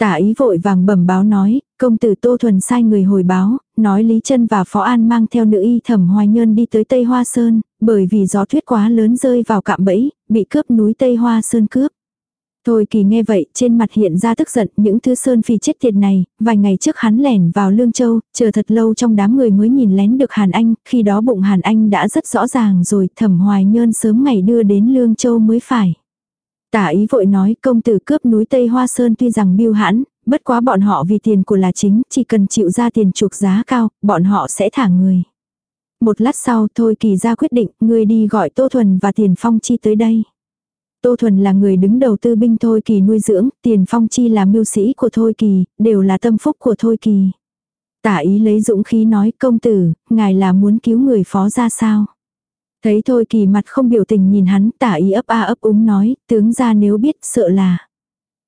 Tả ý vội vàng bẩm báo nói, công tử Tô Thuần sai người hồi báo, nói Lý chân và Phó An mang theo nữ y thẩm hoài nhơn đi tới Tây Hoa Sơn, bởi vì gió tuyết quá lớn rơi vào cạm bẫy, bị cướp núi Tây Hoa Sơn cướp. Thôi kỳ nghe vậy, trên mặt hiện ra tức giận, những thứ sơn phi chết tiệt này, vài ngày trước hắn lẻn vào Lương Châu, chờ thật lâu trong đám người mới nhìn lén được Hàn Anh, khi đó bụng Hàn Anh đã rất rõ ràng rồi, thẩm hoài nhơn sớm ngày đưa đến Lương Châu mới phải. Tả ý vội nói công tử cướp núi Tây Hoa Sơn tuy rằng biêu hãn, bất quá bọn họ vì tiền của là chính, chỉ cần chịu ra tiền chuộc giá cao, bọn họ sẽ thả người. Một lát sau thôi kỳ ra quyết định, người đi gọi Tô Thuần và Tiền Phong Chi tới đây. Tô Thuần là người đứng đầu tư binh Thôi Kỳ nuôi dưỡng, Tiền Phong Chi là mưu sĩ của Thôi Kỳ, đều là tâm phúc của Thôi Kỳ. Tả ý lấy dũng khí nói công tử, ngài là muốn cứu người phó ra sao? Thấy Thôi Kỳ mặt không biểu tình nhìn hắn, tả ý ấp a ấp úng nói, tướng ra nếu biết sợ là.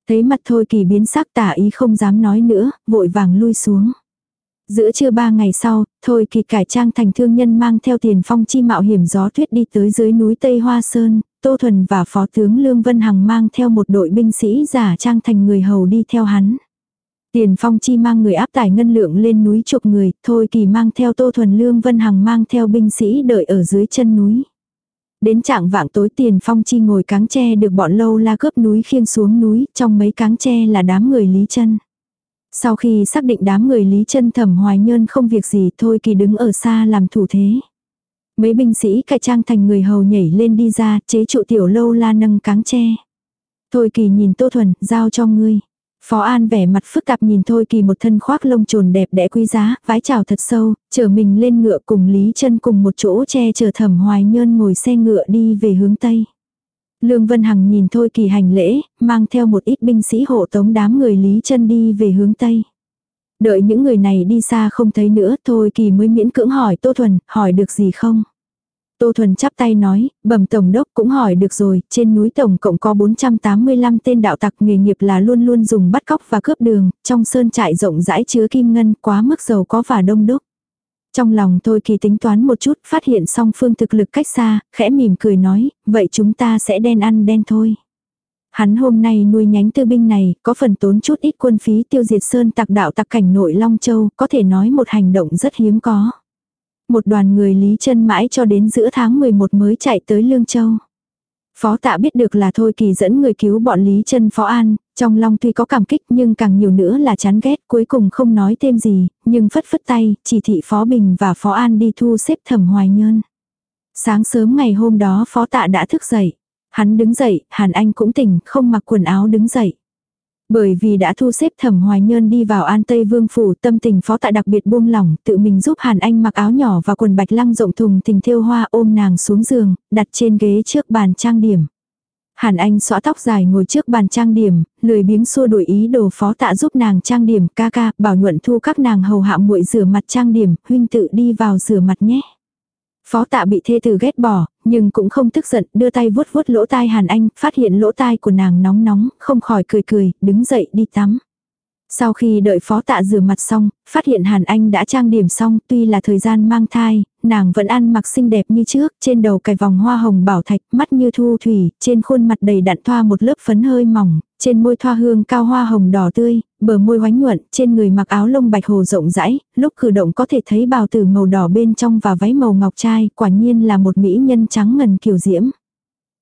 Thấy mặt Thôi Kỳ biến sắc tả ý không dám nói nữa, vội vàng lui xuống. Giữa trưa ba ngày sau, Thôi Kỳ cải trang thành thương nhân mang theo tiền phong chi mạo hiểm gió tuyết đi tới dưới núi Tây Hoa Sơn, Tô Thuần và Phó tướng Lương Vân Hằng mang theo một đội binh sĩ giả trang thành người hầu đi theo hắn. Tiền phong chi mang người áp tải ngân lượng lên núi chục người, thôi kỳ mang theo Tô Thuần Lương Vân Hằng mang theo binh sĩ đợi ở dưới chân núi. Đến trạng vạng tối tiền phong chi ngồi cáng tre được bọn lâu la cướp núi khiêng xuống núi, trong mấy cáng tre là đám người Lý chân Sau khi xác định đám người Lý chân thẩm hoài nhơn không việc gì thôi kỳ đứng ở xa làm thủ thế. Mấy binh sĩ cải trang thành người hầu nhảy lên đi ra, chế trụ tiểu lâu la nâng cáng tre. Thôi kỳ nhìn Tô Thuần, giao cho ngươi. Phó An vẻ mặt phức tạp nhìn Thôi Kỳ một thân khoác lông trồn đẹp đẽ quý giá, vái chào thật sâu, chở mình lên ngựa cùng Lý chân cùng một chỗ che chở thẩm hoài nhơn ngồi xe ngựa đi về hướng Tây. Lương Vân Hằng nhìn Thôi Kỳ hành lễ, mang theo một ít binh sĩ hộ tống đám người Lý chân đi về hướng Tây. Đợi những người này đi xa không thấy nữa, Thôi Kỳ mới miễn cưỡng hỏi Tô Thuần, hỏi được gì không? Tô Thuần chắp tay nói, bẩm tổng đốc cũng hỏi được rồi, trên núi tổng cộng có 485 tên đạo tặc nghề nghiệp là luôn luôn dùng bắt cóc và cướp đường, trong sơn trại rộng rãi chứa kim ngân quá mức giàu có và đông đúc. Trong lòng thôi kỳ tính toán một chút, phát hiện song phương thực lực cách xa, khẽ mỉm cười nói, vậy chúng ta sẽ đen ăn đen thôi. Hắn hôm nay nuôi nhánh tư binh này, có phần tốn chút ít quân phí tiêu diệt sơn tặc đạo tặc cảnh nội Long Châu, có thể nói một hành động rất hiếm có một đoàn người Lý chân mãi cho đến giữa tháng 11 mới chạy tới Lương Châu. Phó tạ biết được là thôi kỳ dẫn người cứu bọn Lý chân Phó An, trong lòng tuy có cảm kích nhưng càng nhiều nữa là chán ghét cuối cùng không nói thêm gì, nhưng phất phất tay, chỉ thị Phó Bình và Phó An đi thu xếp thẩm hoài nhơn. Sáng sớm ngày hôm đó Phó tạ đã thức dậy. Hắn đứng dậy, Hàn Anh cũng tỉnh, không mặc quần áo đứng dậy. Bởi vì đã thu xếp thẩm hoài nhơn đi vào an Tây Vương Phủ tâm tình phó tại đặc biệt buông lỏng tự mình giúp Hàn Anh mặc áo nhỏ và quần bạch lăng rộng thùng tình thêu hoa ôm nàng xuống giường, đặt trên ghế trước bàn trang điểm. Hàn Anh xõa tóc dài ngồi trước bàn trang điểm, lười biếng xua đuổi ý đồ phó tạ giúp nàng trang điểm ca ca, bảo nhuận thu các nàng hầu hạ muội rửa mặt trang điểm, huynh tự đi vào rửa mặt nhé. Phó tạ bị thê tử ghét bỏ, nhưng cũng không tức giận, đưa tay vuốt vuốt lỗ tai Hàn Anh, phát hiện lỗ tai của nàng nóng nóng, không khỏi cười cười, đứng dậy đi tắm. Sau khi đợi phó tạ rửa mặt xong, phát hiện Hàn Anh đã trang điểm xong, tuy là thời gian mang thai, nàng vẫn ăn mặc xinh đẹp như trước, trên đầu cài vòng hoa hồng bảo thạch, mắt như thu thủy, trên khuôn mặt đầy đặn thoa một lớp phấn hơi mỏng, trên môi thoa hương cao hoa hồng đỏ tươi, bờ môi hoánh nhuận, trên người mặc áo lông bạch hồ rộng rãi, lúc cử động có thể thấy bào tử màu đỏ bên trong và váy màu ngọc trai, quả nhiên là một mỹ nhân trắng ngần kiều diễm.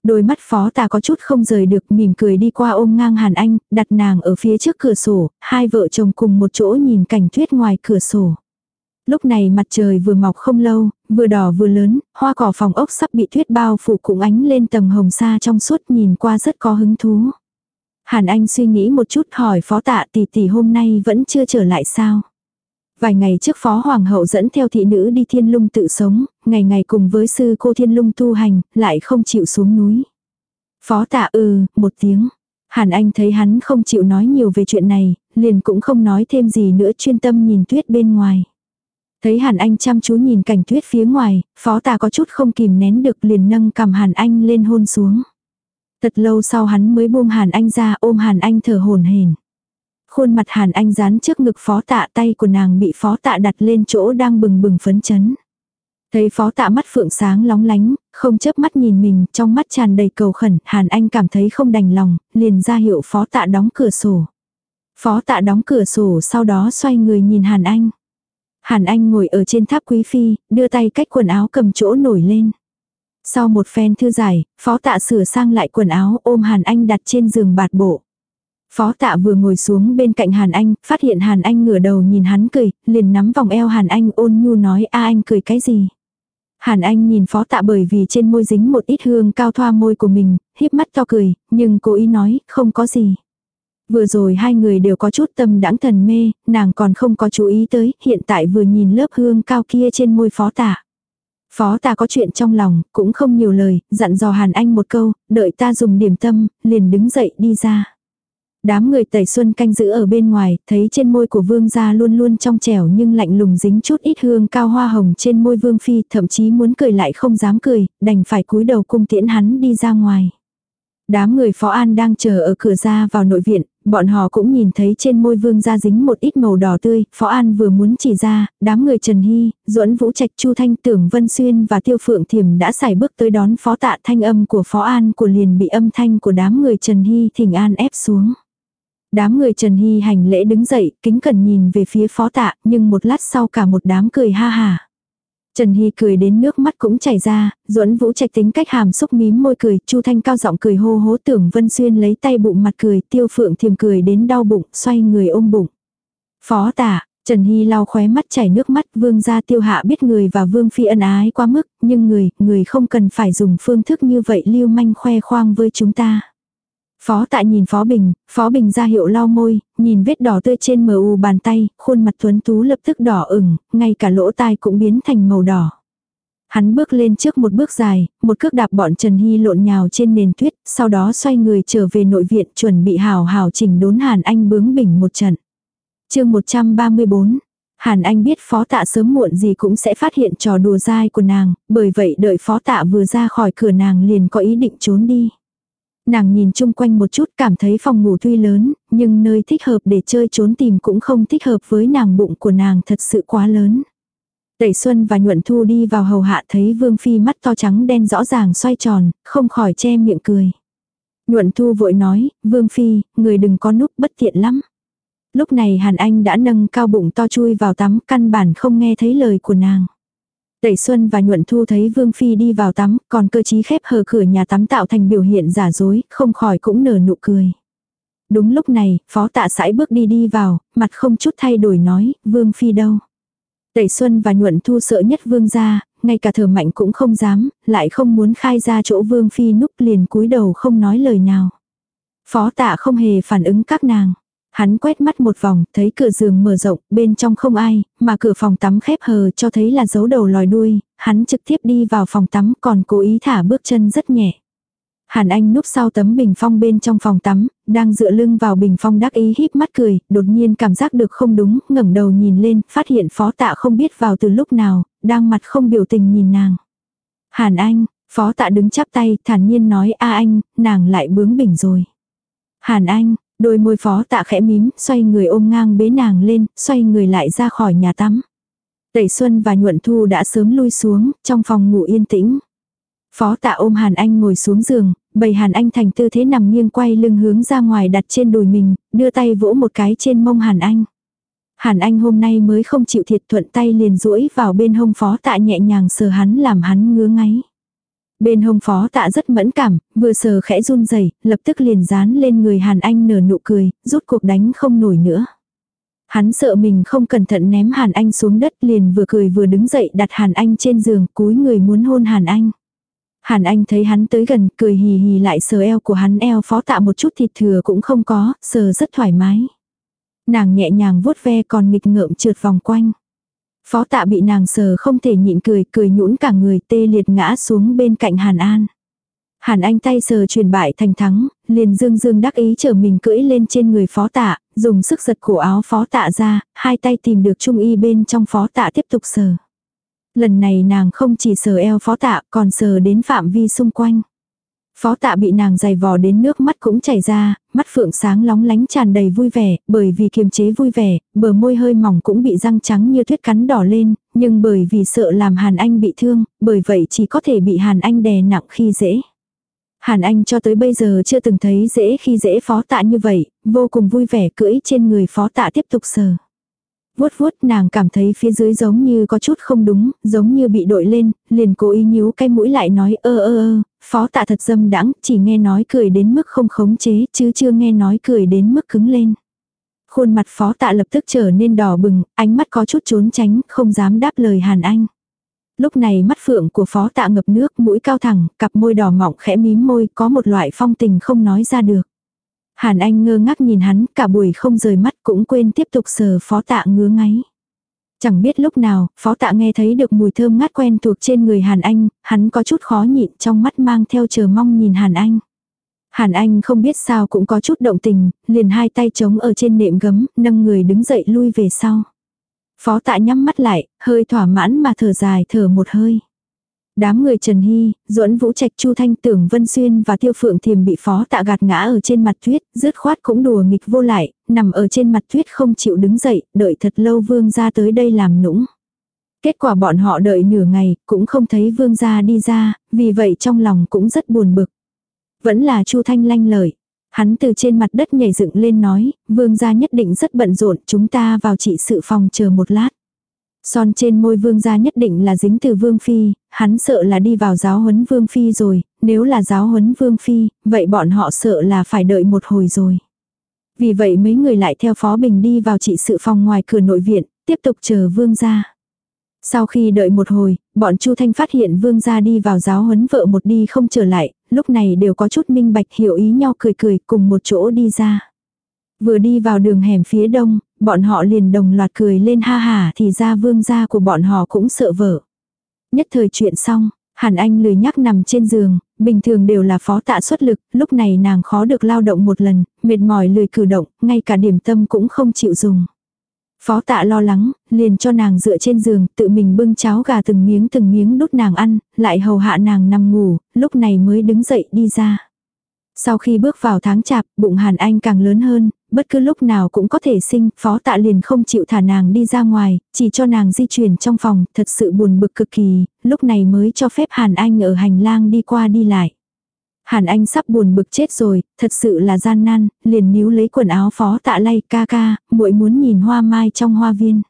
Đôi mắt phó tà có chút không rời được mỉm cười đi qua ôm ngang Hàn Anh, đặt nàng ở phía trước cửa sổ, hai vợ chồng cùng một chỗ nhìn cảnh tuyết ngoài cửa sổ. Lúc này mặt trời vừa mọc không lâu, vừa đỏ vừa lớn, hoa cỏ phòng ốc sắp bị tuyết bao phủ cũng ánh lên tầng hồng xa trong suốt nhìn qua rất có hứng thú. Hàn Anh suy nghĩ một chút hỏi phó tạ tỷ tỷ hôm nay vẫn chưa trở lại sao. Vài ngày trước phó hoàng hậu dẫn theo thị nữ đi thiên lung tự sống, ngày ngày cùng với sư cô thiên lung tu hành, lại không chịu xuống núi. Phó tạ ừ, một tiếng. Hàn Anh thấy hắn không chịu nói nhiều về chuyện này, liền cũng không nói thêm gì nữa chuyên tâm nhìn tuyết bên ngoài. Thấy Hàn Anh chăm chú nhìn cảnh tuyết phía ngoài, phó tà có chút không kìm nén được liền nâng cầm Hàn Anh lên hôn xuống. Thật lâu sau hắn mới buông Hàn Anh ra ôm Hàn Anh thở hồn hển. Khuôn mặt Hàn Anh dán trước ngực phó tạ tay của nàng bị phó tạ đặt lên chỗ đang bừng bừng phấn chấn. Thấy phó tạ mắt phượng sáng lóng lánh, không chớp mắt nhìn mình, trong mắt tràn đầy cầu khẩn, Hàn Anh cảm thấy không đành lòng, liền ra hiệu phó tạ đóng cửa sổ. Phó tạ đóng cửa sổ sau đó xoay người nhìn Hàn Anh. Hàn Anh ngồi ở trên tháp quý phi, đưa tay cách quần áo cầm chỗ nổi lên. Sau một phen thư giải, phó tạ sửa sang lại quần áo ôm Hàn Anh đặt trên giường bạt bộ. Phó tạ vừa ngồi xuống bên cạnh Hàn Anh, phát hiện Hàn Anh ngửa đầu nhìn hắn cười, liền nắm vòng eo Hàn Anh ôn nhu nói a anh cười cái gì. Hàn Anh nhìn phó tạ bởi vì trên môi dính một ít hương cao thoa môi của mình, híp mắt to cười, nhưng cố ý nói, không có gì. Vừa rồi hai người đều có chút tâm đãng thần mê, nàng còn không có chú ý tới, hiện tại vừa nhìn lớp hương cao kia trên môi phó tạ. Phó ta có chuyện trong lòng, cũng không nhiều lời, dặn dò Hàn Anh một câu, đợi ta dùng điểm tâm, liền đứng dậy đi ra. Đám người tẩy xuân canh giữ ở bên ngoài, thấy trên môi của vương gia luôn luôn trong trẻo nhưng lạnh lùng dính chút ít hương cao hoa hồng trên môi vương phi, thậm chí muốn cười lại không dám cười, đành phải cúi đầu cung tiễn hắn đi ra ngoài. Đám người Phó An đang chờ ở cửa ra vào nội viện, bọn họ cũng nhìn thấy trên môi vương gia dính một ít màu đỏ tươi, Phó An vừa muốn chỉ ra, đám người Trần Hy, duẫn Vũ Trạch Chu Thanh Tưởng Vân Xuyên và Tiêu Phượng Thiểm đã xài bước tới đón Phó Tạ thanh âm của Phó An của liền bị âm thanh của đám người Trần Hy thỉnh an ép xuống. Đám người Trần Hy hành lễ đứng dậy, kính cẩn nhìn về phía Phó Tạ, nhưng một lát sau cả một đám cười ha hà. Trần Hy cười đến nước mắt cũng chảy ra, duẫn vũ trạch tính cách hàm xúc mím môi cười, Chu Thanh cao giọng cười hô hố tưởng Vân Xuyên lấy tay bụng mặt cười, tiêu phượng thiềm cười đến đau bụng, xoay người ôm bụng. Phó tạ Trần Hy lau khóe mắt chảy nước mắt, vương gia tiêu hạ biết người và vương phi ân ái quá mức, nhưng người, người không cần phải dùng phương thức như vậy lưu manh khoe khoang với chúng ta. Phó tạ nhìn Phó Bình, Phó Bình ra hiệu lau môi, nhìn vết đỏ tươi trên mờ u bàn tay, khuôn mặt tuấn tú lập tức đỏ ửng, ngay cả lỗ tai cũng biến thành màu đỏ. Hắn bước lên trước một bước dài, một cước đạp bọn Trần Hy lộn nhào trên nền tuyết, sau đó xoay người trở về nội viện chuẩn bị hào hào chỉnh đốn Hàn Anh bướng bỉnh một trận. chương 134 Hàn Anh biết phó tạ sớm muộn gì cũng sẽ phát hiện trò đùa dai của nàng, bởi vậy đợi phó tạ vừa ra khỏi cửa nàng liền có ý định trốn đi. Nàng nhìn chung quanh một chút cảm thấy phòng ngủ tuy lớn, nhưng nơi thích hợp để chơi trốn tìm cũng không thích hợp với nàng bụng của nàng thật sự quá lớn. Tẩy Xuân và Nhuận Thu đi vào hầu hạ thấy Vương Phi mắt to trắng đen rõ ràng xoay tròn, không khỏi che miệng cười. Nhuận Thu vội nói, Vương Phi, người đừng có núp bất tiện lắm. Lúc này Hàn Anh đã nâng cao bụng to chui vào tắm căn bản không nghe thấy lời của nàng. Tẩy Xuân và Nhuận Thu thấy Vương Phi đi vào tắm, còn cơ chí khép hờ cửa nhà tắm tạo thành biểu hiện giả dối, không khỏi cũng nở nụ cười. Đúng lúc này, phó tạ sải bước đi đi vào, mặt không chút thay đổi nói, Vương Phi đâu. Tẩy Xuân và Nhuận Thu sợ nhất Vương ra, ngay cả thở mạnh cũng không dám, lại không muốn khai ra chỗ Vương Phi núp liền cúi đầu không nói lời nào. Phó tạ không hề phản ứng các nàng. Hắn quét mắt một vòng, thấy cửa giường mở rộng, bên trong không ai, mà cửa phòng tắm khép hờ cho thấy là dấu đầu lòi đuôi, hắn trực tiếp đi vào phòng tắm còn cố ý thả bước chân rất nhẹ. Hàn Anh núp sau tấm bình phong bên trong phòng tắm, đang dựa lưng vào bình phong đắc ý híp mắt cười, đột nhiên cảm giác được không đúng, ngẩng đầu nhìn lên, phát hiện phó tạ không biết vào từ lúc nào, đang mặt không biểu tình nhìn nàng. Hàn Anh, phó tạ đứng chắp tay, thản nhiên nói a anh, nàng lại bướng bỉnh rồi. Hàn Anh, Đôi môi phó tạ khẽ mím, xoay người ôm ngang bế nàng lên, xoay người lại ra khỏi nhà tắm. Tẩy Xuân và Nhuận Thu đã sớm lui xuống, trong phòng ngủ yên tĩnh. Phó tạ ôm Hàn Anh ngồi xuống giường, bầy Hàn Anh thành tư thế nằm nghiêng quay lưng hướng ra ngoài đặt trên đùi mình, đưa tay vỗ một cái trên mông Hàn Anh. Hàn Anh hôm nay mới không chịu thiệt thuận tay liền duỗi vào bên hông phó tạ nhẹ nhàng sờ hắn làm hắn ngứa ngáy. Bên hông phó tạ rất mẫn cảm, vừa sờ khẽ run rẩy lập tức liền dán lên người Hàn Anh nở nụ cười, rút cuộc đánh không nổi nữa. Hắn sợ mình không cẩn thận ném Hàn Anh xuống đất liền vừa cười vừa đứng dậy đặt Hàn Anh trên giường cúi người muốn hôn Hàn Anh. Hàn Anh thấy hắn tới gần cười hì hì lại sờ eo của hắn eo phó tạ một chút thịt thừa cũng không có, sờ rất thoải mái. Nàng nhẹ nhàng vuốt ve còn nghịch ngợm trượt vòng quanh. Phó tạ bị nàng sờ không thể nhịn cười, cười nhũn cả người tê liệt ngã xuống bên cạnh Hàn An. Hàn Anh tay sờ truyền bại thành thắng, liền dương dương đắc ý chờ mình cưỡi lên trên người phó tạ, dùng sức giật cổ áo phó tạ ra, hai tay tìm được trung y bên trong phó tạ tiếp tục sờ. Lần này nàng không chỉ sờ eo phó tạ còn sờ đến phạm vi xung quanh. Phó tạ bị nàng giày vò đến nước mắt cũng chảy ra, mắt phượng sáng lóng lánh tràn đầy vui vẻ, bởi vì kiềm chế vui vẻ, bờ môi hơi mỏng cũng bị răng trắng như tuyết cắn đỏ lên, nhưng bởi vì sợ làm Hàn Anh bị thương, bởi vậy chỉ có thể bị Hàn Anh đè nặng khi dễ. Hàn Anh cho tới bây giờ chưa từng thấy dễ khi dễ phó tạ như vậy, vô cùng vui vẻ cưỡi trên người phó tạ tiếp tục sờ vuốt vuốt nàng cảm thấy phía dưới giống như có chút không đúng, giống như bị đội lên, liền cố ý nhíu cái mũi lại nói ơ ơ ơ, phó tạ thật dâm đãng chỉ nghe nói cười đến mức không khống chế, chứ chưa nghe nói cười đến mức cứng lên. Khuôn mặt phó tạ lập tức trở nên đỏ bừng, ánh mắt có chút trốn tránh, không dám đáp lời Hàn Anh. Lúc này mắt phượng của phó tạ ngập nước, mũi cao thẳng, cặp môi đỏ mọng khẽ mím môi, có một loại phong tình không nói ra được. Hàn Anh ngơ ngác nhìn hắn, cả buổi không rời mắt cũng quên tiếp tục sờ phó tạ ngứa ngáy. Chẳng biết lúc nào, phó tạ nghe thấy được mùi thơm ngát quen thuộc trên người Hàn Anh, hắn có chút khó nhịn trong mắt mang theo chờ mong nhìn Hàn Anh. Hàn Anh không biết sao cũng có chút động tình, liền hai tay trống ở trên nệm gấm, nâng người đứng dậy lui về sau. Phó tạ nhắm mắt lại, hơi thỏa mãn mà thở dài thở một hơi. Đám người Trần Hy, Duẫn Vũ Trạch Chu Thanh Tưởng Vân Xuyên và Tiêu Phượng Thiềm bị phó tạ gạt ngã ở trên mặt tuyết, rứt khoát cũng đùa nghịch vô lại, nằm ở trên mặt tuyết không chịu đứng dậy, đợi thật lâu vương ra tới đây làm nũng. Kết quả bọn họ đợi nửa ngày, cũng không thấy vương gia đi ra, vì vậy trong lòng cũng rất buồn bực. Vẫn là Chu Thanh lanh lời. Hắn từ trên mặt đất nhảy dựng lên nói, vương gia nhất định rất bận rộn, chúng ta vào trị sự phòng chờ một lát. Son trên môi vương gia nhất định là dính từ vương phi, hắn sợ là đi vào giáo huấn vương phi rồi, nếu là giáo huấn vương phi, vậy bọn họ sợ là phải đợi một hồi rồi. Vì vậy mấy người lại theo Phó Bình đi vào trị sự phòng ngoài cửa nội viện, tiếp tục chờ vương gia. Sau khi đợi một hồi, bọn Chu Thanh phát hiện vương gia đi vào giáo huấn vợ một đi không trở lại, lúc này đều có chút minh bạch hiểu ý nhau cười cười cùng một chỗ đi ra. Vừa đi vào đường hẻm phía đông, bọn họ liền đồng loạt cười lên ha hà thì ra vương gia của bọn họ cũng sợ vợ. Nhất thời chuyện xong, Hàn Anh lười nhắc nằm trên giường, bình thường đều là phó tạ xuất lực, lúc này nàng khó được lao động một lần, mệt mỏi lười cử động, ngay cả điểm tâm cũng không chịu dùng. Phó tạ lo lắng, liền cho nàng dựa trên giường, tự mình bưng cháo gà từng miếng từng miếng đút nàng ăn, lại hầu hạ nàng nằm ngủ, lúc này mới đứng dậy đi ra. Sau khi bước vào tháng chạp, bụng Hàn Anh càng lớn hơn, bất cứ lúc nào cũng có thể sinh, phó tạ liền không chịu thả nàng đi ra ngoài, chỉ cho nàng di chuyển trong phòng, thật sự buồn bực cực kỳ, lúc này mới cho phép Hàn Anh ở hành lang đi qua đi lại. Hàn Anh sắp buồn bực chết rồi, thật sự là gian nan, liền níu lấy quần áo phó tạ lay ca ca, muội muốn nhìn hoa mai trong hoa viên.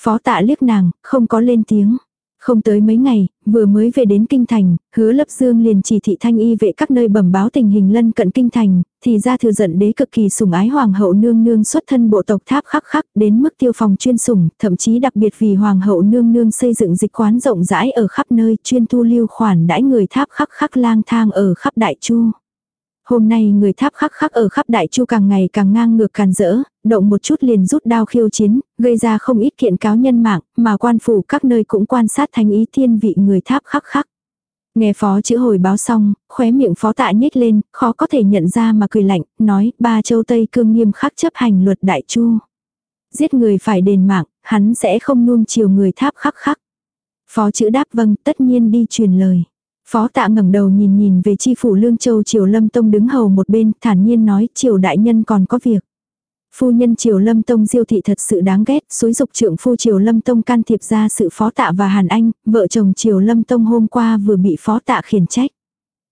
Phó tạ liếc nàng, không có lên tiếng. Không tới mấy ngày, vừa mới về đến kinh thành, hứa lập dương liền chỉ thị thanh y vệ các nơi bẩm báo tình hình lân cận kinh thành, thì ra thừa giận đế cực kỳ sủng ái hoàng hậu nương nương xuất thân bộ tộc tháp khắc khắc đến mức tiêu phòng chuyên sủng, thậm chí đặc biệt vì hoàng hậu nương nương xây dựng dịch quán rộng rãi ở khắp nơi chuyên thu lưu khoản đãi người tháp khắc khắc lang thang ở khắp đại chu. Hôm nay người tháp khắc khắc ở khắp đại chu càng ngày càng ngang ngược càn rỡ, động một chút liền rút đao khiêu chiến, gây ra không ít kiện cáo nhân mạng, mà quan phủ các nơi cũng quan sát thánh ý thiên vị người tháp khắc khắc. Nghe phó chữ hồi báo xong, khóe miệng phó tạ nhếch lên, khó có thể nhận ra mà cười lạnh, nói, ba châu Tây cương nghiêm khắc chấp hành luật đại chu. Giết người phải đền mạng, hắn sẽ không nuông chiều người tháp khắc khắc. Phó chữ đáp vâng, tất nhiên đi truyền lời. Phó tạ ngẩng đầu nhìn nhìn về chi phủ Lương Châu Triều Lâm Tông đứng hầu một bên, thản nhiên nói Triều đại nhân còn có việc. Phu nhân Triều Lâm Tông diêu thị thật sự đáng ghét, xúi dục trượng phu Triều Lâm Tông can thiệp ra sự phó tạ và Hàn Anh, vợ chồng Triều Lâm Tông hôm qua vừa bị phó tạ khiển trách.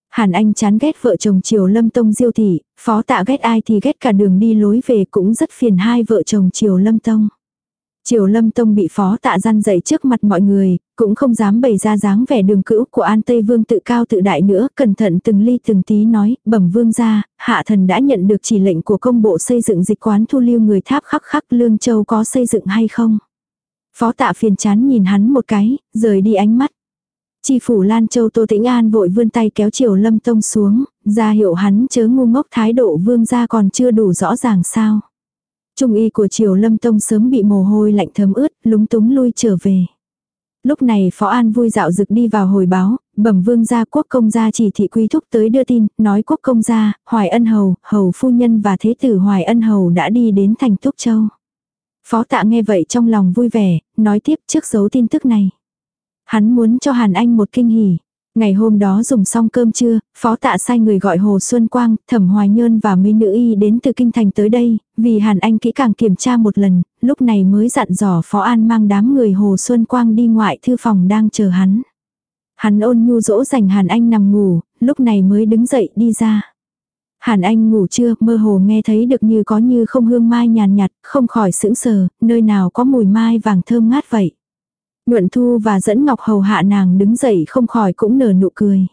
Hàn Anh chán ghét vợ chồng Triều Lâm Tông diêu thị, phó tạ ghét ai thì ghét cả đường đi lối về cũng rất phiền hai vợ chồng Triều Lâm Tông. Triều Lâm Tông bị phó tạ gian dậy trước mặt mọi người, cũng không dám bày ra dáng vẻ đường cữu của An Tây Vương tự cao tự đại nữa, cẩn thận từng ly từng tí nói, bẩm vương ra, hạ thần đã nhận được chỉ lệnh của công bộ xây dựng dịch quán thu lưu người tháp khắc khắc Lương Châu có xây dựng hay không. Phó tạ phiền chán nhìn hắn một cái, rời đi ánh mắt. Chi phủ Lan Châu Tô Tĩnh An vội vươn tay kéo Triều Lâm Tông xuống, ra hiệu hắn chớ ngu ngốc thái độ vương ra còn chưa đủ rõ ràng sao. Trung y của Triều Lâm Tông sớm bị mồ hôi lạnh thấm ướt, lúng túng lui trở về. Lúc này Phó An vui dạo dực đi vào hồi báo, bẩm vương gia quốc công gia chỉ thị quý thúc tới đưa tin, nói quốc công gia, Hoài Ân Hầu, Hầu Phu Nhân và Thế tử Hoài Ân Hầu đã đi đến thành Túc Châu. Phó tạ nghe vậy trong lòng vui vẻ, nói tiếp trước dấu tin tức này. Hắn muốn cho Hàn Anh một kinh hỉ. Ngày hôm đó dùng xong cơm trưa, phó tạ sai người gọi Hồ Xuân Quang, Thẩm Hoài Nhơn và mấy nữ y đến từ kinh thành tới đây, vì Hàn Anh kỹ càng kiểm tra một lần, lúc này mới dặn dò phó an mang đám người Hồ Xuân Quang đi ngoại thư phòng đang chờ hắn. Hắn ôn nhu dỗ dành Hàn Anh nằm ngủ, lúc này mới đứng dậy đi ra. Hàn Anh ngủ chưa, mơ hồ nghe thấy được như có như không hương mai nhàn nhạt, không khỏi sững sờ, nơi nào có mùi mai vàng thơm ngát vậy. Nhuận Thu và dẫn Ngọc Hầu hạ nàng đứng dậy không khỏi cũng nở nụ cười.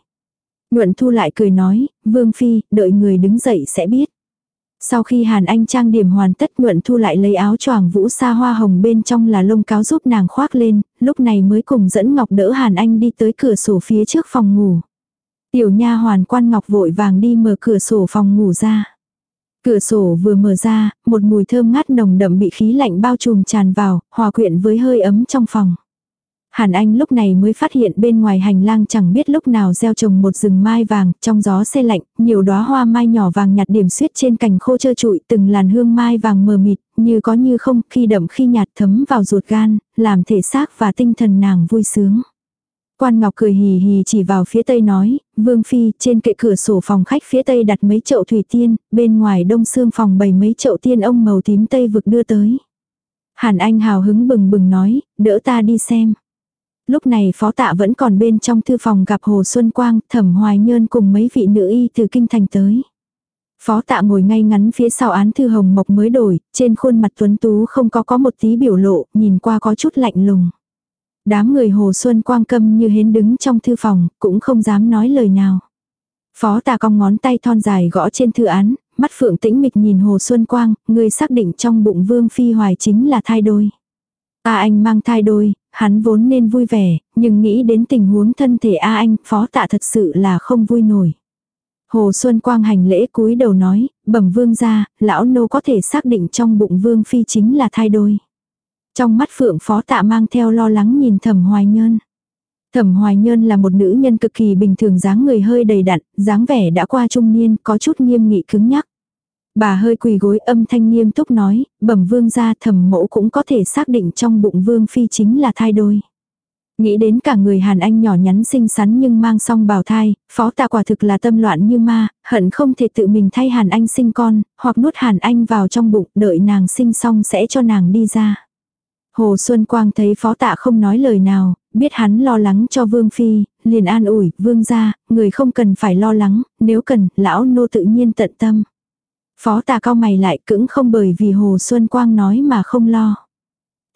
Nhuận Thu lại cười nói, Vương Phi, đợi người đứng dậy sẽ biết. Sau khi Hàn Anh trang điểm hoàn tất Nhuận Thu lại lấy áo choàng vũ sa hoa hồng bên trong là lông cáo giúp nàng khoác lên, lúc này mới cùng dẫn Ngọc đỡ Hàn Anh đi tới cửa sổ phía trước phòng ngủ. Tiểu nha hoàn quan Ngọc vội vàng đi mở cửa sổ phòng ngủ ra. Cửa sổ vừa mở ra, một mùi thơm ngát nồng đậm bị khí lạnh bao trùm tràn vào, hòa quyện với hơi ấm trong phòng. Hàn Anh lúc này mới phát hiện bên ngoài hành lang chẳng biết lúc nào gieo trồng một rừng mai vàng, trong gió xe lạnh, nhiều đóa hoa mai nhỏ vàng nhạt điểm xuyết trên cành khô trơ trụi, từng làn hương mai vàng mờ mịt, như có như không, khi đậm khi nhạt thấm vào ruột gan, làm thể xác và tinh thần nàng vui sướng. Quan Ngọc cười hì hì chỉ vào phía tây nói, Vương Phi, trên kệ cửa sổ phòng khách phía tây đặt mấy chậu thủy tiên, bên ngoài đông xương phòng bày mấy chậu tiên ông màu tím tây vực đưa tới. Hàn Anh hào hứng bừng bừng nói, đỡ ta đi xem. Lúc này phó tạ vẫn còn bên trong thư phòng gặp Hồ Xuân Quang, thẩm hoài nhơn cùng mấy vị nữ y từ kinh thành tới. Phó tạ ngồi ngay ngắn phía sau án thư hồng mộc mới đổi, trên khuôn mặt tuấn tú không có có một tí biểu lộ, nhìn qua có chút lạnh lùng. Đám người Hồ Xuân Quang câm như hến đứng trong thư phòng, cũng không dám nói lời nào. Phó tạ cong ngón tay thon dài gõ trên thư án, mắt phượng tĩnh mịch nhìn Hồ Xuân Quang, người xác định trong bụng Vương Phi Hoài chính là thai đôi. À anh mang thai đôi, hắn vốn nên vui vẻ, nhưng nghĩ đến tình huống thân thể A anh, phó tạ thật sự là không vui nổi. Hồ Xuân Quang hành lễ cúi đầu nói, bẩm vương ra, lão nô có thể xác định trong bụng vương phi chính là thai đôi. Trong mắt phượng phó tạ mang theo lo lắng nhìn thẩm hoài nhơn. Thẩm hoài nhơn là một nữ nhân cực kỳ bình thường dáng người hơi đầy đặn, dáng vẻ đã qua trung niên, có chút nghiêm nghị cứng nhắc. Bà hơi quỳ gối âm thanh nghiêm túc nói, bẩm vương gia thẩm mẫu cũng có thể xác định trong bụng vương phi chính là thai đôi. Nghĩ đến cả người Hàn Anh nhỏ nhắn xinh xắn nhưng mang song bào thai, phó tạ quả thực là tâm loạn như ma, hận không thể tự mình thay Hàn Anh sinh con, hoặc nuốt Hàn Anh vào trong bụng đợi nàng sinh xong sẽ cho nàng đi ra. Hồ Xuân Quang thấy phó tạ không nói lời nào, biết hắn lo lắng cho Vương Phi, liền an ủi, Vương ra, người không cần phải lo lắng, nếu cần, lão nô tự nhiên tận tâm. Phó tà cao mày lại cứng không bởi vì Hồ Xuân Quang nói mà không lo.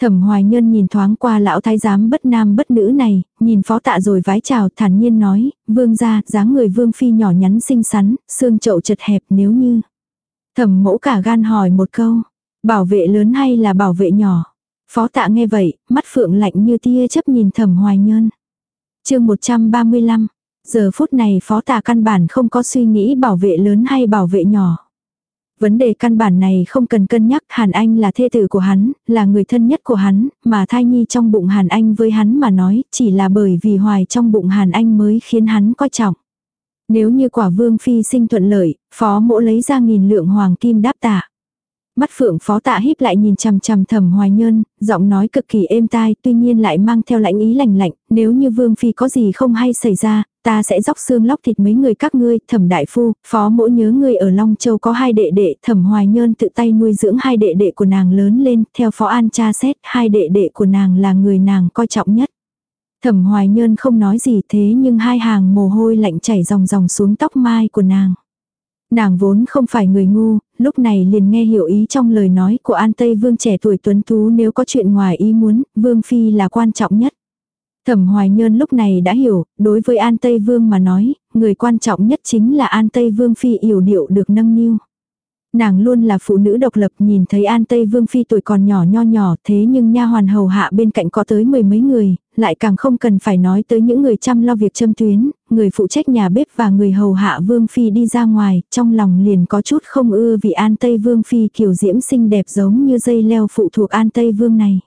Thẩm hoài nhân nhìn thoáng qua lão thái giám bất nam bất nữ này, nhìn phó tạ rồi vái chào thản nhiên nói, vương gia, dáng người vương phi nhỏ nhắn xinh xắn, xương chậu chật hẹp nếu như. Thẩm mẫu cả gan hỏi một câu, bảo vệ lớn hay là bảo vệ nhỏ? Phó tạ nghe vậy, mắt phượng lạnh như tia chấp nhìn thẩm hoài nhân. chương 135, giờ phút này phó tạ căn bản không có suy nghĩ bảo vệ lớn hay bảo vệ nhỏ. Vấn đề căn bản này không cần cân nhắc, Hàn Anh là thê tử của hắn, là người thân nhất của hắn, mà thai nhi trong bụng Hàn Anh với hắn mà nói, chỉ là bởi vì hoài trong bụng Hàn Anh mới khiến hắn coi trọng. Nếu như quả vương phi sinh thuận lợi, phó mỗ lấy ra nghìn lượng hoàng kim đáp tạ. Mắt phượng phó tạ híp lại nhìn chằm chằm thầm hoài nhơn, giọng nói cực kỳ êm tai, tuy nhiên lại mang theo lãnh ý lạnh lạnh, nếu như vương phi có gì không hay xảy ra, ta sẽ dóc xương lóc thịt mấy người các ngươi, thẩm đại phu, phó mỗi nhớ ngươi ở Long Châu có hai đệ đệ, thẩm hoài nhơn tự tay nuôi dưỡng hai đệ đệ của nàng lớn lên, theo phó an cha xét, hai đệ đệ của nàng là người nàng coi trọng nhất. Thẩm hoài nhơn không nói gì thế nhưng hai hàng mồ hôi lạnh chảy dòng dòng xuống tóc mai của nàng. Nàng vốn không phải người ngu, lúc này liền nghe hiểu ý trong lời nói của An Tây Vương trẻ tuổi tuấn tú nếu có chuyện ngoài ý muốn, Vương Phi là quan trọng nhất. Thẩm Hoài Nhơn lúc này đã hiểu, đối với An Tây Vương mà nói, người quan trọng nhất chính là An Tây Vương Phi yểu điệu được nâng niu. Nàng luôn là phụ nữ độc lập nhìn thấy An Tây Vương Phi tuổi còn nhỏ nho nhỏ thế nhưng nha hoàn hầu hạ bên cạnh có tới mười mấy người, lại càng không cần phải nói tới những người chăm lo việc châm tuyến, người phụ trách nhà bếp và người hầu hạ Vương Phi đi ra ngoài, trong lòng liền có chút không ưa vì An Tây Vương Phi kiều diễm xinh đẹp giống như dây leo phụ thuộc An Tây Vương này.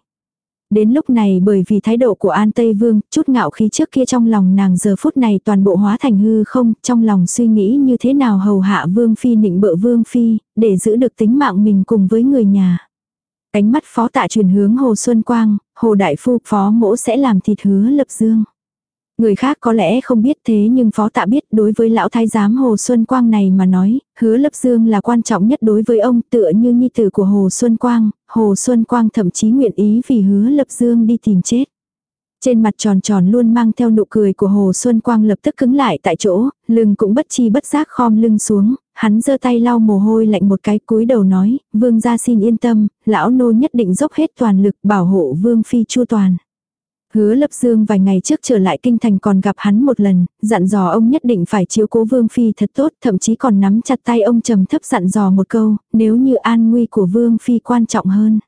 Đến lúc này bởi vì thái độ của An Tây Vương, chút ngạo khí trước kia trong lòng nàng giờ phút này toàn bộ hóa thành hư không, trong lòng suy nghĩ như thế nào hầu hạ Vương Phi nịnh bợ Vương Phi, để giữ được tính mạng mình cùng với người nhà. Cánh mắt phó tạ truyền hướng Hồ Xuân Quang, Hồ Đại Phu phó mỗ sẽ làm thịt hứa lập dương. Người khác có lẽ không biết thế nhưng phó tạ biết đối với lão thái giám Hồ Xuân Quang này mà nói, hứa lập dương là quan trọng nhất đối với ông tựa như nhi tử của Hồ Xuân Quang, Hồ Xuân Quang thậm chí nguyện ý vì hứa lập dương đi tìm chết. Trên mặt tròn tròn luôn mang theo nụ cười của Hồ Xuân Quang lập tức cứng lại tại chỗ, lưng cũng bất chi bất giác khom lưng xuống, hắn giơ tay lau mồ hôi lạnh một cái cúi đầu nói, vương gia xin yên tâm, lão nô nhất định dốc hết toàn lực bảo hộ vương phi chu toàn. Hứa lập dương vài ngày trước trở lại kinh thành còn gặp hắn một lần, dặn dò ông nhất định phải chiếu cố vương phi thật tốt, thậm chí còn nắm chặt tay ông trầm thấp dặn dò một câu, nếu như an nguy của vương phi quan trọng hơn.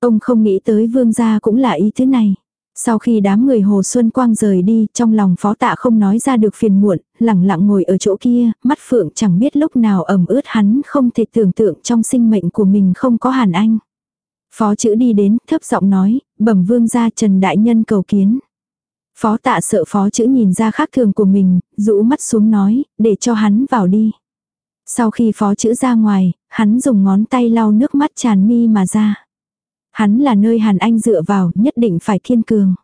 Ông không nghĩ tới vương gia cũng là ý thế này. Sau khi đám người Hồ Xuân Quang rời đi, trong lòng phó tạ không nói ra được phiền muộn, lặng lặng ngồi ở chỗ kia, mắt phượng chẳng biết lúc nào ẩm ướt hắn không thể tưởng tượng trong sinh mệnh của mình không có hàn anh. Phó chữ đi đến, thấp giọng nói, bẩm vương gia Trần Đại Nhân cầu kiến. Phó tạ sợ phó chữ nhìn ra khác thường của mình, rũ mắt xuống nói, để cho hắn vào đi. Sau khi phó chữ ra ngoài, hắn dùng ngón tay lau nước mắt tràn mi mà ra. Hắn là nơi Hàn Anh dựa vào, nhất định phải thiên cường.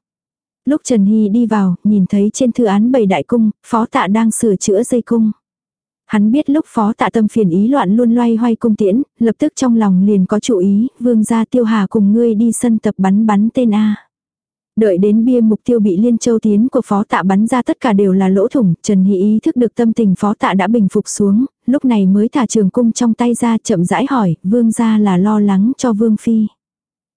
Lúc Trần Hy đi vào, nhìn thấy trên thư án bầy đại cung, phó tạ đang sửa chữa dây cung. Hắn biết lúc phó tạ tâm phiền ý loạn luôn loay hoay cung tiễn, lập tức trong lòng liền có chủ ý, vương gia tiêu hà cùng ngươi đi sân tập bắn bắn tên A. Đợi đến bia mục tiêu bị liên châu tiến của phó tạ bắn ra tất cả đều là lỗ thủng, Trần Hỷ ý thức được tâm tình phó tạ đã bình phục xuống, lúc này mới thả trường cung trong tay ra chậm rãi hỏi, vương gia là lo lắng cho vương phi.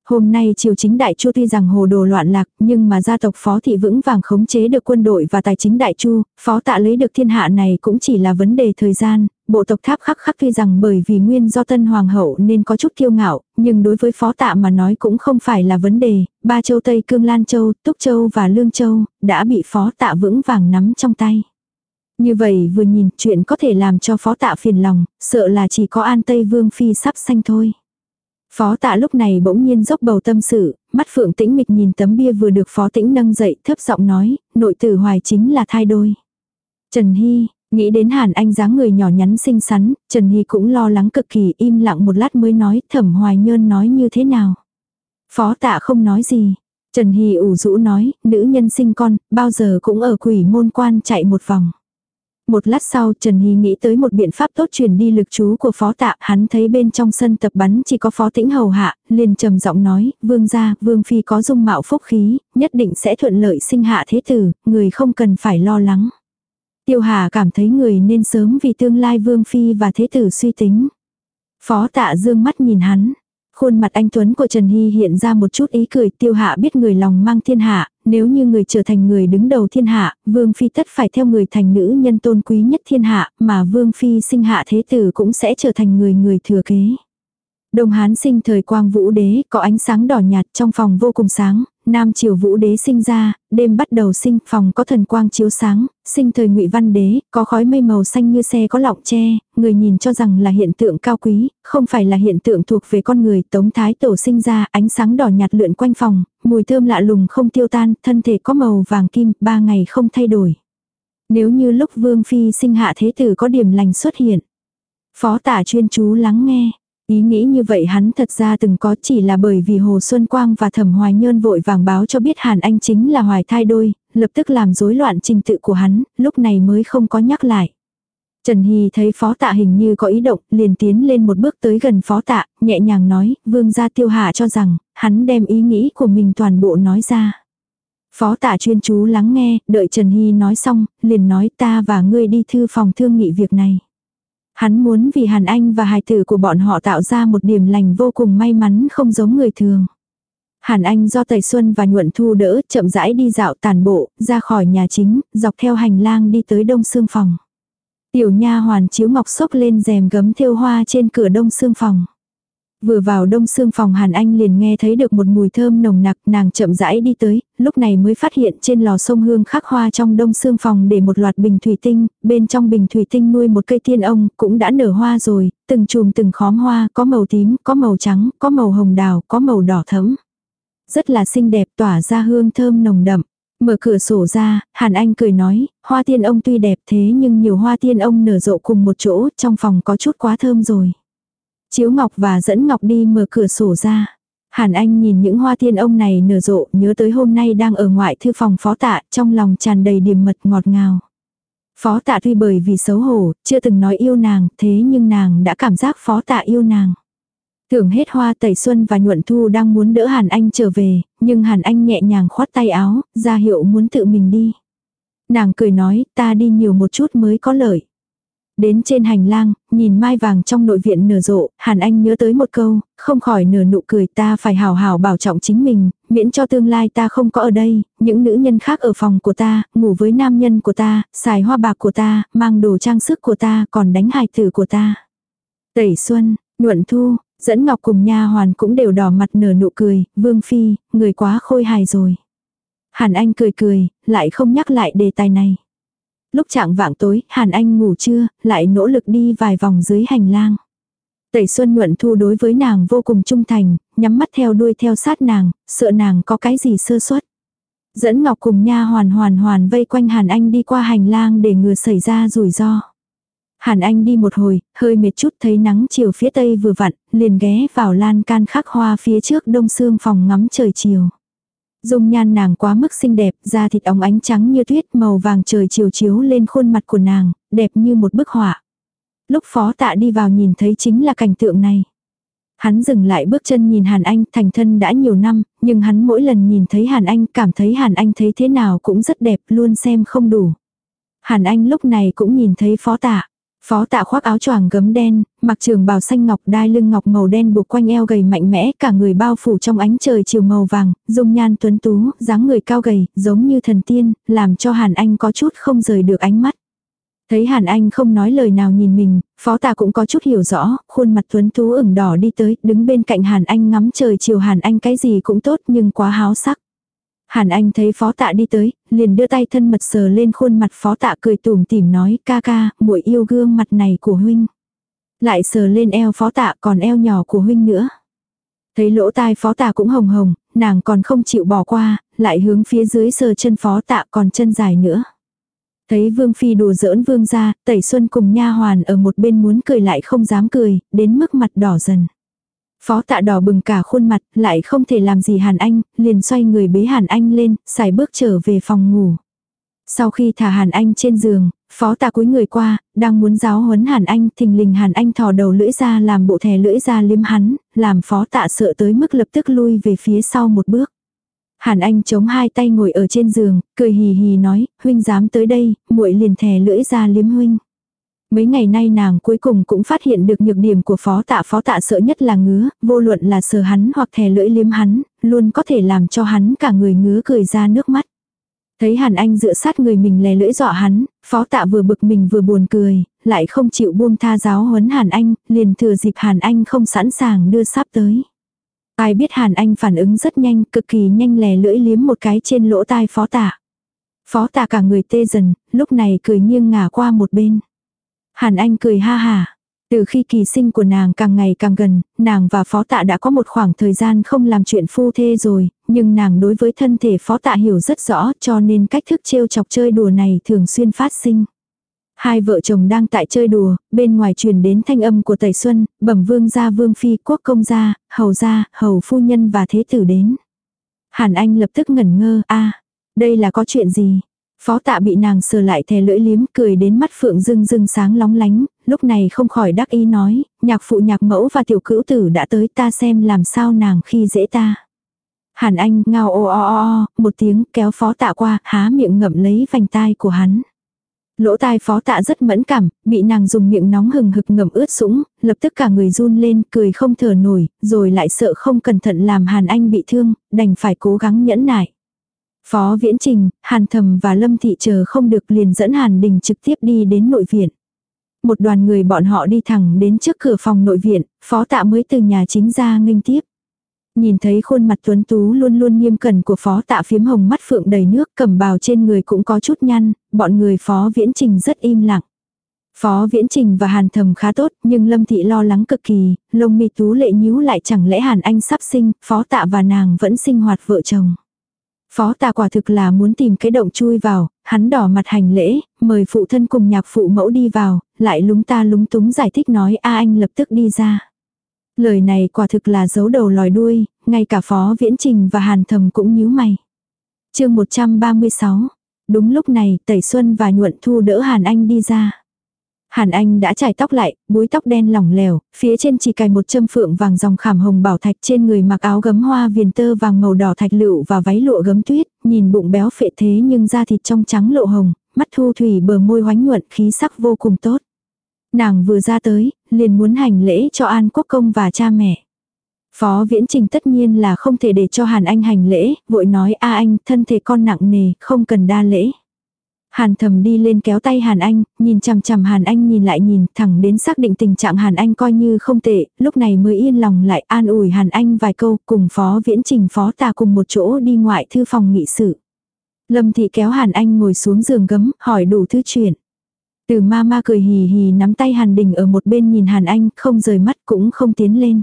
Hôm nay triều chính đại chu tuy rằng hồ đồ loạn lạc, nhưng mà gia tộc phó thị vững vàng khống chế được quân đội và tài chính đại chu, phó tạ lấy được thiên hạ này cũng chỉ là vấn đề thời gian, bộ tộc tháp khắc khắc tuy rằng bởi vì nguyên do tân hoàng hậu nên có chút kiêu ngạo, nhưng đối với phó tạ mà nói cũng không phải là vấn đề, ba châu Tây Cương Lan Châu, Túc Châu và Lương Châu, đã bị phó tạ vững vàng nắm trong tay. Như vậy vừa nhìn chuyện có thể làm cho phó tạ phiền lòng, sợ là chỉ có an Tây Vương Phi sắp sanh thôi. Phó tạ lúc này bỗng nhiên dốc bầu tâm sự, mắt phượng tĩnh mịch nhìn tấm bia vừa được phó tĩnh nâng dậy thấp giọng nói, nội tử hoài chính là thai đôi. Trần Hy, nghĩ đến Hàn Anh dáng người nhỏ nhắn xinh xắn, Trần Hy cũng lo lắng cực kỳ im lặng một lát mới nói thẩm hoài nhơn nói như thế nào. Phó tạ không nói gì. Trần Hy ủ rũ nói, nữ nhân sinh con, bao giờ cũng ở quỷ môn quan chạy một vòng. Một lát sau Trần Hy nghĩ tới một biện pháp tốt truyền đi lực chú của phó tạ, hắn thấy bên trong sân tập bắn chỉ có phó tĩnh hầu hạ, liền trầm giọng nói, vương gia, vương phi có dung mạo phúc khí, nhất định sẽ thuận lợi sinh hạ thế tử, người không cần phải lo lắng. Tiêu Hà cảm thấy người nên sớm vì tương lai vương phi và thế tử suy tính. Phó tạ dương mắt nhìn hắn, Khuôn mặt anh Tuấn của Trần Hy hiện ra một chút ý cười tiêu hạ biết người lòng mang thiên hạ, nếu như người trở thành người đứng đầu thiên hạ, Vương Phi tất phải theo người thành nữ nhân tôn quý nhất thiên hạ, mà Vương Phi sinh hạ thế tử cũng sẽ trở thành người người thừa kế. Đông Hán sinh thời quang vũ đế, có ánh sáng đỏ nhạt trong phòng vô cùng sáng, Nam triều vũ đế sinh ra, đêm bắt đầu sinh, phòng có thần quang chiếu sáng, sinh thời ngụy văn đế, có khói mây màu xanh như xe có lọng tre, người nhìn cho rằng là hiện tượng cao quý, không phải là hiện tượng thuộc về con người. Tống thái tổ sinh ra, ánh sáng đỏ nhạt lượn quanh phòng, mùi thơm lạ lùng không tiêu tan, thân thể có màu vàng kim, ba ngày không thay đổi. Nếu như lúc vương phi sinh hạ thế tử có điểm lành xuất hiện. Phó tả chuyên chú lắng nghe. Ý nghĩ như vậy hắn thật ra từng có chỉ là bởi vì Hồ Xuân Quang và Thẩm Hoài Nhơn vội vàng báo cho biết Hàn Anh chính là hoài thai đôi, lập tức làm rối loạn trình tự của hắn, lúc này mới không có nhắc lại. Trần Hy thấy phó tạ hình như có ý động, liền tiến lên một bước tới gần phó tạ, nhẹ nhàng nói, vương gia tiêu hạ cho rằng, hắn đem ý nghĩ của mình toàn bộ nói ra. Phó tạ chuyên chú lắng nghe, đợi Trần Hy nói xong, liền nói ta và ngươi đi thư phòng thương nghị việc này. Hắn muốn vì Hàn Anh và hài tử của bọn họ tạo ra một điểm lành vô cùng may mắn không giống người thường. Hàn Anh do Tẩy Xuân và Nhuận Thu đỡ chậm rãi đi dạo tàn bộ, ra khỏi nhà chính, dọc theo hành lang đi tới đông xương phòng. Tiểu nha hoàn chiếu ngọc xốc lên rèm gấm thêu hoa trên cửa đông xương phòng. Vừa vào đông xương phòng Hàn Anh liền nghe thấy được một mùi thơm nồng nặc, nàng chậm rãi đi tới, lúc này mới phát hiện trên lò sông hương khắc hoa trong đông xương phòng để một loạt bình thủy tinh, bên trong bình thủy tinh nuôi một cây thiên ông, cũng đã nở hoa rồi, từng chùm từng khóm hoa, có màu tím, có màu trắng, có màu hồng đào, có màu đỏ thẫm. Rất là xinh đẹp tỏa ra hương thơm nồng đậm. Mở cửa sổ ra, Hàn Anh cười nói, hoa tiên ông tuy đẹp thế nhưng nhiều hoa tiên ông nở rộ cùng một chỗ, trong phòng có chút quá thơm rồi. Chiếu Ngọc và dẫn Ngọc đi mở cửa sổ ra. Hàn Anh nhìn những hoa thiên ông này nở rộ, nhớ tới hôm nay đang ở ngoại thư phòng phó tạ, trong lòng tràn đầy điểm mật ngọt ngào. Phó tạ tuy bởi vì xấu hổ, chưa từng nói yêu nàng, thế nhưng nàng đã cảm giác phó tạ yêu nàng. Thưởng hết hoa tẩy xuân và nhuận thu đang muốn đỡ Hàn Anh trở về, nhưng Hàn Anh nhẹ nhàng khoát tay áo, ra hiệu muốn tự mình đi. Nàng cười nói, ta đi nhiều một chút mới có lợi. Đến trên hành lang, nhìn mai vàng trong nội viện nở rộ, Hàn Anh nhớ tới một câu, không khỏi nở nụ cười ta phải hào hào bảo trọng chính mình, miễn cho tương lai ta không có ở đây, những nữ nhân khác ở phòng của ta, ngủ với nam nhân của ta, xài hoa bạc của ta, mang đồ trang sức của ta, còn đánh hài tử của ta. Tẩy Xuân, Nhuận Thu, dẫn Ngọc cùng nha hoàn cũng đều đỏ mặt nở nụ cười, Vương Phi, người quá khôi hài rồi. Hàn Anh cười cười, lại không nhắc lại đề tài này. Lúc trạng vạng tối, Hàn Anh ngủ trưa, lại nỗ lực đi vài vòng dưới hành lang. Tẩy Xuân Nhuận Thu đối với nàng vô cùng trung thành, nhắm mắt theo đuôi theo sát nàng, sợ nàng có cái gì sơ suất. Dẫn Ngọc cùng nha hoàn hoàn hoàn vây quanh Hàn Anh đi qua hành lang để ngừa xảy ra rủi ro. Hàn Anh đi một hồi, hơi mệt chút thấy nắng chiều phía tây vừa vặn, liền ghé vào lan can khắc hoa phía trước đông xương phòng ngắm trời chiều. Dung nhan nàng quá mức xinh đẹp, da thịt óng ánh trắng như tuyết màu vàng trời chiều chiếu lên khuôn mặt của nàng, đẹp như một bức họa. Lúc phó tạ đi vào nhìn thấy chính là cảnh tượng này. Hắn dừng lại bước chân nhìn Hàn Anh thành thân đã nhiều năm, nhưng hắn mỗi lần nhìn thấy Hàn Anh cảm thấy Hàn Anh thấy thế nào cũng rất đẹp luôn xem không đủ. Hàn Anh lúc này cũng nhìn thấy phó tạ. Phó tạ khoác áo choàng gấm đen, mặc trường bào xanh ngọc đai lưng ngọc màu đen buộc quanh eo gầy mạnh mẽ cả người bao phủ trong ánh trời chiều màu vàng, dung nhan tuấn tú, dáng người cao gầy, giống như thần tiên, làm cho Hàn Anh có chút không rời được ánh mắt. Thấy Hàn Anh không nói lời nào nhìn mình, phó tạ cũng có chút hiểu rõ, khuôn mặt tuấn tú ửng đỏ đi tới, đứng bên cạnh Hàn Anh ngắm trời chiều Hàn Anh cái gì cũng tốt nhưng quá háo sắc. Hàn Anh thấy phó tạ đi tới, liền đưa tay thân mật sờ lên khuôn mặt phó tạ cười tủm tỉm nói ca ca, muội yêu gương mặt này của huynh. Lại sờ lên eo phó tạ còn eo nhỏ của huynh nữa. Thấy lỗ tai phó tạ cũng hồng hồng, nàng còn không chịu bỏ qua, lại hướng phía dưới sờ chân phó tạ còn chân dài nữa. Thấy vương phi đùa giỡn vương ra, tẩy xuân cùng nha hoàn ở một bên muốn cười lại không dám cười, đến mức mặt đỏ dần. Phó tạ đỏ bừng cả khuôn mặt, lại không thể làm gì Hàn Anh, liền xoay người bế Hàn Anh lên, xài bước trở về phòng ngủ. Sau khi thả Hàn Anh trên giường, phó tạ cúi người qua, đang muốn giáo huấn Hàn Anh, thình lình Hàn Anh thò đầu lưỡi ra làm bộ thè lưỡi ra liếm hắn, làm phó tạ sợ tới mức lập tức lui về phía sau một bước. Hàn Anh chống hai tay ngồi ở trên giường, cười hì hì nói, huynh dám tới đây, muội liền thè lưỡi ra liếm huynh. Mấy ngày nay nàng cuối cùng cũng phát hiện được nhược điểm của phó tạ phó tạ sợ nhất là ngứa, vô luận là sờ hắn hoặc thè lưỡi liếm hắn, luôn có thể làm cho hắn cả người ngứa cười ra nước mắt. Thấy Hàn Anh dựa sát người mình lè lưỡi dọa hắn, phó tạ vừa bực mình vừa buồn cười, lại không chịu buông tha giáo huấn Hàn Anh, liền thừa dịp Hàn Anh không sẵn sàng đưa sắp tới. Ai biết Hàn Anh phản ứng rất nhanh, cực kỳ nhanh lè lưỡi liếm một cái trên lỗ tai phó tạ. Phó tạ cả người tê dần, lúc này cười nghiêng ngả qua một bên. Hàn Anh cười ha hà. Từ khi kỳ sinh của nàng càng ngày càng gần, nàng và phó tạ đã có một khoảng thời gian không làm chuyện phu thê rồi, nhưng nàng đối với thân thể phó tạ hiểu rất rõ cho nên cách thức trêu chọc chơi đùa này thường xuyên phát sinh. Hai vợ chồng đang tại chơi đùa, bên ngoài truyền đến thanh âm của Tẩy Xuân, bẩm vương gia vương phi quốc công gia, hầu gia, hầu phu nhân và thế tử đến. Hàn Anh lập tức ngẩn ngơ, a đây là có chuyện gì? Phó tạ bị nàng sờ lại thè lưỡi liếm cười đến mắt phượng rưng rưng sáng lóng lánh, lúc này không khỏi đắc ý nói, nhạc phụ nhạc mẫu và tiểu cữu tử đã tới ta xem làm sao nàng khi dễ ta. Hàn Anh ngao o o o, một tiếng kéo phó tạ qua, há miệng ngậm lấy vành tai của hắn. Lỗ tai phó tạ rất mẫn cảm, bị nàng dùng miệng nóng hừng hực ngậm ướt sũng, lập tức cả người run lên, cười không thở nổi, rồi lại sợ không cẩn thận làm Hàn Anh bị thương, đành phải cố gắng nhẫn nại. Phó Viễn Trình, Hàn Thầm và Lâm Thị chờ không được liền dẫn Hàn Đình trực tiếp đi đến nội viện. Một đoàn người bọn họ đi thẳng đến trước cửa phòng nội viện, phó tạ mới từ nhà chính ra nghênh tiếp. Nhìn thấy khuôn mặt tuấn tú luôn luôn nghiêm cẩn của phó tạ phiếm hồng mắt phượng đầy nước cầm bào trên người cũng có chút nhăn, bọn người phó viễn trình rất im lặng. Phó Viễn Trình và Hàn Thầm khá tốt, nhưng Lâm Thị lo lắng cực kỳ, lông mi tú lệ nhíu lại chẳng lẽ Hàn Anh sắp sinh, Phó Tạ và nàng vẫn sinh hoạt vợ chồng. Phó tà quả thực là muốn tìm cái động chui vào, hắn đỏ mặt hành lễ, mời phụ thân cùng nhạc phụ mẫu đi vào, lại lúng ta lúng túng giải thích nói a anh lập tức đi ra. Lời này quả thực là giấu đầu lòi đuôi, ngay cả Phó Viễn Trình và Hàn Thầm cũng nhíu mày. chương 136. Đúng lúc này, Tẩy Xuân và Nhuận Thu đỡ Hàn Anh đi ra. Hàn Anh đã trải tóc lại, búi tóc đen lỏng lẻo, phía trên chỉ cài một châm phượng vàng dòng khảm hồng bảo thạch trên người mặc áo gấm hoa viền tơ vàng màu đỏ thạch lựu và váy lụa gấm tuyết, nhìn bụng béo phệ thế nhưng da thịt trong trắng lộ hồng, mắt thu thủy bờ môi hoánh nhuận khí sắc vô cùng tốt. Nàng vừa ra tới, liền muốn hành lễ cho An Quốc Công và cha mẹ. Phó Viễn Trình tất nhiên là không thể để cho Hàn Anh hành lễ, vội nói a anh, thân thể con nặng nề, không cần đa lễ. Hàn thầm đi lên kéo tay Hàn Anh, nhìn chằm chằm Hàn Anh nhìn lại nhìn, thẳng đến xác định tình trạng Hàn Anh coi như không tệ, lúc này mới yên lòng lại an ủi Hàn Anh vài câu, cùng phó viễn trình phó tà cùng một chỗ đi ngoại thư phòng nghị sự. Lâm Thị kéo Hàn Anh ngồi xuống giường gấm, hỏi đủ thứ chuyện. Từ ma ma cười hì hì nắm tay Hàn Đình ở một bên nhìn Hàn Anh, không rời mắt cũng không tiến lên.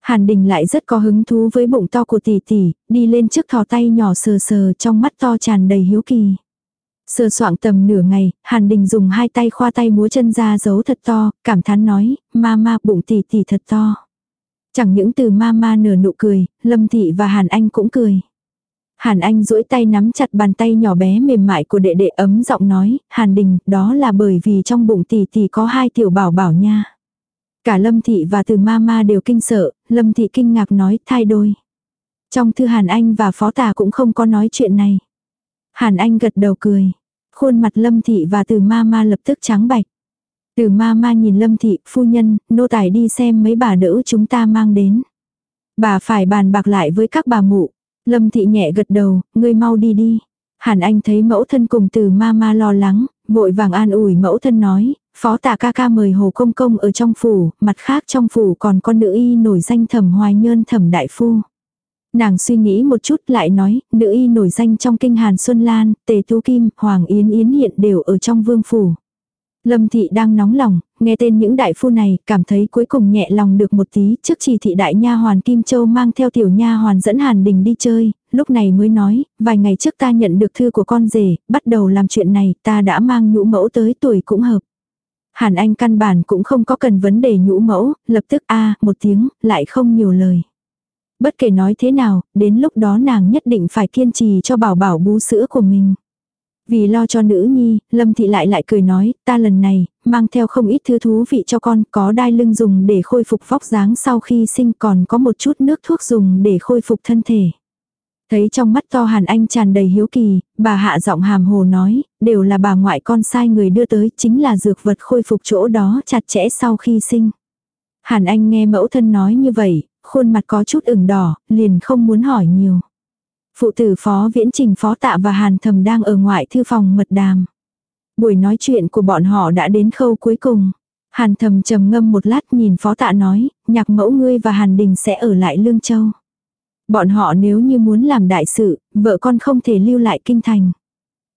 Hàn Đình lại rất có hứng thú với bụng to của tỷ tỷ, đi lên trước thò tay nhỏ sờ sờ trong mắt to tràn đầy hiếu kỳ. Sơ soạn tầm nửa ngày, Hàn Đình dùng hai tay khoa tay múa chân ra giấu thật to, cảm thán nói, ma ma bụng tỷ tỷ thật to. Chẳng những từ ma ma nở nụ cười, Lâm Thị và Hàn Anh cũng cười. Hàn Anh duỗi tay nắm chặt bàn tay nhỏ bé mềm mại của đệ đệ ấm giọng nói, Hàn Đình, đó là bởi vì trong bụng tỷ tỷ có hai tiểu bảo bảo nha. Cả Lâm Thị và từ Mama đều kinh sợ, Lâm Thị kinh ngạc nói thai đôi. Trong thư Hàn Anh và Phó Tà cũng không có nói chuyện này. Hàn Anh gật đầu cười. Khuôn mặt Lâm Thị và từ Ma Ma lập tức trắng bạch. Từ Ma Ma nhìn Lâm Thị, phu nhân, nô tài đi xem mấy bà đỡ chúng ta mang đến. Bà phải bàn bạc lại với các bà mụ. Lâm Thị nhẹ gật đầu, ngươi mau đi đi. Hàn Anh thấy mẫu thân cùng từ Ma Ma lo lắng, vội vàng an ủi mẫu thân nói, phó tạ ca ca mời hồ công công ở trong phủ, mặt khác trong phủ còn con nữ y nổi danh thẩm hoài nhơn thẩm đại phu. Nàng suy nghĩ một chút lại nói, nữ y nổi danh trong kinh Hàn Xuân Lan, Tề Tú Kim, Hoàng Yến Yến hiện đều ở trong vương phủ. Lâm thị đang nóng lòng, nghe tên những đại phu này, cảm thấy cuối cùng nhẹ lòng được một tí, trước chỉ thị đại nha hoàn Kim Châu mang theo tiểu nha hoàn dẫn Hàn Đình đi chơi, lúc này mới nói, vài ngày trước ta nhận được thư của con rể, bắt đầu làm chuyện này, ta đã mang nhũ mẫu tới tuổi cũng hợp. Hàn Anh căn bản cũng không có cần vấn đề nhũ mẫu, lập tức a à, một tiếng, lại không nhiều lời. Bất kể nói thế nào, đến lúc đó nàng nhất định phải kiên trì cho bảo bảo bú sữa của mình. Vì lo cho nữ nhi, Lâm Thị lại lại cười nói, ta lần này, mang theo không ít thứ thú vị cho con, có đai lưng dùng để khôi phục vóc dáng sau khi sinh còn có một chút nước thuốc dùng để khôi phục thân thể. Thấy trong mắt to Hàn Anh tràn đầy hiếu kỳ, bà hạ giọng hàm hồ nói, đều là bà ngoại con sai người đưa tới, chính là dược vật khôi phục chỗ đó chặt chẽ sau khi sinh. Hàn Anh nghe mẫu thân nói như vậy, khuôn mặt có chút ửng đỏ, liền không muốn hỏi nhiều. Phụ tử phó viễn trình phó tạ và hàn thầm đang ở ngoại thư phòng mật đàm. Buổi nói chuyện của bọn họ đã đến khâu cuối cùng. Hàn thầm trầm ngâm một lát nhìn phó tạ nói, nhạc mẫu ngươi và hàn đình sẽ ở lại Lương Châu. Bọn họ nếu như muốn làm đại sự, vợ con không thể lưu lại kinh thành.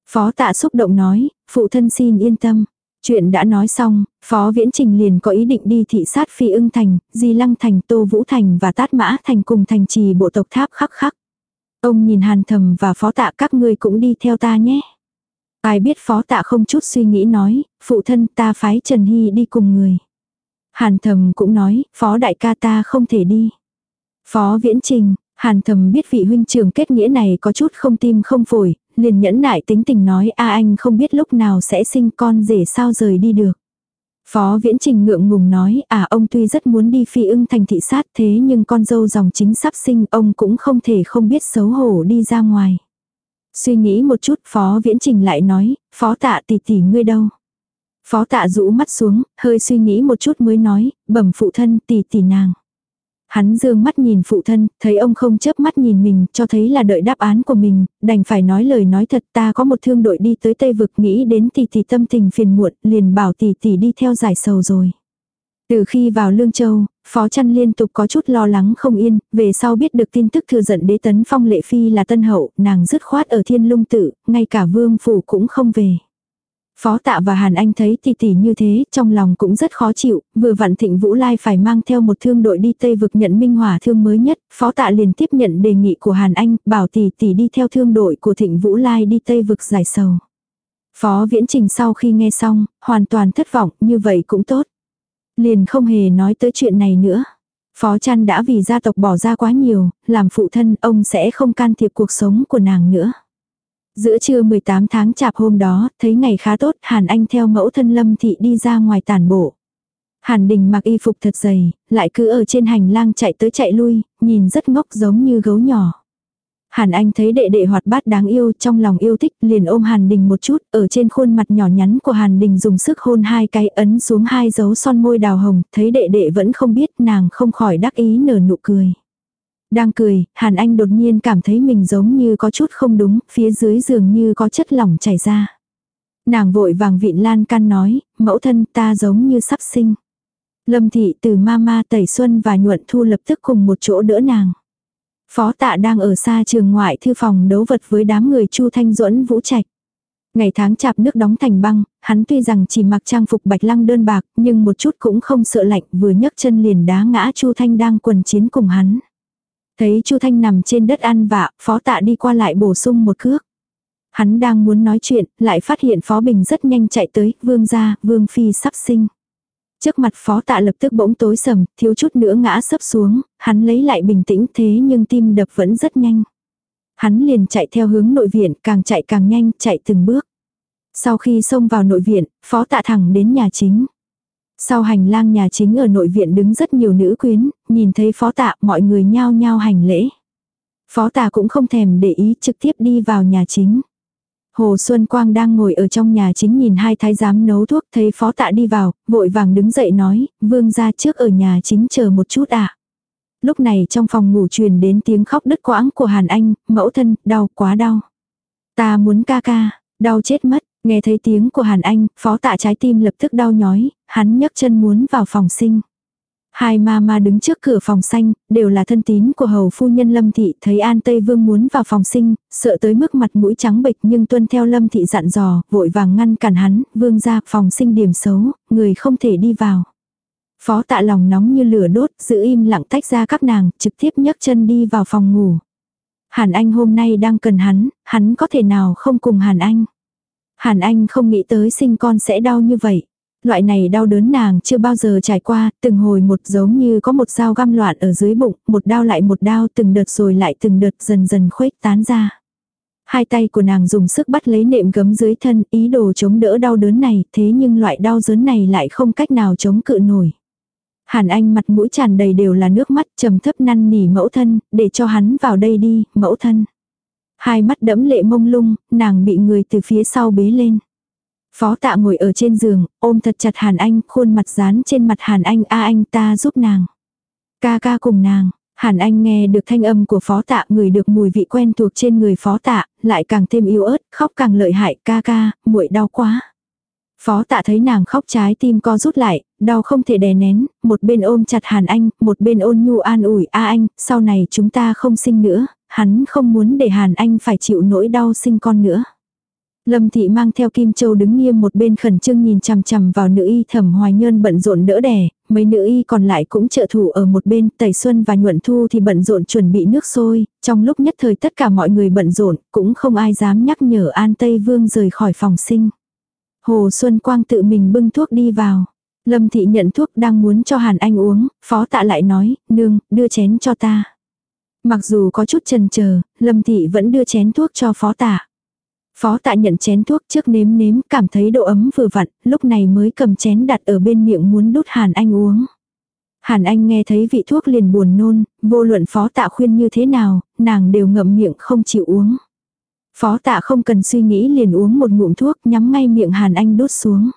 Phó tạ xúc động nói, phụ thân xin yên tâm. Chuyện đã nói xong, Phó Viễn Trình liền có ý định đi thị sát Phi ưng thành, Di Lăng thành, Tô Vũ thành và Tát Mã thành cùng thành trì bộ tộc tháp khắc khắc. Ông nhìn hàn thầm và phó tạ các ngươi cũng đi theo ta nhé. Ai biết phó tạ không chút suy nghĩ nói, phụ thân ta phái Trần Hy đi cùng người. Hàn thầm cũng nói, phó đại ca ta không thể đi. Phó viễn trình, hàn thầm biết vị huynh trưởng kết nghĩa này có chút không tim không phổi, liền nhẫn nại tính tình nói a anh không biết lúc nào sẽ sinh con rể sao rời đi được. Phó Viễn Trình ngượng ngùng nói, à ông tuy rất muốn đi phi ưng thành thị sát thế nhưng con dâu dòng chính sắp sinh ông cũng không thể không biết xấu hổ đi ra ngoài. Suy nghĩ một chút Phó Viễn Trình lại nói, Phó tạ tỷ tỷ ngươi đâu. Phó tạ rũ mắt xuống, hơi suy nghĩ một chút mới nói, bẩm phụ thân tỷ tỷ nàng. Hắn dương mắt nhìn phụ thân, thấy ông không chớp mắt nhìn mình, cho thấy là đợi đáp án của mình, đành phải nói lời nói thật ta có một thương đội đi tới Tây Vực nghĩ đến tỷ tỷ tâm tình phiền muộn, liền bảo tỷ tỷ đi theo giải sầu rồi. Từ khi vào Lương Châu, Phó Trăn liên tục có chút lo lắng không yên, về sau biết được tin tức thừa giận đế tấn phong lệ phi là tân hậu, nàng dứt khoát ở thiên lung tự, ngay cả vương phủ cũng không về. Phó tạ và Hàn Anh thấy tỷ tỷ như thế, trong lòng cũng rất khó chịu, vừa vặn thịnh Vũ Lai phải mang theo một thương đội đi Tây vực nhận minh hỏa thương mới nhất, phó tạ liền tiếp nhận đề nghị của Hàn Anh, bảo tỷ tỷ đi theo thương đội của thịnh Vũ Lai đi Tây vực giải sầu. Phó viễn trình sau khi nghe xong, hoàn toàn thất vọng, như vậy cũng tốt. Liền không hề nói tới chuyện này nữa. Phó chăn đã vì gia tộc bỏ ra quá nhiều, làm phụ thân ông sẽ không can thiệp cuộc sống của nàng nữa. Giữa trưa 18 tháng chạp hôm đó, thấy ngày khá tốt, Hàn Anh theo mẫu thân Lâm Thị đi ra ngoài tản bộ. Hàn Đình mặc y phục thật dày, lại cứ ở trên hành lang chạy tới chạy lui, nhìn rất ngốc giống như gấu nhỏ. Hàn Anh thấy đệ đệ hoạt bát đáng yêu trong lòng yêu thích liền ôm Hàn Đình một chút, ở trên khuôn mặt nhỏ nhắn của Hàn Đình dùng sức hôn hai cái ấn xuống hai dấu son môi đào hồng, thấy đệ đệ vẫn không biết nàng không khỏi đắc ý nở nụ cười. Đang cười, Hàn Anh đột nhiên cảm thấy mình giống như có chút không đúng, phía dưới giường như có chất lỏng chảy ra. Nàng vội vàng vịn lan can nói, mẫu thân ta giống như sắp sinh. Lâm thị từ mama tẩy xuân và nhuận thu lập tức cùng một chỗ đỡ nàng. Phó tạ đang ở xa trường ngoại thư phòng đấu vật với đám người chu thanh duẫn vũ trạch. Ngày tháng chạp nước đóng thành băng, hắn tuy rằng chỉ mặc trang phục bạch lăng đơn bạc, nhưng một chút cũng không sợ lạnh vừa nhấc chân liền đá ngã chu thanh đang quần chiến cùng hắn. Thấy Chu Thanh nằm trên đất ăn vạ, Phó Tạ đi qua lại bổ sung một cước. Hắn đang muốn nói chuyện, lại phát hiện Phó Bình rất nhanh chạy tới, vương gia, vương phi sắp sinh. Trước mặt Phó Tạ lập tức bỗng tối sầm, thiếu chút nữa ngã sấp xuống, hắn lấy lại bình tĩnh thế nhưng tim đập vẫn rất nhanh. Hắn liền chạy theo hướng nội viện, càng chạy càng nhanh, chạy từng bước. Sau khi xông vào nội viện, phó tạ thẳng đến nhà chính. Sau hành lang nhà chính ở nội viện đứng rất nhiều nữ quyến, nhìn thấy phó tạ mọi người nhao nhao hành lễ. Phó tạ cũng không thèm để ý trực tiếp đi vào nhà chính. Hồ Xuân Quang đang ngồi ở trong nhà chính nhìn hai thái giám nấu thuốc thấy phó tạ đi vào, vội vàng đứng dậy nói, vương ra trước ở nhà chính chờ một chút ạ. À. Lúc này trong phòng ngủ truyền đến tiếng khóc đứt quãng của Hàn Anh, mẫu thân, đau, quá đau. Ta muốn ca ca, đau chết mất, nghe thấy tiếng của Hàn Anh, phó tạ trái tim lập tức đau nhói, hắn nhấc chân muốn vào phòng sinh. Hai ma ma đứng trước cửa phòng xanh, đều là thân tín của hầu phu nhân Lâm Thị, thấy An Tây Vương muốn vào phòng sinh, sợ tới mức mặt mũi trắng bệch nhưng tuân theo Lâm Thị dặn dò, vội vàng ngăn cản hắn, vương ra phòng sinh điểm xấu, người không thể đi vào. Phó tạ lòng nóng như lửa đốt, giữ im lặng tách ra các nàng, trực tiếp nhấc chân đi vào phòng ngủ. Hàn Anh hôm nay đang cần hắn, hắn có thể nào không cùng Hàn Anh. Hàn Anh không nghĩ tới sinh con sẽ đau như vậy. Loại này đau đớn nàng chưa bao giờ trải qua, từng hồi một giống như có một dao găm loạn ở dưới bụng, một đau lại một đau từng đợt rồi lại từng đợt dần dần khuếch tán ra. Hai tay của nàng dùng sức bắt lấy nệm gấm dưới thân, ý đồ chống đỡ đau đớn này, thế nhưng loại đau đớn này lại không cách nào chống cự nổi. Hàn Anh mặt mũi tràn đầy đều là nước mắt trầm thấp năn nỉ mẫu thân, để cho hắn vào đây đi, mẫu thân. Hai mắt đẫm lệ mông lung, nàng bị người từ phía sau bế lên. Phó tạ ngồi ở trên giường, ôm thật chặt Hàn Anh, khuôn mặt dán trên mặt Hàn Anh, a anh ta giúp nàng. Ca ca cùng nàng, Hàn Anh nghe được thanh âm của phó tạ, người được mùi vị quen thuộc trên người phó tạ, lại càng thêm yếu ớt, khóc càng lợi hại, ca ca, muội đau quá. Phó tạ thấy nàng khóc trái tim co rút lại, đau không thể đè nén, một bên ôm chặt Hàn Anh, một bên ôn nhu an ủi a anh, sau này chúng ta không sinh nữa, hắn không muốn để Hàn Anh phải chịu nỗi đau sinh con nữa. Lâm Thị mang theo Kim Châu đứng nghiêm một bên khẩn trương nhìn chằm chằm vào nữ y thẩm hoài nhơn bận rộn đỡ đẻ, mấy nữ y còn lại cũng trợ thủ ở một bên, Tẩy Xuân và Nhuận Thu thì bận rộn chuẩn bị nước sôi, trong lúc nhất thời tất cả mọi người bận rộn, cũng không ai dám nhắc nhở An Tây Vương rời khỏi phòng sinh. Hồ Xuân Quang tự mình bưng thuốc đi vào. Lâm Thị nhận thuốc đang muốn cho Hàn Anh uống, phó tạ lại nói, nương, đưa chén cho ta. Mặc dù có chút chần chờ, Lâm Thị vẫn đưa chén thuốc cho phó tạ. Phó tạ nhận chén thuốc trước nếm nếm, cảm thấy độ ấm vừa vặn, lúc này mới cầm chén đặt ở bên miệng muốn đút Hàn Anh uống. Hàn Anh nghe thấy vị thuốc liền buồn nôn, vô luận phó tạ khuyên như thế nào, nàng đều ngậm miệng không chịu uống. Phó tạ không cần suy nghĩ liền uống một ngụm thuốc nhắm ngay miệng Hàn Anh đút xuống.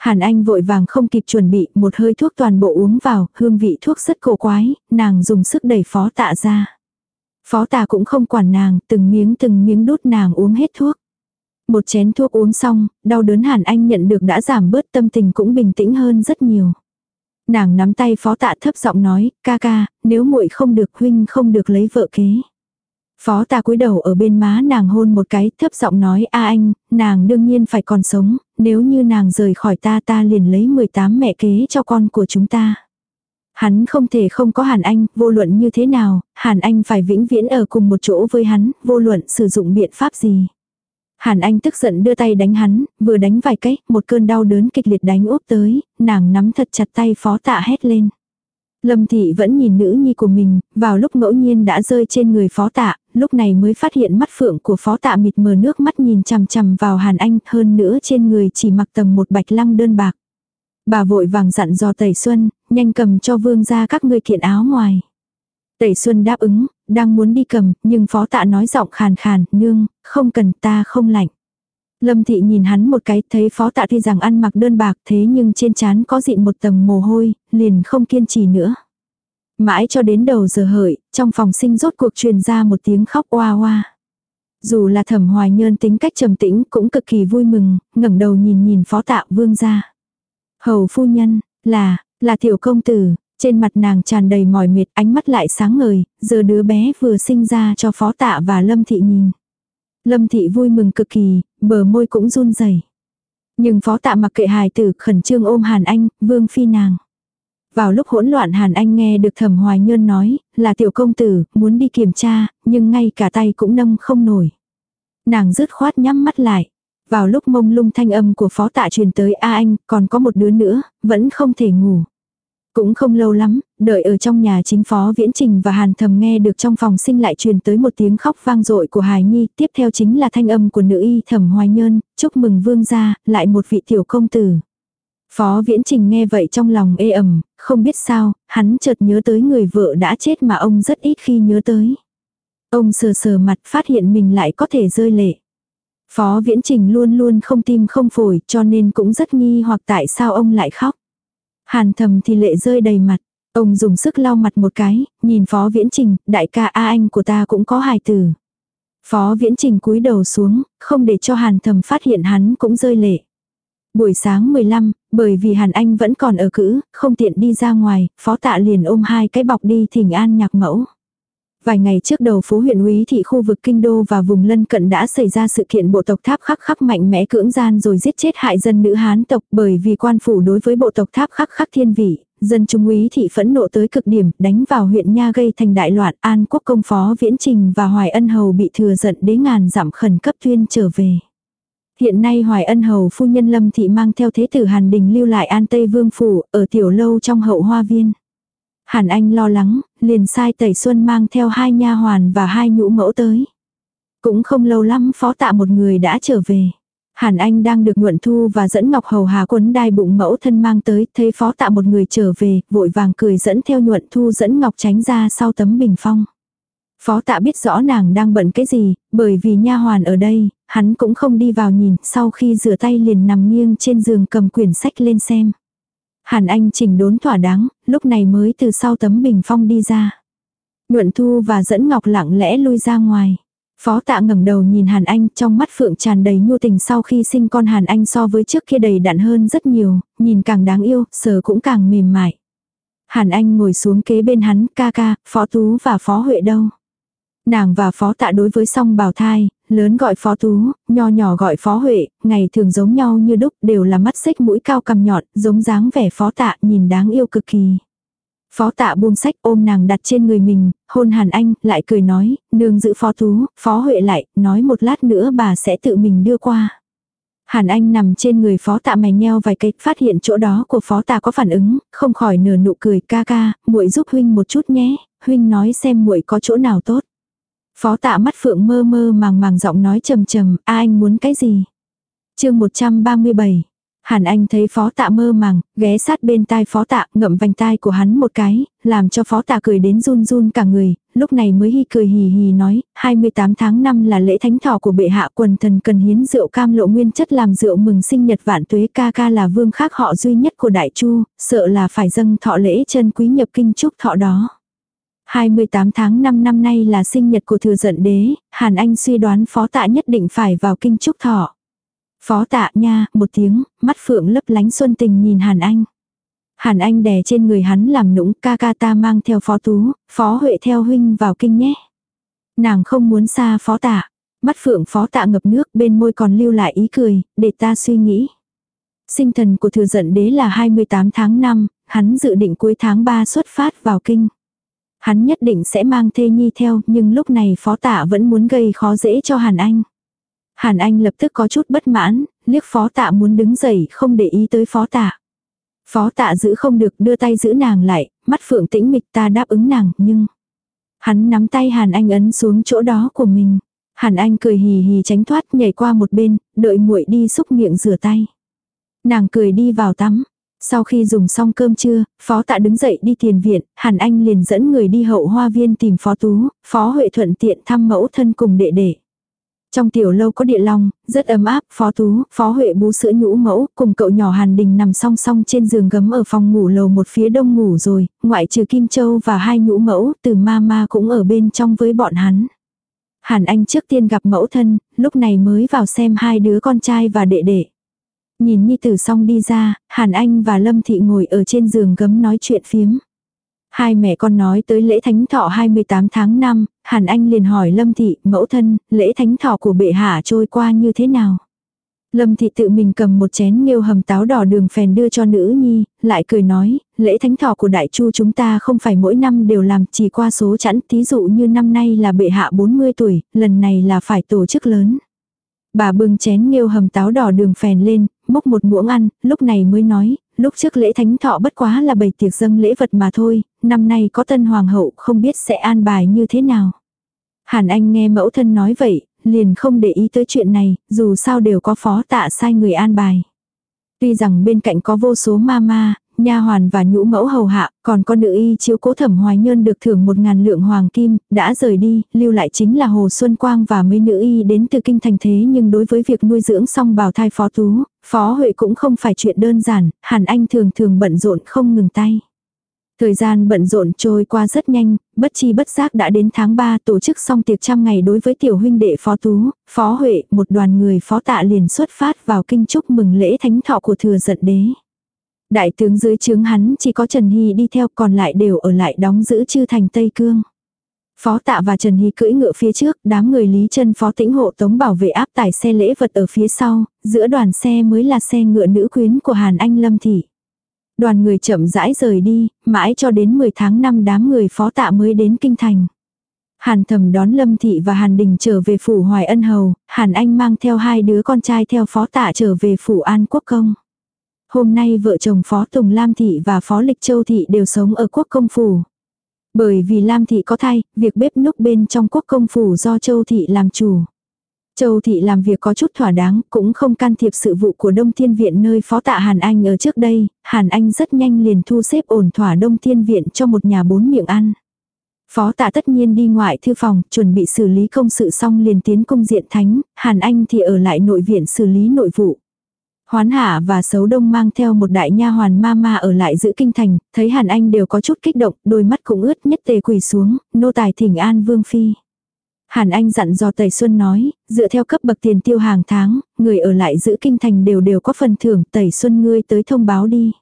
Hàn Anh vội vàng không kịp chuẩn bị một hơi thuốc toàn bộ uống vào, hương vị thuốc rất cổ quái, nàng dùng sức đẩy phó tạ ra. Phó tạ cũng không quản nàng, từng miếng từng miếng đút nàng uống hết thuốc. Một chén thuốc uống xong, đau đớn Hàn Anh nhận được đã giảm bớt tâm tình cũng bình tĩnh hơn rất nhiều. Nàng nắm tay phó tạ thấp giọng nói, ca ca, nếu muội không được huynh không được lấy vợ kế. Phó ta cúi đầu ở bên má nàng hôn một cái, thấp giọng nói a anh, nàng đương nhiên phải còn sống, nếu như nàng rời khỏi ta ta liền lấy 18 mẹ kế cho con của chúng ta. Hắn không thể không có Hàn Anh, vô luận như thế nào, Hàn Anh phải vĩnh viễn ở cùng một chỗ với hắn, vô luận sử dụng biện pháp gì. Hàn Anh tức giận đưa tay đánh hắn, vừa đánh vài cái, một cơn đau đớn kịch liệt đánh úp tới, nàng nắm thật chặt tay phó tạ hét lên. Lâm Thị vẫn nhìn nữ nhi của mình, vào lúc ngẫu nhiên đã rơi trên người phó tạ, lúc này mới phát hiện mắt phượng của phó tạ mịt mờ nước mắt nhìn chằm chằm vào Hàn Anh, hơn nữa trên người chỉ mặc tầng một bạch lăng đơn bạc. Bà vội vàng dặn dò Tẩy Xuân, nhanh cầm cho vương ra các ngươi kiện áo ngoài. Tẩy Xuân đáp ứng, đang muốn đi cầm, nhưng phó tạ nói giọng khàn khàn, nương, không cần ta không lạnh. Lâm thị nhìn hắn một cái, thấy phó tạ tuy rằng ăn mặc đơn bạc thế nhưng trên trán có dịn một tầng mồ hôi, liền không kiên trì nữa. Mãi cho đến đầu giờ hợi, trong phòng sinh rốt cuộc truyền ra một tiếng khóc oa oa. Dù là thẩm hoài nhơn tính cách trầm tĩnh cũng cực kỳ vui mừng, ngẩng đầu nhìn nhìn phó tạ vương ra. Hầu phu nhân, là, là tiểu công tử, trên mặt nàng tràn đầy mỏi mệt ánh mắt lại sáng ngời, giờ đứa bé vừa sinh ra cho phó tạ và lâm thị nhìn. Lâm thị vui mừng cực kỳ, bờ môi cũng run rẩy. Nhưng phó tạ mặc kệ hài tử khẩn trương ôm Hàn Anh, vương phi nàng. Vào lúc hỗn loạn Hàn Anh nghe được thẩm hoài nhơn nói, là tiểu công tử, muốn đi kiểm tra, nhưng ngay cả tay cũng nâng không nổi. Nàng rứt khoát nhắm mắt lại. Vào lúc mông lung thanh âm của phó tạ truyền tới A anh, còn có một đứa nữa, vẫn không thể ngủ. Cũng không lâu lắm, đợi ở trong nhà chính phó Viễn Trình và Hàn Thầm nghe được trong phòng sinh lại truyền tới một tiếng khóc vang dội của Hải Nhi, tiếp theo chính là thanh âm của nữ y Thẩm Hoài Nhơn, chúc mừng vương gia, lại một vị tiểu công tử. Phó Viễn Trình nghe vậy trong lòng ê ẩm, không biết sao, hắn chợt nhớ tới người vợ đã chết mà ông rất ít khi nhớ tới. Ông sờ sờ mặt phát hiện mình lại có thể rơi lệ. Phó Viễn Trình luôn luôn không tim không phổi cho nên cũng rất nghi hoặc tại sao ông lại khóc. Hàn thầm thì lệ rơi đầy mặt. Ông dùng sức lau mặt một cái, nhìn Phó Viễn Trình, đại ca A anh của ta cũng có hài tử. Phó Viễn Trình cúi đầu xuống, không để cho Hàn thầm phát hiện hắn cũng rơi lệ. Buổi sáng 15, bởi vì Hàn Anh vẫn còn ở cữ, không tiện đi ra ngoài, Phó Tạ liền ôm hai cái bọc đi thỉnh an nhạc mẫu. Vài ngày trước đầu phố huyện úy thị khu vực kinh đô và vùng lân cận đã xảy ra sự kiện bộ tộc tháp khắc khắc mạnh mẽ cưỡng gian rồi giết chết hại dân nữ Hán tộc bởi vì quan phủ đối với bộ tộc tháp khắc khắc thiên vị. Dân trung úy thị phẫn nộ tới cực điểm, đánh vào huyện Nha gây thành đại loạn, An Quốc công phó Viễn Trình và Hoài Ân Hầu bị thừa giận đế ngàn giảm khẩn cấp tuyên trở về. Hiện nay Hoài Ân Hầu phu nhân Lâm Thị mang theo thế tử Hàn Đình lưu lại An Tây Vương Phủ, ở tiểu lâu trong hậu hoa viên. Hàn Anh lo lắng, liền sai Tẩy Xuân mang theo hai nha hoàn và hai nhũ mẫu tới. Cũng không lâu lắm phó tạ một người đã trở về. Hàn Anh đang được nhuận thu và dẫn Ngọc Hầu Hà quấn đai bụng mẫu thân mang tới, thấy phó tạ một người trở về, vội vàng cười dẫn theo nhuận thu dẫn Ngọc tránh ra sau tấm bình phong. Phó tạ biết rõ nàng đang bận cái gì, bởi vì nha hoàn ở đây, hắn cũng không đi vào nhìn, sau khi rửa tay liền nằm nghiêng trên giường cầm quyển sách lên xem. Hàn Anh chỉnh đốn thỏa đáng, lúc này mới từ sau tấm bình phong đi ra. Nhuận Thu và dẫn Ngọc lặng lẽ lui ra ngoài. Phó tạ ngẩng đầu nhìn Hàn Anh trong mắt phượng tràn đầy nhu tình sau khi sinh con Hàn Anh so với trước kia đầy đặn hơn rất nhiều, nhìn càng đáng yêu, sờ cũng càng mềm mại. Hàn Anh ngồi xuống kế bên hắn, ca ca, Phó Tú và Phó Huệ đâu. Nàng và Phó Tạ đối với song bào thai, lớn gọi Phó Tú, nho nhỏ gọi Phó Huệ, ngày thường giống nhau như đúc đều là mắt xích mũi cao cằm nhọn, giống dáng vẻ Phó Tạ nhìn đáng yêu cực kỳ. Phó tạ buông sách ôm nàng đặt trên người mình, hôn Hàn Anh, lại cười nói, nương giữ phó tú, phó huệ lại, nói một lát nữa bà sẽ tự mình đưa qua. Hàn Anh nằm trên người phó tạ mày nheo vài cái, phát hiện chỗ đó của phó tạ có phản ứng, không khỏi nửa nụ cười ca ca, muội giúp huynh một chút nhé, huynh nói xem muội có chỗ nào tốt. Phó tạ mắt phượng mơ mơ màng màng giọng nói trầm trầm, a anh muốn cái gì? chương 137 Hàn Anh thấy phó tạ mơ màng, ghé sát bên tai phó tạ, ngậm vành tai của hắn một cái, làm cho phó tạ cười đến run run cả người, lúc này mới hi cười hì hì nói, 28 tháng 5 là lễ thánh thọ của bệ hạ quần thần cần hiến rượu cam lộ nguyên chất làm rượu mừng sinh nhật vạn tuế ca ca là vương khác họ duy nhất của đại chu, sợ là phải dâng thọ lễ chân quý nhập kinh chúc thọ đó. 28 tháng 5 năm nay là sinh nhật của thừa giận đế, Hàn Anh suy đoán phó tạ nhất định phải vào kinh chúc thọ. Phó tạ nha, một tiếng, mắt phượng lấp lánh xuân tình nhìn Hàn Anh. Hàn Anh đè trên người hắn làm nũng ca ca ta mang theo phó tú, phó huệ theo huynh vào kinh nhé. Nàng không muốn xa phó tạ. Mắt phượng phó tạ ngập nước bên môi còn lưu lại ý cười, để ta suy nghĩ. Sinh thần của thừa giận đế là 28 tháng 5, hắn dự định cuối tháng 3 xuất phát vào kinh. Hắn nhất định sẽ mang thê nhi theo, nhưng lúc này phó tạ vẫn muốn gây khó dễ cho Hàn Anh. Hàn Anh lập tức có chút bất mãn, liếc phó tạ muốn đứng dậy không để ý tới phó tạ. Phó tạ giữ không được đưa tay giữ nàng lại, mắt phượng tĩnh mịch ta đáp ứng nàng, nhưng... Hắn nắm tay Hàn Anh ấn xuống chỗ đó của mình. Hàn Anh cười hì hì tránh thoát nhảy qua một bên, đợi muội đi xúc miệng rửa tay. Nàng cười đi vào tắm. Sau khi dùng xong cơm trưa, phó tạ đứng dậy đi tiền viện, Hàn Anh liền dẫn người đi hậu hoa viên tìm phó tú, phó huệ thuận tiện thăm mẫu thân cùng đệ đệ. Trong tiểu lâu có địa long, rất ấm áp, phó tú, phó huệ bú sữa nhũ mẫu, cùng cậu nhỏ Hàn Đình nằm song song trên giường gấm ở phòng ngủ lầu một phía đông ngủ rồi, ngoại trừ Kim Châu và hai nhũ mẫu, từ ma ma cũng ở bên trong với bọn hắn. Hàn Anh trước tiên gặp mẫu thân, lúc này mới vào xem hai đứa con trai và đệ đệ. Nhìn Nhi Tử xong đi ra, Hàn Anh và Lâm Thị ngồi ở trên giường gấm nói chuyện phiếm. Hai mẹ con nói tới lễ thánh thọ 28 tháng 5, Hàn Anh liền hỏi Lâm Thị, mẫu thân, lễ thánh thọ của bệ hạ trôi qua như thế nào? Lâm Thị tự mình cầm một chén nghêu hầm táo đỏ đường phèn đưa cho nữ nhi, lại cười nói, lễ thánh thọ của đại chu chúng ta không phải mỗi năm đều làm chỉ qua số chẵn, thí dụ như năm nay là bệ hạ 40 tuổi, lần này là phải tổ chức lớn. Bà bưng chén nghêu hầm táo đỏ đường phèn lên, múc một muỗng ăn, lúc này mới nói, lúc trước lễ thánh thọ bất quá là bày tiệc dâng lễ vật mà thôi, năm nay có tân hoàng hậu không biết sẽ an bài như thế nào. Hàn Anh nghe mẫu thân nói vậy, liền không để ý tới chuyện này, dù sao đều có phó tạ sai người an bài. Tuy rằng bên cạnh có vô số ma ma, nha hoàn và nhũ mẫu hầu hạ, còn có nữ y chiếu cố thẩm hoài nhân được thưởng một ngàn lượng hoàng kim, đã rời đi, lưu lại chính là Hồ Xuân Quang và mấy nữ y đến từ kinh thành thế nhưng đối với việc nuôi dưỡng song bào thai phó tú, phó huệ cũng không phải chuyện đơn giản, hàn anh thường thường bận rộn không ngừng tay. Thời gian bận rộn trôi qua rất nhanh, bất chi bất giác đã đến tháng 3 tổ chức xong tiệc trăm ngày đối với tiểu huynh đệ phó tú, phó huệ, một đoàn người phó tạ liền xuất phát vào kinh chúc mừng lễ thánh thọ của thừa giận đế. Đại tướng dưới trướng hắn chỉ có Trần Hy đi theo còn lại đều ở lại đóng giữ chư thành Tây Cương. Phó tạ và Trần Hy cưỡi ngựa phía trước, đám người Lý chân phó tĩnh hộ tống bảo vệ áp tải xe lễ vật ở phía sau, giữa đoàn xe mới là xe ngựa nữ quyến của Hàn Anh Lâm Thị. Đoàn người chậm rãi rời đi, mãi cho đến 10 tháng 5 đám người phó tạ mới đến kinh thành. Hàn thầm đón Lâm Thị và Hàn Đình trở về phủ Hoài Ân Hầu, Hàn Anh mang theo hai đứa con trai theo phó tạ trở về phủ An Quốc Công. Hôm nay vợ chồng Phó Tùng Lam Thị và Phó Lịch Châu Thị đều sống ở quốc công phủ. Bởi vì Lam Thị có thai, việc bếp núc bên trong quốc công phủ do Châu Thị làm chủ. Châu Thị làm việc có chút thỏa đáng, cũng không can thiệp sự vụ của Đông Thiên Viện nơi Phó Tạ Hàn Anh ở trước đây, Hàn Anh rất nhanh liền thu xếp ổn thỏa Đông Thiên Viện cho một nhà bốn miệng ăn. Phó Tạ tất nhiên đi ngoại thư phòng, chuẩn bị xử lý công sự xong liền tiến công diện thánh, Hàn Anh thì ở lại nội viện xử lý nội vụ. Hoán Hạ và Sấu Đông mang theo một đại nha hoàn ma ma ở lại giữ kinh thành, thấy Hàn Anh đều có chút kích động, đôi mắt cũng ướt nhất tề quỳ xuống, nô tài thỉnh an vương phi. Hàn Anh dặn dò Tẩy Xuân nói, dựa theo cấp bậc tiền tiêu hàng tháng, người ở lại giữ kinh thành đều đều có phần thưởng, Tẩy Xuân ngươi tới thông báo đi.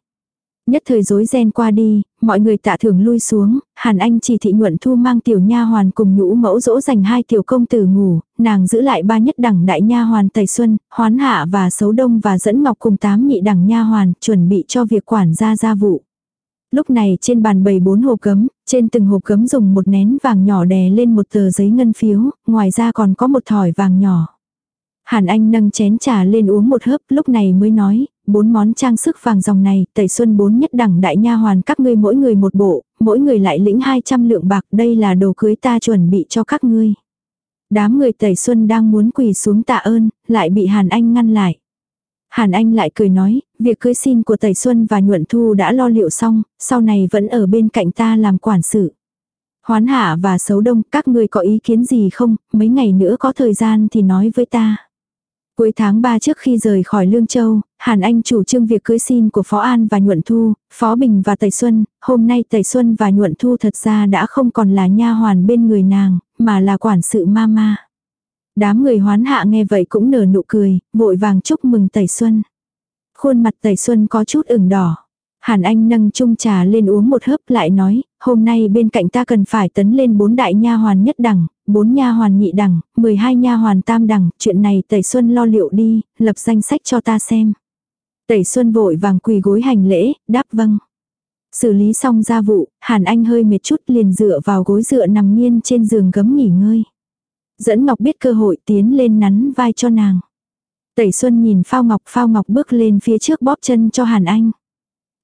Nhất thời rối ren qua đi, mọi người tạ thưởng lui xuống, Hàn Anh chỉ thị nhuận thu mang tiểu nha hoàn cùng nhũ mẫu dỗ dành hai tiểu công tử ngủ, nàng giữ lại ba nhất đẳng đại nha hoàn Tây Xuân, Hoán Hạ và Sấu Đông và dẫn Ngọc cùng tám nhị đẳng nha hoàn, chuẩn bị cho việc quản gia gia vụ. Lúc này trên bàn bày bốn hộp cấm, trên từng hộp cấm dùng một nén vàng nhỏ đè lên một tờ giấy ngân phiếu, ngoài ra còn có một thỏi vàng nhỏ. Hàn Anh nâng chén trà lên uống một hớp, lúc này mới nói, bốn món trang sức vàng dòng này, tẩy xuân bốn nhất đẳng đại nha hoàn các ngươi mỗi người một bộ, mỗi người lại lĩnh 200 lượng bạc, đây là đồ cưới ta chuẩn bị cho các ngươi. Đám người tẩy xuân đang muốn quỳ xuống tạ ơn, lại bị Hàn Anh ngăn lại. Hàn Anh lại cười nói, việc cưới xin của Tẩy Xuân và Nhuận Thu đã lo liệu xong, sau này vẫn ở bên cạnh ta làm quản sự. Hoán hạ và xấu đông, các ngươi có ý kiến gì không, mấy ngày nữa có thời gian thì nói với ta. Cuối tháng 3 trước khi rời khỏi Lương Châu, Hàn Anh chủ trương việc cưới xin của Phó An và Nhuận Thu, Phó Bình và Tẩy Xuân, hôm nay Tẩy Xuân và Nhuận Thu thật ra đã không còn là nha hoàn bên người nàng, mà là quản sự ma ma. Đám người hoán hạ nghe vậy cũng nở nụ cười, vội vàng chúc mừng Tẩy Xuân. Khuôn mặt Tẩy Xuân có chút ửng đỏ. Hàn Anh nâng chung trà lên uống một hớp lại nói, hôm nay bên cạnh ta cần phải tấn lên bốn đại nha hoàn nhất đẳng, bốn nha hoàn nhị đẳng, 12 nha hoàn tam đẳng, chuyện này Tẩy Xuân lo liệu đi, lập danh sách cho ta xem. Tẩy Xuân vội vàng quỳ gối hành lễ, đáp vâng. Xử lý xong gia vụ, Hàn Anh hơi mệt chút liền dựa vào gối dựa nằm nghiêng trên giường gấm nghỉ ngơi. Dẫn Ngọc biết cơ hội tiến lên nắn vai cho nàng. Tẩy Xuân nhìn Phao Ngọc, Phao Ngọc bước lên phía trước bóp chân cho Hàn Anh.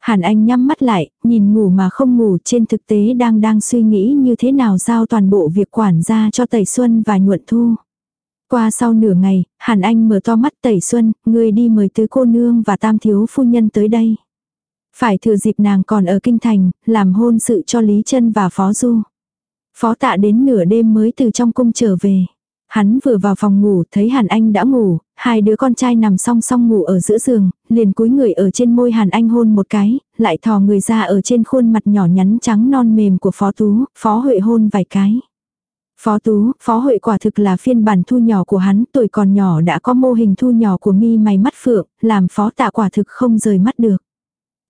Hàn Anh nhắm mắt lại, nhìn ngủ mà không ngủ trên thực tế đang đang suy nghĩ như thế nào giao toàn bộ việc quản gia cho Tẩy Xuân và Nhuận Thu. Qua sau nửa ngày, Hàn Anh mở to mắt Tẩy Xuân, người đi mời tứ cô nương và tam thiếu phu nhân tới đây. Phải thừa dịp nàng còn ở kinh thành, làm hôn sự cho Lý Trân và Phó Du. Phó tạ đến nửa đêm mới từ trong cung trở về. Hắn vừa vào phòng ngủ thấy Hàn Anh đã ngủ, hai đứa con trai nằm song song ngủ ở giữa giường, liền cúi người ở trên môi Hàn Anh hôn một cái, lại thò người ra ở trên khuôn mặt nhỏ nhắn trắng non mềm của Phó Tú, Phó Huệ hôn vài cái. Phó Tú, Phó Huệ quả thực là phiên bản thu nhỏ của hắn, tuổi còn nhỏ đã có mô hình thu nhỏ của mi mày mắt phượng, làm Phó Tạ quả thực không rời mắt được.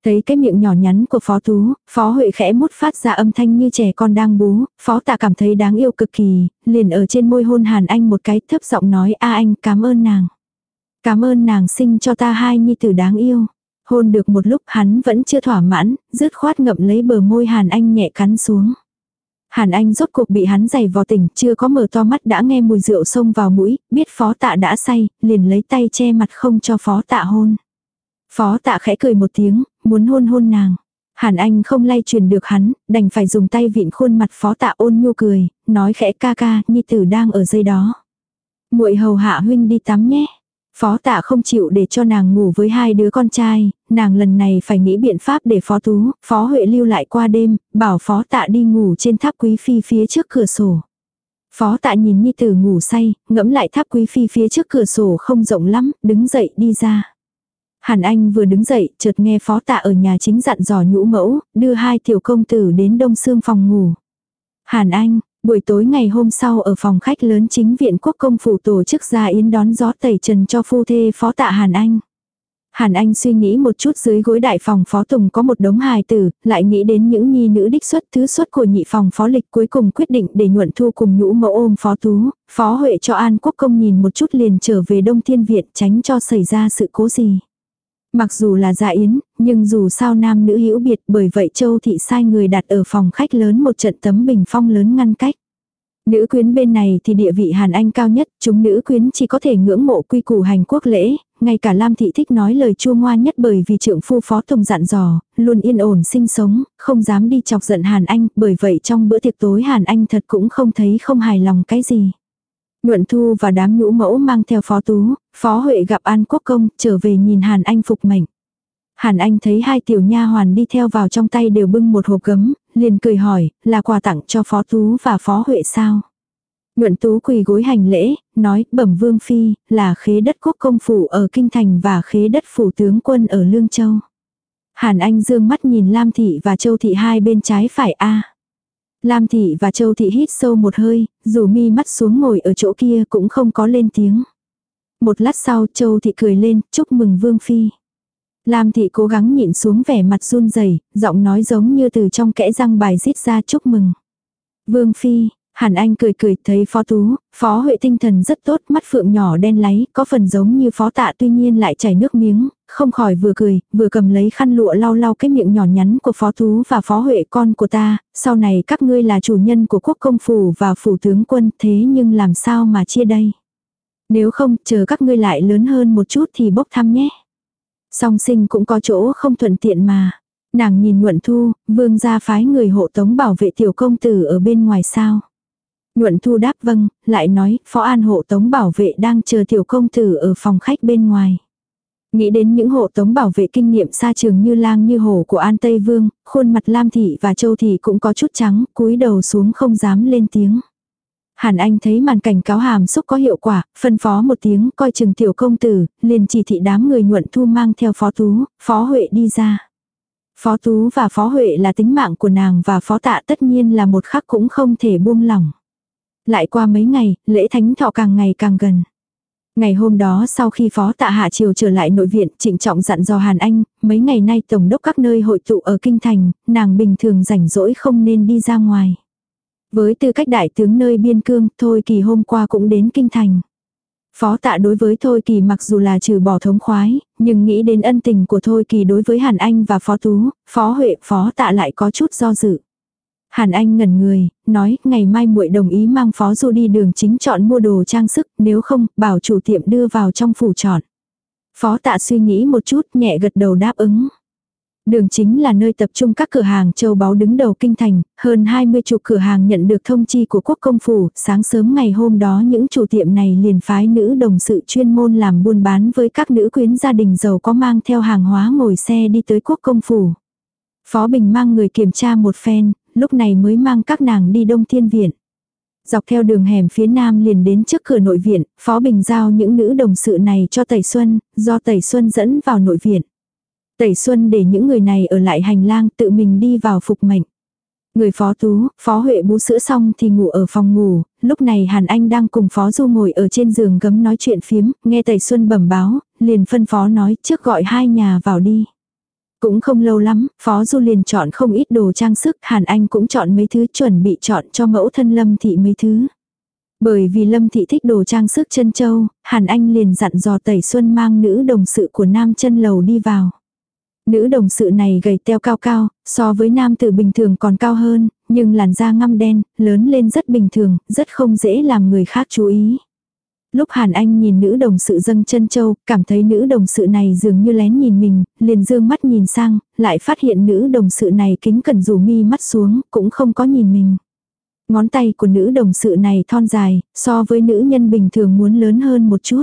Thấy cái miệng nhỏ nhắn của Phó Tú, Phó Huệ khẽ mút phát ra âm thanh như trẻ con đang bú, Phó Tạ cảm thấy đáng yêu cực kỳ, liền ở trên môi hôn Hàn Anh một cái thấp giọng nói a anh cảm ơn nàng. Cảm ơn nàng sinh cho ta hai nhi tử đáng yêu. Hôn được một lúc hắn vẫn chưa thỏa mãn, rứt khoát ngậm lấy bờ môi Hàn Anh nhẹ cắn xuống. Hàn Anh rốt cuộc bị hắn giày vò tỉnh, chưa có mở to mắt đã nghe mùi rượu xông vào mũi, biết phó tạ đã say, liền lấy tay che mặt không cho phó tạ hôn. Phó tạ khẽ cười một tiếng, muốn hôn hôn nàng. Hàn Anh không lay truyền được hắn, đành phải dùng tay vịn khuôn mặt phó tạ ôn nhu cười, nói khẽ ca ca, nhi tử đang ở dây đó. muội hầu hạ huynh đi tắm nhé. Phó tạ không chịu để cho nàng ngủ với hai đứa con trai, nàng lần này phải nghĩ biện pháp để phó tú, phó huệ lưu lại qua đêm, bảo phó tạ đi ngủ trên tháp quý phi phía trước cửa sổ. Phó tạ nhìn Nhi tử ngủ say, ngẫm lại tháp quý phi phía trước cửa sổ không rộng lắm, đứng dậy đi ra. Hàn Anh vừa đứng dậy, chợt nghe phó tạ ở nhà chính dặn dò nhũ mẫu, đưa hai tiểu công tử đến đông xương phòng ngủ. Hàn Anh, buổi tối ngày hôm sau ở phòng khách lớn chính viện quốc công phủ tổ chức ra yến đón gió tẩy trần cho phu thê phó tạ Hàn Anh. Hàn Anh suy nghĩ một chút dưới gối đại phòng phó tùng có một đống hài tử, lại nghĩ đến những nhi nữ đích xuất thứ xuất của nhị phòng phó lịch cuối cùng quyết định để nhuận thu cùng nhũ mẫu ôm phó tú, phó huệ cho an quốc công nhìn một chút liền trở về đông thiên viện tránh cho xảy ra sự cố gì. Mặc dù là dạ yến, nhưng dù sao nam nữ hữu biệt bởi vậy châu thị sai người đặt ở phòng khách lớn một trận tấm bình phong lớn ngăn cách. Nữ quyến bên này thì địa vị Hàn Anh cao nhất, chúng nữ quyến chỉ có thể ngưỡng mộ quy củ hành quốc lễ, ngay cả Lam Thị thích nói lời chua ngoa nhất bởi vì trượng phu phó tổng dặn dò, luôn yên ổn sinh sống, không dám đi chọc giận Hàn Anh, bởi vậy trong bữa tiệc tối Hàn Anh thật cũng không thấy không hài lòng cái gì. Nhuận Thu và đám nhũ mẫu mang theo phó tú, phó Huệ gặp An Quốc Công, trở về nhìn Hàn Anh phục mệnh. Hàn Anh thấy hai tiểu nha hoàn đi theo vào trong tay đều bưng một hộp gấm, liền cười hỏi, là quà tặng cho phó tú và phó Huệ sao? Nhuận tú quỳ gối hành lễ, nói, bẩm vương phi, là khế đất quốc công phủ ở Kinh Thành và khế đất phủ tướng quân ở Lương Châu. Hàn Anh dương mắt nhìn Lam Thị và Châu Thị hai bên trái phải a Lam Thị và Châu Thị hít sâu một hơi, dù mi mắt xuống ngồi ở chỗ kia cũng không có lên tiếng. Một lát sau Châu Thị cười lên, chúc mừng Vương Phi. Lam Thị cố gắng nhịn xuống vẻ mặt run rẩy giọng nói giống như từ trong kẽ răng bài rít ra chúc mừng. Vương Phi, Hàn Anh cười cười thấy phó tú, phó huệ tinh thần rất tốt, mắt phượng nhỏ đen láy, có phần giống như phó tạ tuy nhiên lại chảy nước miếng, không khỏi vừa cười, vừa cầm lấy khăn lụa lau lau cái miệng nhỏ nhắn của phó tú và phó huệ con của ta, sau này các ngươi là chủ nhân của quốc công phủ và phủ tướng quân thế nhưng làm sao mà chia đây. Nếu không, chờ các ngươi lại lớn hơn một chút thì bốc thăm nhé. Song sinh cũng có chỗ không thuận tiện mà. Nàng nhìn nhuận thu, vương gia phái người hộ tống bảo vệ tiểu công tử ở bên ngoài sao. Nhuận thu đáp vâng, lại nói, phó an hộ tống bảo vệ đang chờ tiểu công tử ở phòng khách bên ngoài. Nghĩ đến những hộ tống bảo vệ kinh nghiệm xa trường như lang như hổ của An Tây Vương, khuôn mặt Lam Thị và Châu Thị cũng có chút trắng, cúi đầu xuống không dám lên tiếng. Hàn Anh thấy màn cảnh cáo hàm xúc có hiệu quả, phân phó một tiếng coi chừng tiểu công tử, liền chỉ thị đám người nhuận thu mang theo phó tú, phó Huệ đi ra. Phó tú và phó Huệ là tính mạng của nàng và phó tạ tất nhiên là một khắc cũng không thể buông lỏng. Lại qua mấy ngày, lễ thánh thọ càng ngày càng gần. Ngày hôm đó sau khi phó tạ hạ triều trở lại nội viện, trịnh trọng dặn dò Hàn Anh, mấy ngày nay tổng đốc các nơi hội tụ ở kinh thành, nàng bình thường rảnh rỗi không nên đi ra ngoài. Với tư cách đại tướng nơi biên cương, Thôi Kỳ hôm qua cũng đến kinh thành. Phó tạ đối với Thôi Kỳ mặc dù là trừ bỏ thống khoái, nhưng nghĩ đến ân tình của Thôi Kỳ đối với Hàn Anh và Phó Tú, Phó Huệ, Phó tạ lại có chút do dự. Hàn Anh ngẩn người, nói, ngày mai muội đồng ý mang Phó Du đi đường chính chọn mua đồ trang sức, nếu không, bảo chủ tiệm đưa vào trong phủ chọn. Phó tạ suy nghĩ một chút, nhẹ gật đầu đáp ứng. Đường chính là nơi tập trung các cửa hàng châu báu đứng đầu kinh thành, hơn 20 chục cửa hàng nhận được thông chi của quốc công phủ, sáng sớm ngày hôm đó những chủ tiệm này liền phái nữ đồng sự chuyên môn làm buôn bán với các nữ quyến gia đình giàu có mang theo hàng hóa ngồi xe đi tới quốc công phủ. Phó Bình mang người kiểm tra một phen, lúc này mới mang các nàng đi đông thiên viện. Dọc theo đường hẻm phía nam liền đến trước cửa nội viện, Phó Bình giao những nữ đồng sự này cho Tẩy Xuân, do Tẩy Xuân dẫn vào nội viện. Tẩy Xuân để những người này ở lại hành lang tự mình đi vào phục mệnh. Người phó tú, phó Huệ bú sữa xong thì ngủ ở phòng ngủ, lúc này Hàn Anh đang cùng phó Du ngồi ở trên giường gấm nói chuyện phiếm, nghe Tẩy Xuân bẩm báo, liền phân phó nói trước gọi hai nhà vào đi. Cũng không lâu lắm, phó Du liền chọn không ít đồ trang sức, Hàn Anh cũng chọn mấy thứ chuẩn bị chọn cho mẫu thân Lâm Thị mấy thứ. Bởi vì Lâm Thị thích đồ trang sức chân châu, Hàn Anh liền dặn dò Tẩy Xuân mang nữ đồng sự của Nam chân lầu đi vào. Nữ đồng sự này gầy teo cao cao, so với nam tử bình thường còn cao hơn, nhưng làn da ngăm đen, lớn lên rất bình thường, rất không dễ làm người khác chú ý. Lúc Hàn Anh nhìn nữ đồng sự dâng chân châu, cảm thấy nữ đồng sự này dường như lén nhìn mình, liền dương mắt nhìn sang, lại phát hiện nữ đồng sự này kính cẩn rủ mi mắt xuống, cũng không có nhìn mình. Ngón tay của nữ đồng sự này thon dài, so với nữ nhân bình thường muốn lớn hơn một chút.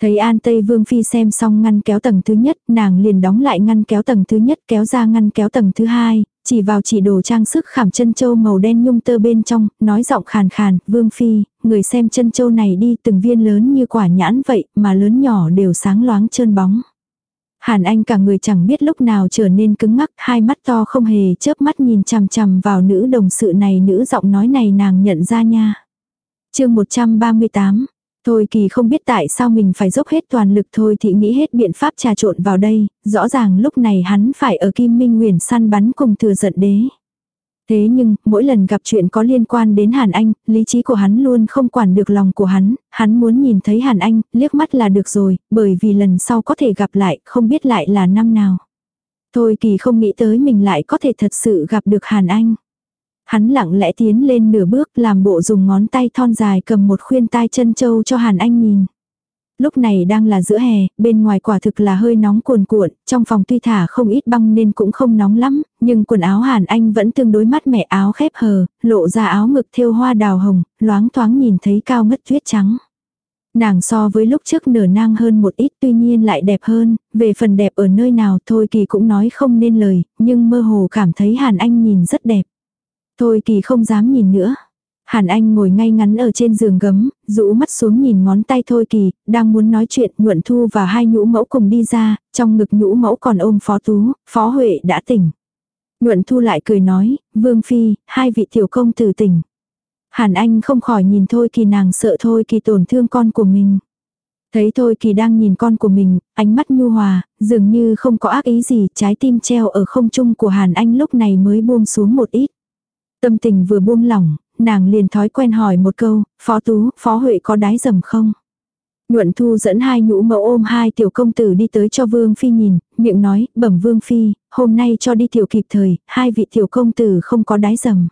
Thấy An Tây Vương Phi xem xong ngăn kéo tầng thứ nhất, nàng liền đóng lại ngăn kéo tầng thứ nhất kéo ra ngăn kéo tầng thứ hai, chỉ vào chỉ đồ trang sức khảm chân châu màu đen nhung tơ bên trong, nói giọng khàn khàn, Vương Phi, người xem chân châu này đi từng viên lớn như quả nhãn vậy mà lớn nhỏ đều sáng loáng trơn bóng. Hàn Anh cả người chẳng biết lúc nào trở nên cứng ngắc, hai mắt to không hề chớp mắt nhìn chằm chằm vào nữ đồng sự này nữ giọng nói này nàng nhận ra nha. chương 138 Thôi kỳ không biết tại sao mình phải dốc hết toàn lực thôi thì nghĩ hết biện pháp trà trộn vào đây, rõ ràng lúc này hắn phải ở Kim Minh Nguyền săn bắn cùng thừa giận đế. Thế nhưng, mỗi lần gặp chuyện có liên quan đến Hàn Anh, lý trí của hắn luôn không quản được lòng của hắn, hắn muốn nhìn thấy Hàn Anh, liếc mắt là được rồi, bởi vì lần sau có thể gặp lại, không biết lại là năm nào. Thôi kỳ không nghĩ tới mình lại có thể thật sự gặp được Hàn Anh. Hắn lặng lẽ tiến lên nửa bước làm bộ dùng ngón tay thon dài cầm một khuyên tai chân châu cho Hàn Anh nhìn. Lúc này đang là giữa hè, bên ngoài quả thực là hơi nóng cuồn cuộn, trong phòng tuy thả không ít băng nên cũng không nóng lắm, nhưng quần áo Hàn Anh vẫn tương đối mát mẻ áo khép hờ, lộ ra áo ngực thêu hoa đào hồng, loáng thoáng nhìn thấy cao ngất tuyết trắng. Nàng so với lúc trước nở nang hơn một ít tuy nhiên lại đẹp hơn, về phần đẹp ở nơi nào thôi kỳ cũng nói không nên lời, nhưng mơ hồ cảm thấy Hàn Anh nhìn rất đẹp. Thôi kỳ không dám nhìn nữa. Hàn Anh ngồi ngay ngắn ở trên giường gấm, rũ mắt xuống nhìn ngón tay Thôi Kỳ, đang muốn nói chuyện, Nhuận Thu và hai nhũ mẫu cùng đi ra, trong ngực nhũ mẫu còn ôm Phó Tú, Phó Huệ đã tỉnh. Nhuận Thu lại cười nói, Vương Phi, hai vị tiểu công tử tỉnh. Hàn Anh không khỏi nhìn Thôi Kỳ nàng sợ Thôi Kỳ tổn thương con của mình. Thấy Thôi Kỳ đang nhìn con của mình, ánh mắt nhu hòa, dường như không có ác ý gì, trái tim treo ở không trung của Hàn Anh lúc này mới buông xuống một ít. Tâm tình vừa buông lỏng, nàng liền thói quen hỏi một câu, Phó Tú, Phó Huệ có đái dầm không? Nhuận Thu dẫn hai nhũ mẫu ôm hai tiểu công tử đi tới cho Vương Phi nhìn, miệng nói, bẩm Vương Phi, hôm nay cho đi tiểu kịp thời, hai vị tiểu công tử không có đái dầm.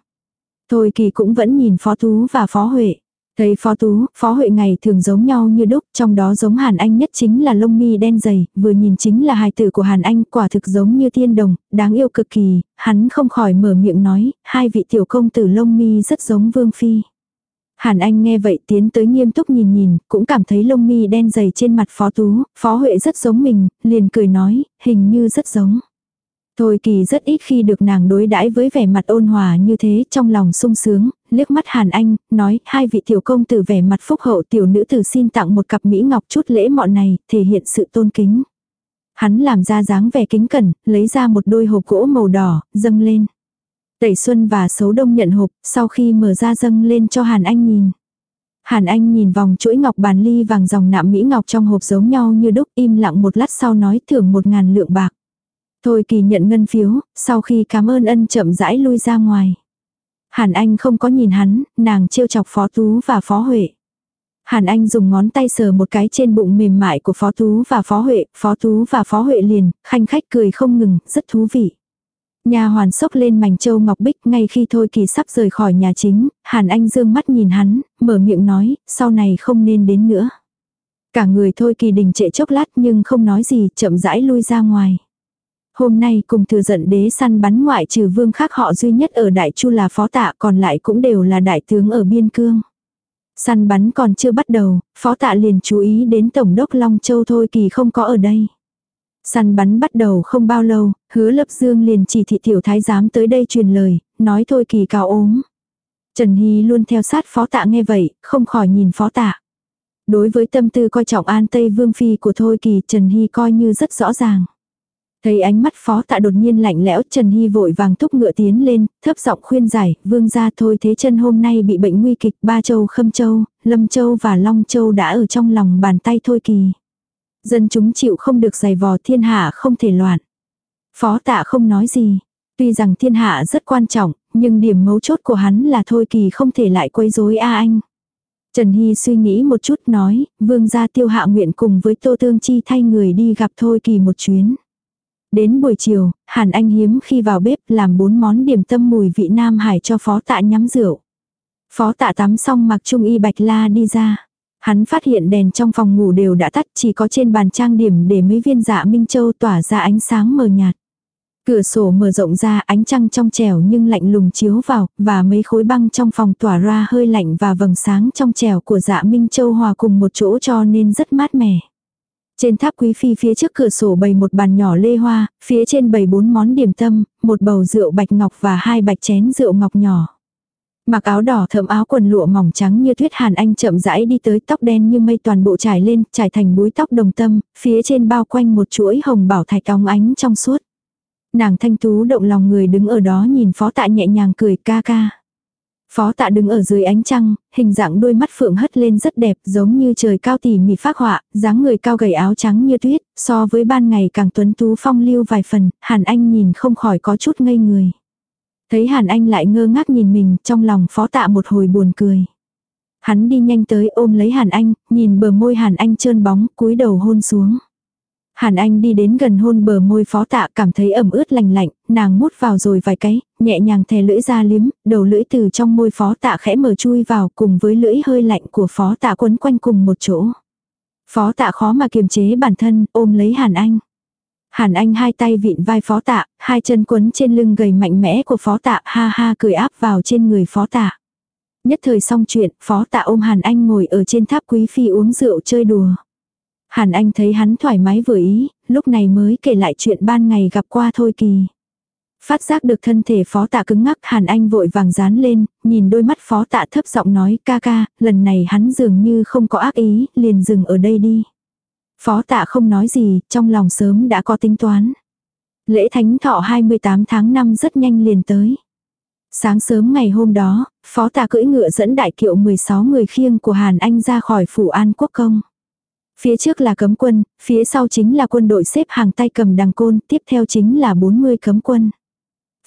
Thôi kỳ cũng vẫn nhìn Phó Tú và Phó Huệ. Thấy Phó Tú, Phó Huệ ngày thường giống nhau như đúc, trong đó giống Hàn Anh nhất chính là lông mi đen dày, vừa nhìn chính là hài tử của Hàn Anh, quả thực giống như tiên đồng, đáng yêu cực kỳ, hắn không khỏi mở miệng nói, hai vị tiểu công tử lông mi rất giống Vương Phi. Hàn Anh nghe vậy tiến tới nghiêm túc nhìn nhìn, cũng cảm thấy lông mi đen dày trên mặt Phó Tú, Phó Huệ rất giống mình, liền cười nói, hình như rất giống. Thôi kỳ rất ít khi được nàng đối đãi với vẻ mặt ôn hòa như thế trong lòng sung sướng, liếc mắt Hàn Anh, nói hai vị tiểu công tử vẻ mặt phúc hậu tiểu nữ tử xin tặng một cặp Mỹ ngọc chút lễ mọn này, thể hiện sự tôn kính. Hắn làm ra dáng vẻ kính cẩn, lấy ra một đôi hộp gỗ màu đỏ, dâng lên. Tẩy Xuân và Sấu Đông nhận hộp, sau khi mở ra dâng lên cho Hàn Anh nhìn. Hàn Anh nhìn vòng chuỗi ngọc bàn ly vàng dòng nạm Mỹ ngọc trong hộp giống nhau như đúc im lặng một lát sau nói thưởng một ngàn lượng bạc. Thôi kỳ nhận ngân phiếu, sau khi cảm ơn ân chậm rãi lui ra ngoài. Hàn Anh không có nhìn hắn, nàng trêu chọc Phó Tú và Phó Huệ. Hàn Anh dùng ngón tay sờ một cái trên bụng mềm mại của Phó Tú và Phó Huệ, Phó Tú và Phó Huệ liền, khanh khách cười không ngừng, rất thú vị. Nhà hoàn sốc lên mảnh châu ngọc bích ngay khi Thôi Kỳ sắp rời khỏi nhà chính, Hàn Anh dương mắt nhìn hắn, mở miệng nói, sau này không nên đến nữa. Cả người Thôi Kỳ đình trệ chốc lát nhưng không nói gì, chậm rãi lui ra ngoài. Hôm nay cùng thừa giận đế săn bắn ngoại trừ vương khác họ duy nhất ở Đại Chu là phó tạ còn lại cũng đều là đại tướng ở biên cương. Săn bắn còn chưa bắt đầu, phó tạ liền chú ý đến Tổng đốc Long Châu thôi kỳ không có ở đây. Săn bắn bắt đầu không bao lâu, hứa lập dương liền chỉ thị tiểu thái giám tới đây truyền lời, nói thôi kỳ cao ốm. Trần Hy luôn theo sát phó tạ nghe vậy, không khỏi nhìn phó tạ. Đối với tâm tư coi trọng an Tây Vương Phi của Thôi Kỳ Trần Hy coi như rất rõ ràng. Thấy ánh mắt phó tạ đột nhiên lạnh lẽo Trần Hy vội vàng thúc ngựa tiến lên, thấp giọng khuyên giải, vương gia thôi thế chân hôm nay bị bệnh nguy kịch, ba châu khâm châu, lâm châu và long châu đã ở trong lòng bàn tay thôi kỳ. Dân chúng chịu không được giày vò thiên hạ không thể loạn. Phó tạ không nói gì. Tuy rằng thiên hạ rất quan trọng, nhưng điểm mấu chốt của hắn là thôi kỳ không thể lại quấy rối a anh. Trần Hy suy nghĩ một chút nói, vương gia tiêu hạ nguyện cùng với Tô Tương Chi thay người đi gặp thôi kỳ một chuyến. Đến buổi chiều, Hàn Anh hiếm khi vào bếp làm bốn món điểm tâm mùi vị Nam Hải cho phó tạ nhắm rượu. Phó tạ tắm xong mặc trung y bạch la đi ra. Hắn phát hiện đèn trong phòng ngủ đều đã tắt, chỉ có trên bàn trang điểm để mấy viên dạ Minh Châu tỏa ra ánh sáng mờ nhạt. Cửa sổ mở rộng ra ánh trăng trong trẻo nhưng lạnh lùng chiếu vào, và mấy khối băng trong phòng tỏa ra hơi lạnh và vầng sáng trong trẻo của dạ Minh Châu hòa cùng một chỗ cho nên rất mát mẻ. Trên tháp quý phi phía trước cửa sổ bày một bàn nhỏ lê hoa, phía trên bày bốn món điểm tâm, một bầu rượu bạch ngọc và hai bạch chén rượu ngọc nhỏ. Mặc áo đỏ thơm áo quần lụa mỏng trắng như tuyết Hàn Anh chậm rãi đi tới tóc đen như mây toàn bộ trải lên, trải thành búi tóc đồng tâm, phía trên bao quanh một chuỗi hồng bảo thạch óng ánh trong suốt. Nàng thanh tú động lòng người đứng ở đó nhìn phó tạ nhẹ nhàng cười ca ca. Phó tạ đứng ở dưới ánh trăng, hình dạng đôi mắt phượng hất lên rất đẹp giống như trời cao tỉ mỉ phác họa, dáng người cao gầy áo trắng như tuyết, so với ban ngày càng tuấn tú phong lưu vài phần, Hàn Anh nhìn không khỏi có chút ngây người. Thấy Hàn Anh lại ngơ ngác nhìn mình, trong lòng phó tạ một hồi buồn cười. Hắn đi nhanh tới ôm lấy Hàn Anh, nhìn bờ môi Hàn Anh trơn bóng, cúi đầu hôn xuống. Hàn Anh đi đến gần hôn bờ môi phó tạ cảm thấy ẩm ướt lành lạnh, nàng mút vào rồi vài cái, nhẹ nhàng thè lưỡi ra liếm, đầu lưỡi từ trong môi phó tạ khẽ mở chui vào cùng với lưỡi hơi lạnh của phó tạ quấn quanh cùng một chỗ. Phó tạ khó mà kiềm chế bản thân, ôm lấy Hàn Anh. Hàn Anh hai tay vịn vai phó tạ, hai chân quấn trên lưng gầy mạnh mẽ của phó tạ ha ha cười áp vào trên người phó tạ. Nhất thời xong chuyện, phó tạ ôm Hàn Anh ngồi ở trên tháp quý phi uống rượu chơi đùa. Hàn Anh thấy hắn thoải mái vừa ý, lúc này mới kể lại chuyện ban ngày gặp qua thôi kỳ. Phát giác được thân thể phó tạ cứng ngắc Hàn Anh vội vàng dán lên, nhìn đôi mắt phó tạ thấp giọng nói ca ca, lần này hắn dường như không có ác ý, liền dừng ở đây đi. Phó tạ không nói gì, trong lòng sớm đã có tính toán. Lễ thánh thọ 28 tháng 5 rất nhanh liền tới. Sáng sớm ngày hôm đó, phó tạ cưỡi ngựa dẫn đại kiệu 16 người khiêng của Hàn Anh ra khỏi phủ an quốc công. Phía trước là cấm quân, phía sau chính là quân đội xếp hàng tay cầm đằng côn, tiếp theo chính là 40 cấm quân.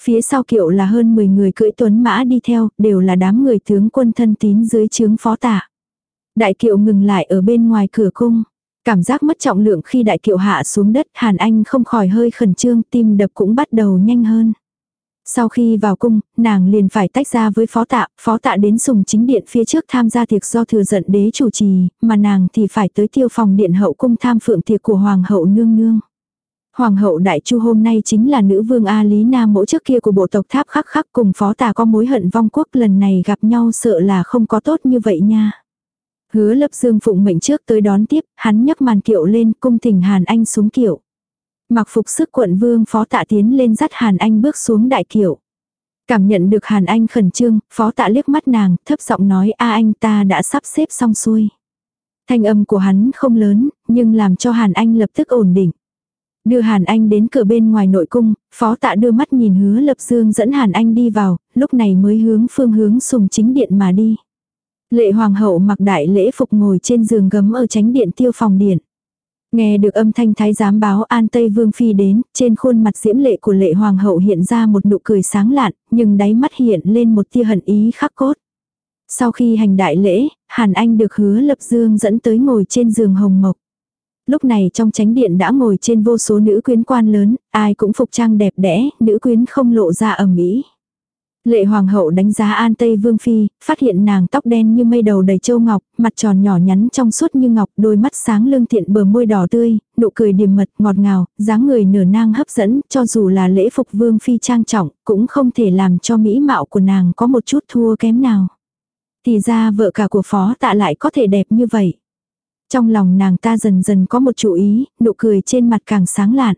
Phía sau kiệu là hơn 10 người cưỡi tuấn mã đi theo, đều là đám người tướng quân thân tín dưới chướng phó tả. Đại kiệu ngừng lại ở bên ngoài cửa cung. Cảm giác mất trọng lượng khi đại kiệu hạ xuống đất, Hàn Anh không khỏi hơi khẩn trương, tim đập cũng bắt đầu nhanh hơn. Sau khi vào cung, nàng liền phải tách ra với phó tạ, phó tạ đến sùng chính điện phía trước tham gia tiệc do thừa giận đế chủ trì, mà nàng thì phải tới tiêu phòng điện hậu cung tham phượng tiệc của hoàng hậu nương nương. Hoàng hậu đại chu hôm nay chính là nữ vương A Lý Nam mẫu trước kia của bộ tộc tháp khắc khắc cùng phó tà có mối hận vong quốc lần này gặp nhau sợ là không có tốt như vậy nha. Hứa lập dương phụng mệnh trước tới đón tiếp, hắn nhấc màn kiệu lên cung thỉnh Hàn Anh xuống kiệu. Mặc phục sức quận vương phó tạ tiến lên dắt Hàn Anh bước xuống đại kiệu. Cảm nhận được Hàn Anh khẩn trương, phó tạ liếc mắt nàng, thấp giọng nói a anh ta đã sắp xếp xong xuôi. Thanh âm của hắn không lớn, nhưng làm cho Hàn Anh lập tức ổn định. Đưa Hàn Anh đến cửa bên ngoài nội cung, phó tạ đưa mắt nhìn hứa lập dương dẫn Hàn Anh đi vào, lúc này mới hướng phương hướng sùng chính điện mà đi. Lệ hoàng hậu mặc đại lễ phục ngồi trên giường gấm ở tránh điện tiêu phòng điện. Nghe được âm thanh thái giám báo An Tây Vương Phi đến, trên khuôn mặt diễm lệ của lệ hoàng hậu hiện ra một nụ cười sáng lạn, nhưng đáy mắt hiện lên một tia hận ý khắc cốt. Sau khi hành đại lễ, Hàn Anh được hứa lập dương dẫn tới ngồi trên giường hồng mộc. Lúc này trong chánh điện đã ngồi trên vô số nữ quyến quan lớn, ai cũng phục trang đẹp đẽ, nữ quyến không lộ ra ẩm ý. Lệ hoàng hậu đánh giá An Tây Vương Phi, phát hiện nàng tóc đen như mây đầu đầy châu ngọc, mặt tròn nhỏ nhắn trong suốt như ngọc, đôi mắt sáng lương thiện bờ môi đỏ tươi, nụ cười điềm mật ngọt ngào, dáng người nửa nang hấp dẫn, cho dù là lễ phục Vương Phi trang trọng, cũng không thể làm cho mỹ mạo của nàng có một chút thua kém nào. Thì ra vợ cả của phó tạ lại có thể đẹp như vậy. Trong lòng nàng ta dần dần có một chú ý, nụ cười trên mặt càng sáng lạn.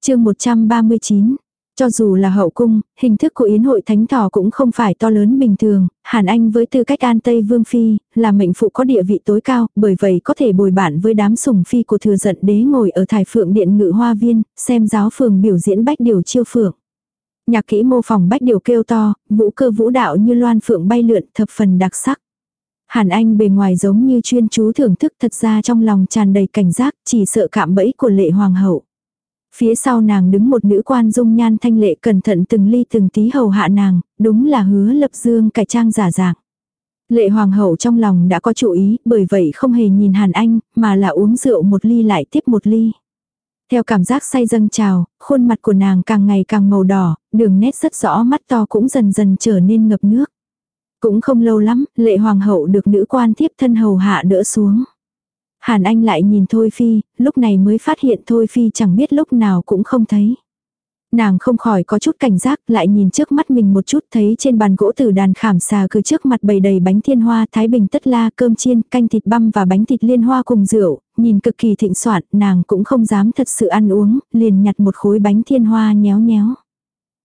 chương 139 cho dù là hậu cung, hình thức của yến hội thánh thỏ cũng không phải to lớn bình thường, Hàn Anh với tư cách an Tây Vương Phi, là mệnh phụ có địa vị tối cao, bởi vậy có thể bồi bản với đám sủng phi của thừa giận đế ngồi ở thải phượng điện ngự hoa viên, xem giáo phường biểu diễn bách điều chiêu phượng. Nhạc kỹ mô phỏng bách điều kêu to, vũ cơ vũ đạo như loan phượng bay lượn thập phần đặc sắc. Hàn Anh bề ngoài giống như chuyên chú thưởng thức thật ra trong lòng tràn đầy cảnh giác, chỉ sợ cạm bẫy của lệ hoàng hậu. Phía sau nàng đứng một nữ quan dung nhan thanh lệ cẩn thận từng ly từng tí hầu hạ nàng, đúng là hứa lập dương cải trang giả dạng. Lệ hoàng hậu trong lòng đã có chủ ý, bởi vậy không hề nhìn Hàn Anh, mà là uống rượu một ly lại tiếp một ly. Theo cảm giác say dâng trào, khuôn mặt của nàng càng ngày càng màu đỏ, đường nét rất rõ mắt to cũng dần dần trở nên ngập nước. Cũng không lâu lắm, lệ hoàng hậu được nữ quan thiếp thân hầu hạ đỡ xuống. Hàn Anh lại nhìn Thôi Phi, lúc này mới phát hiện Thôi Phi chẳng biết lúc nào cũng không thấy. Nàng không khỏi có chút cảnh giác, lại nhìn trước mắt mình một chút thấy trên bàn gỗ tử đàn khảm xà cứ trước mặt bầy đầy bánh thiên hoa, thái bình tất la, cơm chiên, canh thịt băm và bánh thịt liên hoa cùng rượu, nhìn cực kỳ thịnh soạn, nàng cũng không dám thật sự ăn uống, liền nhặt một khối bánh thiên hoa nhéo nhéo.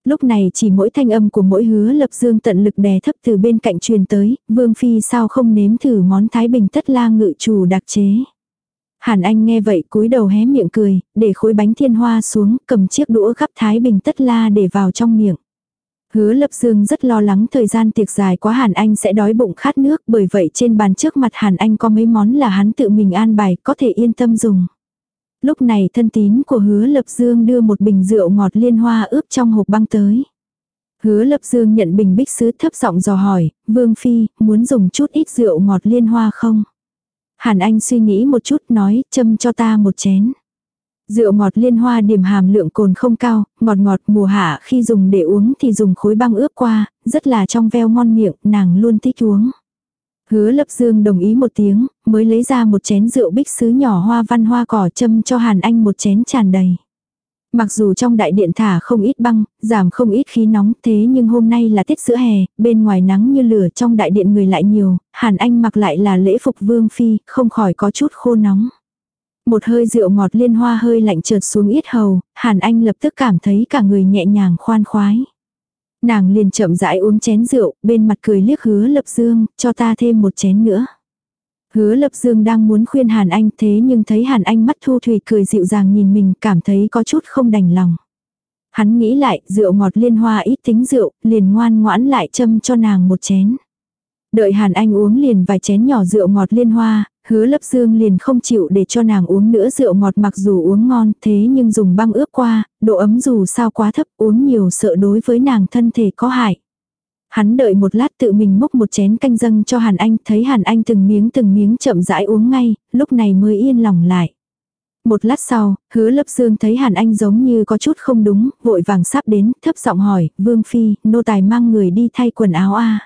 Lúc này chỉ mỗi thanh âm của mỗi hứa lập dương tận lực đè thấp từ bên cạnh truyền tới, vương phi sao không nếm thử món thái bình tất la ngự chủ đặc chế. Hàn Anh nghe vậy cúi đầu hé miệng cười, để khối bánh thiên hoa xuống, cầm chiếc đũa gắp thái bình tất la để vào trong miệng. Hứa lập dương rất lo lắng thời gian tiệc dài quá Hàn Anh sẽ đói bụng khát nước bởi vậy trên bàn trước mặt Hàn Anh có mấy món là hắn tự mình an bài có thể yên tâm dùng. Lúc này thân tín của hứa lập dương đưa một bình rượu ngọt liên hoa ướp trong hộp băng tới. Hứa lập dương nhận bình bích sứ thấp giọng dò hỏi, Vương Phi, muốn dùng chút ít rượu ngọt liên hoa không? Hàn Anh suy nghĩ một chút nói, châm cho ta một chén. Rượu ngọt liên hoa điểm hàm lượng cồn không cao, ngọt ngọt mùa hạ khi dùng để uống thì dùng khối băng ướp qua, rất là trong veo ngon miệng, nàng luôn thích uống. Hứa lập dương đồng ý một tiếng, mới lấy ra một chén rượu bích sứ nhỏ hoa văn hoa cỏ châm cho Hàn Anh một chén tràn đầy. Mặc dù trong đại điện thả không ít băng, giảm không ít khí nóng thế nhưng hôm nay là tiết giữa hè, bên ngoài nắng như lửa trong đại điện người lại nhiều, Hàn Anh mặc lại là lễ phục vương phi, không khỏi có chút khô nóng. Một hơi rượu ngọt liên hoa hơi lạnh trượt xuống yết hầu, Hàn Anh lập tức cảm thấy cả người nhẹ nhàng khoan khoái. Nàng liền chậm rãi uống chén rượu, bên mặt cười liếc hứa lập dương, cho ta thêm một chén nữa. Hứa lập dương đang muốn khuyên Hàn Anh thế nhưng thấy Hàn Anh mắt thu thủy cười dịu dàng nhìn mình cảm thấy có chút không đành lòng. Hắn nghĩ lại rượu ngọt liên hoa ít tính rượu, liền ngoan ngoãn lại châm cho nàng một chén. Đợi Hàn Anh uống liền vài chén nhỏ rượu ngọt liên hoa, hứa lập dương liền không chịu để cho nàng uống nữa rượu ngọt mặc dù uống ngon thế nhưng dùng băng ướp qua, độ ấm dù sao quá thấp uống nhiều sợ đối với nàng thân thể có hại. Hắn đợi một lát tự mình múc một chén canh dâng cho Hàn Anh, thấy Hàn Anh từng miếng từng miếng chậm rãi uống ngay, lúc này mới yên lòng lại. Một lát sau, hứa lập dương thấy Hàn Anh giống như có chút không đúng, vội vàng sắp đến, thấp giọng hỏi, Vương Phi, nô tài mang người đi thay quần áo a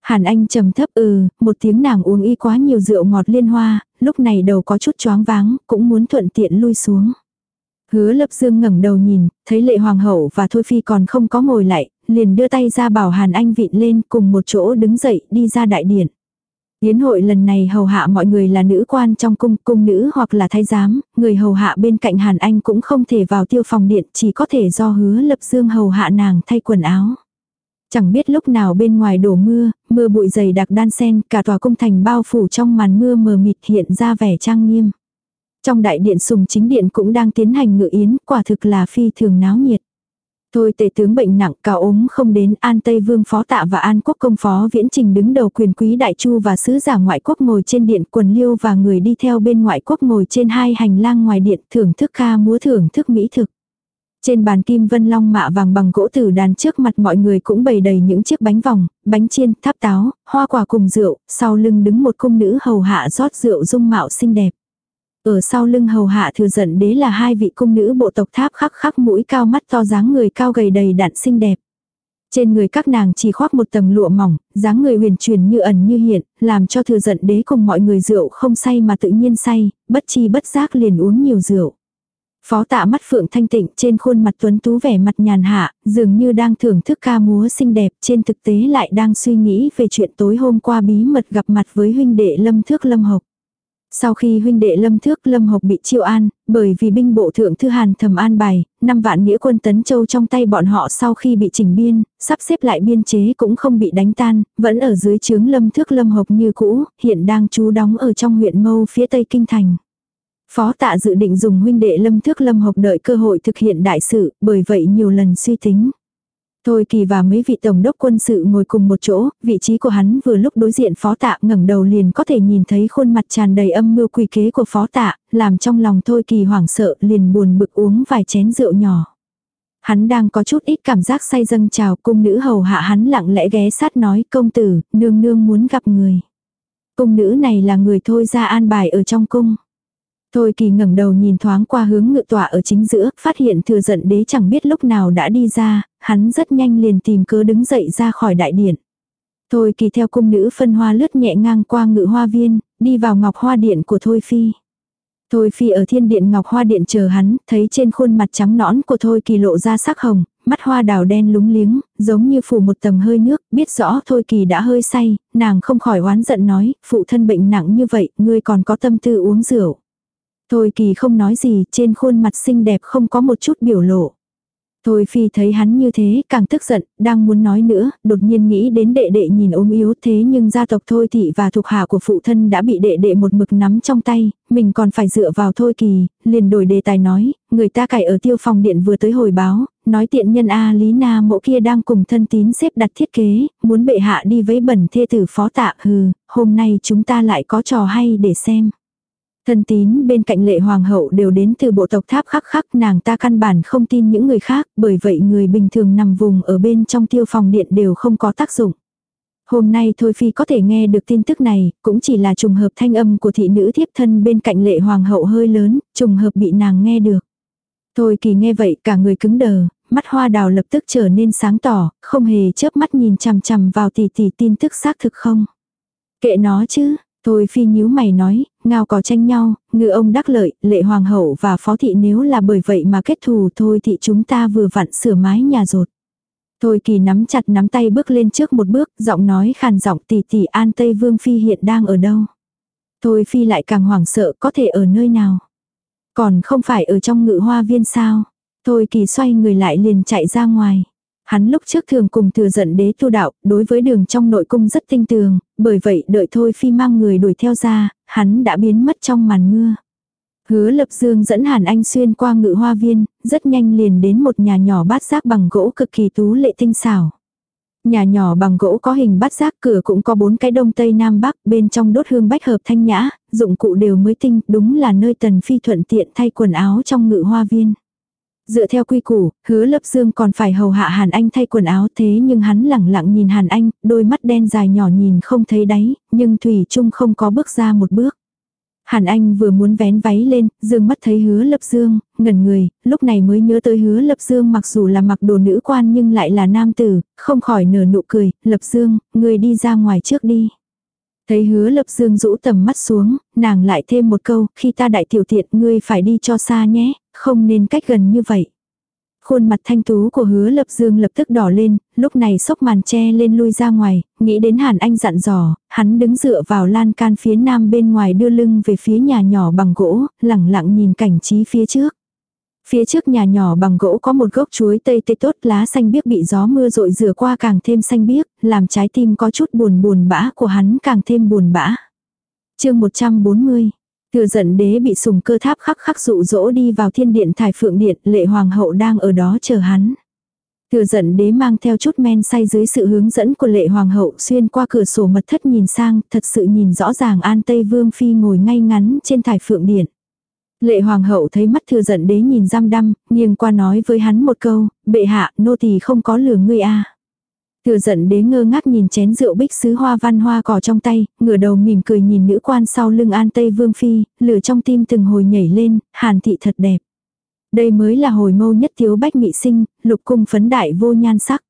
Hàn Anh trầm thấp ừ, một tiếng nàng uống y quá nhiều rượu ngọt liên hoa, lúc này đầu có chút choáng váng, cũng muốn thuận tiện lui xuống. Hứa lập dương ngẩng đầu nhìn, thấy lệ hoàng hậu và thôi phi còn không có ngồi lại, liền đưa tay ra bảo Hàn Anh vịn lên cùng một chỗ đứng dậy đi ra đại điện. Yến hội lần này hầu hạ mọi người là nữ quan trong cung, cung nữ hoặc là thái giám, người hầu hạ bên cạnh Hàn Anh cũng không thể vào tiêu phòng điện, chỉ có thể do hứa lập dương hầu hạ nàng thay quần áo. Chẳng biết lúc nào bên ngoài đổ mưa, mưa bụi dày đặc đan sen, cả tòa cung thành bao phủ trong màn mưa mờ mịt hiện ra vẻ trang nghiêm. Trong đại điện sùng chính điện cũng đang tiến hành ngự yến, quả thực là phi thường náo nhiệt. Thôi tể tướng bệnh nặng cả ốm không đến An Tây Vương Phó Tạ và An Quốc Công Phó Viễn Trình đứng đầu quyền quý đại chu và sứ giả ngoại quốc ngồi trên điện quần liêu và người đi theo bên ngoại quốc ngồi trên hai hành lang ngoài điện thưởng thức ca múa thưởng thức mỹ thực. Trên bàn kim vân long mạ vàng bằng gỗ tử đàn trước mặt mọi người cũng bày đầy những chiếc bánh vòng, bánh chiên, tháp táo, hoa quả cùng rượu, sau lưng đứng một cung nữ hầu hạ rót rượu dung mạo xinh đẹp. Ở sau lưng hầu hạ thừa giận đế là hai vị cung nữ bộ tộc tháp khắc khắc mũi cao mắt to dáng người cao gầy đầy đặn xinh đẹp. Trên người các nàng chỉ khoác một tầng lụa mỏng, dáng người huyền truyền như ẩn như hiện, làm cho thừa giận đế cùng mọi người rượu không say mà tự nhiên say, bất chi bất giác liền uống nhiều rượu. Phó tạ mắt phượng thanh tịnh trên khuôn mặt tuấn tú vẻ mặt nhàn hạ, dường như đang thưởng thức ca múa xinh đẹp trên thực tế lại đang suy nghĩ về chuyện tối hôm qua bí mật gặp mặt với huynh đệ lâm thước lâm hộc. Sau khi huynh đệ lâm thước lâm hộc bị chiêu an, bởi vì binh bộ thượng thư hàn thầm an bài, năm vạn nghĩa quân tấn châu trong tay bọn họ sau khi bị chỉnh biên, sắp xếp lại biên chế cũng không bị đánh tan, vẫn ở dưới trướng lâm thước lâm hộc như cũ, hiện đang trú đóng ở trong huyện mâu phía tây kinh thành. Phó tạ dự định dùng huynh đệ lâm thước lâm hộc đợi cơ hội thực hiện đại sự, bởi vậy nhiều lần suy tính. Thôi kỳ và mấy vị tổng đốc quân sự ngồi cùng một chỗ, vị trí của hắn vừa lúc đối diện phó tạ ngẩng đầu liền có thể nhìn thấy khuôn mặt tràn đầy âm mưu quỷ kế của phó tạ, làm trong lòng thôi kỳ hoảng sợ liền buồn bực uống vài chén rượu nhỏ. Hắn đang có chút ít cảm giác say dâng chào cung nữ hầu hạ hắn lặng lẽ ghé sát nói công tử, nương nương muốn gặp người. Cung nữ này là người thôi ra an bài ở trong cung. Thôi kỳ ngẩng đầu nhìn thoáng qua hướng ngự tọa ở chính giữa, phát hiện thừa giận đế chẳng biết lúc nào đã đi ra, hắn rất nhanh liền tìm cớ đứng dậy ra khỏi đại điện. Thôi kỳ theo cung nữ phân hoa lướt nhẹ ngang qua ngự hoa viên, đi vào ngọc hoa điện của Thôi Phi. Thôi Phi ở thiên điện ngọc hoa điện chờ hắn, thấy trên khuôn mặt trắng nõn của Thôi kỳ lộ ra sắc hồng, mắt hoa đào đen lúng liếng, giống như phủ một tầng hơi nước, biết rõ Thôi kỳ đã hơi say, nàng không khỏi oán giận nói, phụ thân bệnh nặng như vậy, ngươi còn có tâm tư uống rượu. Thôi kỳ không nói gì, trên khuôn mặt xinh đẹp không có một chút biểu lộ. Thôi phi thấy hắn như thế, càng tức giận, đang muốn nói nữa, đột nhiên nghĩ đến đệ đệ nhìn ốm yếu thế nhưng gia tộc Thôi thị và thuộc hạ của phụ thân đã bị đệ đệ một mực nắm trong tay, mình còn phải dựa vào Thôi kỳ, liền đổi đề tài nói, người ta cải ở tiêu phòng điện vừa tới hồi báo, nói tiện nhân A Lý Na mộ kia đang cùng thân tín xếp đặt thiết kế, muốn bệ hạ đi với bẩn thê tử phó tạ hừ, hôm nay chúng ta lại có trò hay để xem. Thân tín bên cạnh lệ hoàng hậu đều đến từ bộ tộc tháp khắc khắc nàng ta căn bản không tin những người khác, bởi vậy người bình thường nằm vùng ở bên trong tiêu phòng điện đều không có tác dụng. Hôm nay Thôi Phi có thể nghe được tin tức này, cũng chỉ là trùng hợp thanh âm của thị nữ thiếp thân bên cạnh lệ hoàng hậu hơi lớn, trùng hợp bị nàng nghe được. Thôi kỳ nghe vậy cả người cứng đờ, mắt hoa đào lập tức trở nên sáng tỏ, không hề chớp mắt nhìn chằm chằm vào tỷ tỷ tin tức xác thực không. Kệ nó chứ, Thôi phi nhíu mày nói, ngao có tranh nhau, ngự ông đắc lợi, lệ hoàng hậu và phó thị nếu là bởi vậy mà kết thù thôi thì chúng ta vừa vặn sửa mái nhà rột. Thôi kỳ nắm chặt nắm tay bước lên trước một bước, giọng nói khàn giọng tỷ tỷ an Tây Vương Phi hiện đang ở đâu. Thôi Phi lại càng hoảng sợ có thể ở nơi nào. Còn không phải ở trong ngự hoa viên sao. Thôi kỳ xoay người lại liền chạy ra ngoài. Hắn lúc trước thường cùng thừa giận đế tu đạo, đối với đường trong nội cung rất tinh tường, bởi vậy đợi thôi phi mang người đuổi theo ra, hắn đã biến mất trong màn mưa. Hứa lập dương dẫn Hàn Anh xuyên qua ngự hoa viên, rất nhanh liền đến một nhà nhỏ bát giác bằng gỗ cực kỳ tú lệ tinh xảo. Nhà nhỏ bằng gỗ có hình bát giác cửa cũng có bốn cái đông tây nam bắc, bên trong đốt hương bách hợp thanh nhã, dụng cụ đều mới tinh, đúng là nơi tần phi thuận tiện thay quần áo trong ngự hoa viên. Dựa theo quy củ, hứa lập dương còn phải hầu hạ Hàn Anh thay quần áo thế nhưng hắn lẳng lặng nhìn Hàn Anh, đôi mắt đen dài nhỏ nhìn không thấy đáy, nhưng Thủy Trung không có bước ra một bước. Hàn Anh vừa muốn vén váy lên, dương mắt thấy hứa lập dương, ngẩn người, lúc này mới nhớ tới hứa lập dương mặc dù là mặc đồ nữ quan nhưng lại là nam tử, không khỏi nở nụ cười, lập dương, người đi ra ngoài trước đi. Thấy hứa lập dương rũ tầm mắt xuống, nàng lại thêm một câu, khi ta đại tiểu tiện ngươi phải đi cho xa nhé, không nên cách gần như vậy. Khuôn mặt thanh tú của hứa lập dương lập tức đỏ lên, lúc này sốc màn che lên lui ra ngoài, nghĩ đến Hàn Anh dặn dò, hắn đứng dựa vào lan can phía nam bên ngoài đưa lưng về phía nhà nhỏ bằng gỗ, lẳng lặng nhìn cảnh trí phía trước. Phía trước nhà nhỏ bằng gỗ có một gốc chuối tây tê tốt lá xanh biếc bị gió mưa rội rửa qua càng thêm xanh biếc, làm trái tim có chút buồn buồn bã của hắn càng thêm buồn bã. chương 140 Thừa giận đế bị sùng cơ tháp khắc khắc dụ dỗ đi vào thiên điện thải phượng điện, lệ hoàng hậu đang ở đó chờ hắn. Thừa giận đế mang theo chút men say dưới sự hướng dẫn của lệ hoàng hậu xuyên qua cửa sổ mật thất nhìn sang, thật sự nhìn rõ ràng an tây vương phi ngồi ngay ngắn trên thải phượng điện. Lệ hoàng hậu thấy mắt thừa giận đế nhìn giam đăm, nghiêng qua nói với hắn một câu, bệ hạ, nô tỳ không có lừa ngươi a. Thừa giận đế ngơ ngác nhìn chén rượu bích sứ hoa văn hoa cỏ trong tay, ngửa đầu mỉm cười nhìn nữ quan sau lưng an tây vương phi, lửa trong tim từng hồi nhảy lên, hàn thị thật đẹp. Đây mới là hồi mâu nhất thiếu bách mị sinh, lục cung phấn đại vô nhan sắc.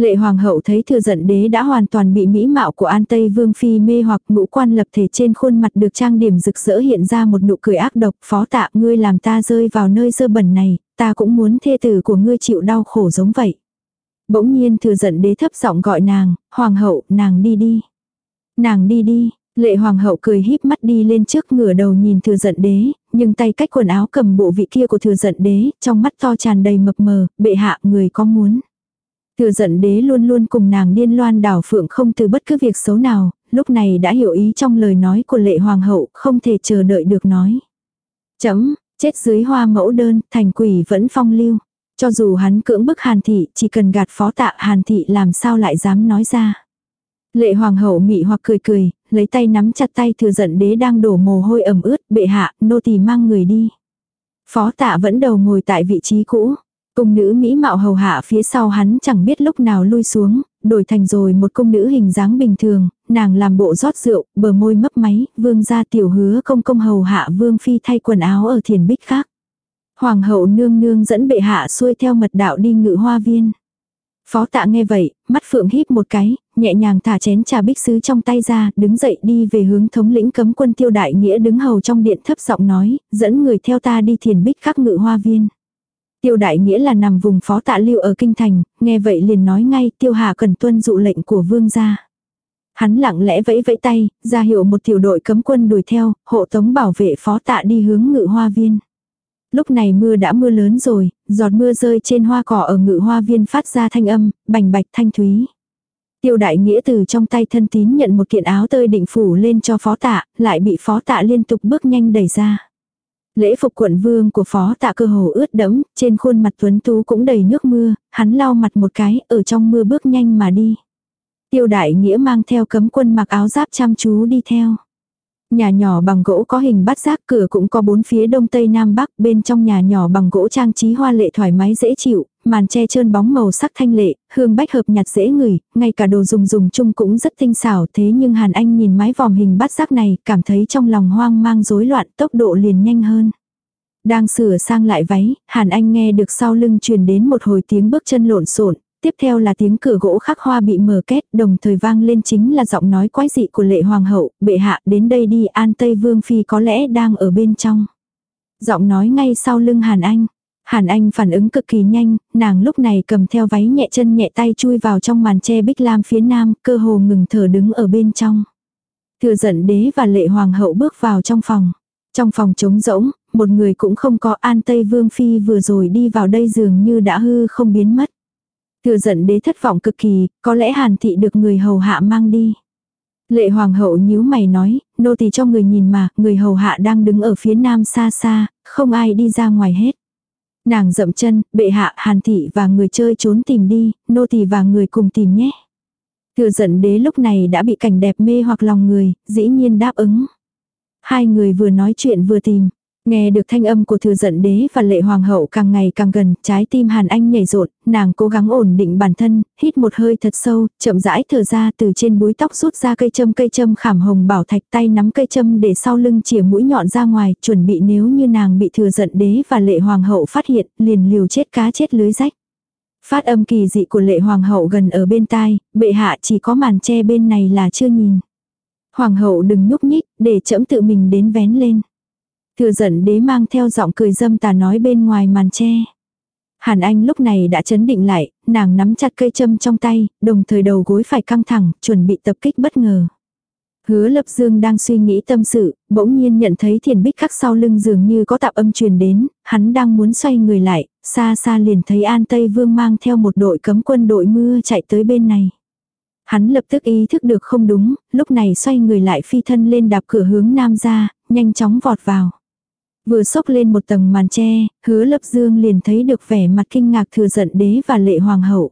Lệ hoàng hậu thấy thừa giận đế đã hoàn toàn bị mỹ mạo của An Tây Vương Phi mê hoặc ngũ quan lập thể trên khuôn mặt được trang điểm rực rỡ hiện ra một nụ cười ác độc phó tạ ngươi làm ta rơi vào nơi dơ bẩn này, ta cũng muốn thê tử của ngươi chịu đau khổ giống vậy. Bỗng nhiên thừa giận đế thấp giọng gọi nàng, hoàng hậu, nàng đi đi. Nàng đi đi, lệ hoàng hậu cười híp mắt đi lên trước ngửa đầu nhìn thừa giận đế, nhưng tay cách quần áo cầm bộ vị kia của thừa giận đế, trong mắt to tràn đầy mập mờ, bệ hạ người có muốn. Thừa giận đế luôn luôn cùng nàng điên loan đảo phượng không từ bất cứ việc xấu nào, lúc này đã hiểu ý trong lời nói của lệ hoàng hậu, không thể chờ đợi được nói. Chấm, chết dưới hoa mẫu đơn, thành quỷ vẫn phong lưu. Cho dù hắn cưỡng bức hàn thị, chỉ cần gạt phó tạ hàn thị làm sao lại dám nói ra. Lệ hoàng hậu mị hoặc cười cười, lấy tay nắm chặt tay thừa giận đế đang đổ mồ hôi ẩm ướt, bệ hạ, nô tỳ mang người đi. Phó tạ vẫn đầu ngồi tại vị trí cũ, Cung nữ Mỹ mạo hầu hạ phía sau hắn chẳng biết lúc nào lui xuống, đổi thành rồi một cung nữ hình dáng bình thường, nàng làm bộ rót rượu, bờ môi mấp máy, vương gia tiểu hứa công công hầu hạ vương phi thay quần áo ở thiền bích khác. Hoàng hậu nương nương dẫn bệ hạ xuôi theo mật đạo đi ngự hoa viên. Phó tạ nghe vậy, mắt phượng híp một cái, nhẹ nhàng thả chén trà bích sứ trong tay ra, đứng dậy đi về hướng thống lĩnh cấm quân tiêu đại nghĩa đứng hầu trong điện thấp giọng nói, dẫn người theo ta đi thiền bích khắc ngự hoa viên. Tiêu đại nghĩa là nằm vùng phó tạ lưu ở kinh thành, nghe vậy liền nói ngay tiêu hà cần tuân dụ lệnh của vương gia. Hắn lặng lẽ vẫy vẫy tay, ra hiệu một tiểu đội cấm quân đuổi theo, hộ tống bảo vệ phó tạ đi hướng ngự hoa viên. Lúc này mưa đã mưa lớn rồi, giọt mưa rơi trên hoa cỏ ở ngự hoa viên phát ra thanh âm, bành bạch thanh thúy. Tiêu đại nghĩa từ trong tay thân tín nhận một kiện áo tơi định phủ lên cho phó tạ, lại bị phó tạ liên tục bước nhanh đẩy ra. Lễ phục quận vương của phó tạ cơ hồ ướt đẫm, trên khuôn mặt tuấn tú cũng đầy nước mưa, hắn lau mặt một cái, ở trong mưa bước nhanh mà đi. Tiêu đại nghĩa mang theo cấm quân mặc áo giáp chăm chú đi theo. Nhà nhỏ bằng gỗ có hình bát giác cửa cũng có bốn phía đông tây nam bắc bên trong nhà nhỏ bằng gỗ trang trí hoa lệ thoải mái dễ chịu, màn che trơn bóng màu sắc thanh lệ, hương bách hợp nhạt dễ ngửi, ngay cả đồ dùng dùng chung cũng rất tinh xảo thế nhưng Hàn Anh nhìn mái vòm hình bát giác này cảm thấy trong lòng hoang mang rối loạn tốc độ liền nhanh hơn. Đang sửa sang lại váy, Hàn Anh nghe được sau lưng truyền đến một hồi tiếng bước chân lộn xộn, tiếp theo là tiếng cửa gỗ khắc hoa bị mở két, đồng thời vang lên chính là giọng nói quái dị của lệ hoàng hậu, bệ hạ đến đây đi an Tây Vương Phi có lẽ đang ở bên trong. Giọng nói ngay sau lưng Hàn Anh. Hàn Anh phản ứng cực kỳ nhanh, nàng lúc này cầm theo váy nhẹ chân nhẹ tay chui vào trong màn che bích lam phía nam, cơ hồ ngừng thở đứng ở bên trong. Thừa giận đế và lệ hoàng hậu bước vào trong phòng. Trong phòng trống rỗng, một người cũng không có an Tây Vương Phi vừa rồi đi vào đây dường như đã hư không biến mất. Thừa giận đế thất vọng cực kỳ, có lẽ hàn thị được người hầu hạ mang đi. Lệ hoàng hậu nhíu mày nói, nô tỳ cho người nhìn mà, người hầu hạ đang đứng ở phía nam xa xa, không ai đi ra ngoài hết. Nàng dậm chân, bệ hạ hàn thị và người chơi trốn tìm đi, nô tỳ và người cùng tìm nhé. Thừa giận đế lúc này đã bị cảnh đẹp mê hoặc lòng người, dĩ nhiên đáp ứng. Hai người vừa nói chuyện vừa tìm. Nghe được thanh âm của thừa giận đế và lệ hoàng hậu càng ngày càng gần, trái tim Hàn Anh nhảy rộn, nàng cố gắng ổn định bản thân, hít một hơi thật sâu, chậm rãi thở ra từ trên búi tóc rút ra cây châm cây châm khảm hồng bảo thạch tay nắm cây châm để sau lưng chìa mũi nhọn ra ngoài, chuẩn bị nếu như nàng bị thừa giận đế và lệ hoàng hậu phát hiện, liền liều chết cá chết lưới rách. Phát âm kỳ dị của lệ hoàng hậu gần ở bên tai, bệ hạ chỉ có màn che bên này là chưa nhìn. Hoàng hậu đừng nhúc nhích, để chậm tự mình đến vén lên. Thừa giận đế mang theo giọng cười dâm tà nói bên ngoài màn tre. Hàn Anh lúc này đã chấn định lại, nàng nắm chặt cây châm trong tay, đồng thời đầu gối phải căng thẳng, chuẩn bị tập kích bất ngờ. Hứa lập dương đang suy nghĩ tâm sự, bỗng nhiên nhận thấy thiền bích khắc sau lưng dường như có tạp âm truyền đến, hắn đang muốn xoay người lại, xa xa liền thấy An Tây Vương mang theo một đội cấm quân đội mưa chạy tới bên này. Hắn lập tức ý thức được không đúng, lúc này xoay người lại phi thân lên đạp cửa hướng nam ra, nhanh chóng vọt vào. Vừa sốc lên một tầng màn tre, hứa lập dương liền thấy được vẻ mặt kinh ngạc thừa giận đế và lệ hoàng hậu.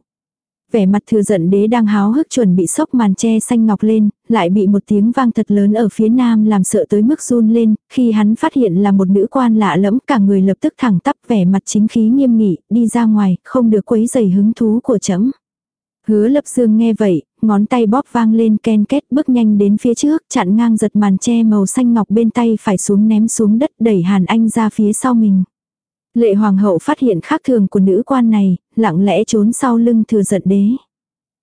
Vẻ mặt thừa giận đế đang háo hức chuẩn bị sốc màn tre xanh ngọc lên, lại bị một tiếng vang thật lớn ở phía nam làm sợ tới mức run lên, khi hắn phát hiện là một nữ quan lạ lẫm cả người lập tức thẳng tắp vẻ mặt chính khí nghiêm nghị, đi ra ngoài, không được quấy giày hứng thú của chấm. Hứa lập dương nghe vậy, ngón tay bóp vang lên ken kết bước nhanh đến phía trước, chặn ngang giật màn che màu xanh ngọc bên tay phải xuống ném xuống đất đẩy Hàn Anh ra phía sau mình. Lệ hoàng hậu phát hiện khác thường của nữ quan này, lặng lẽ trốn sau lưng thừa giận đế.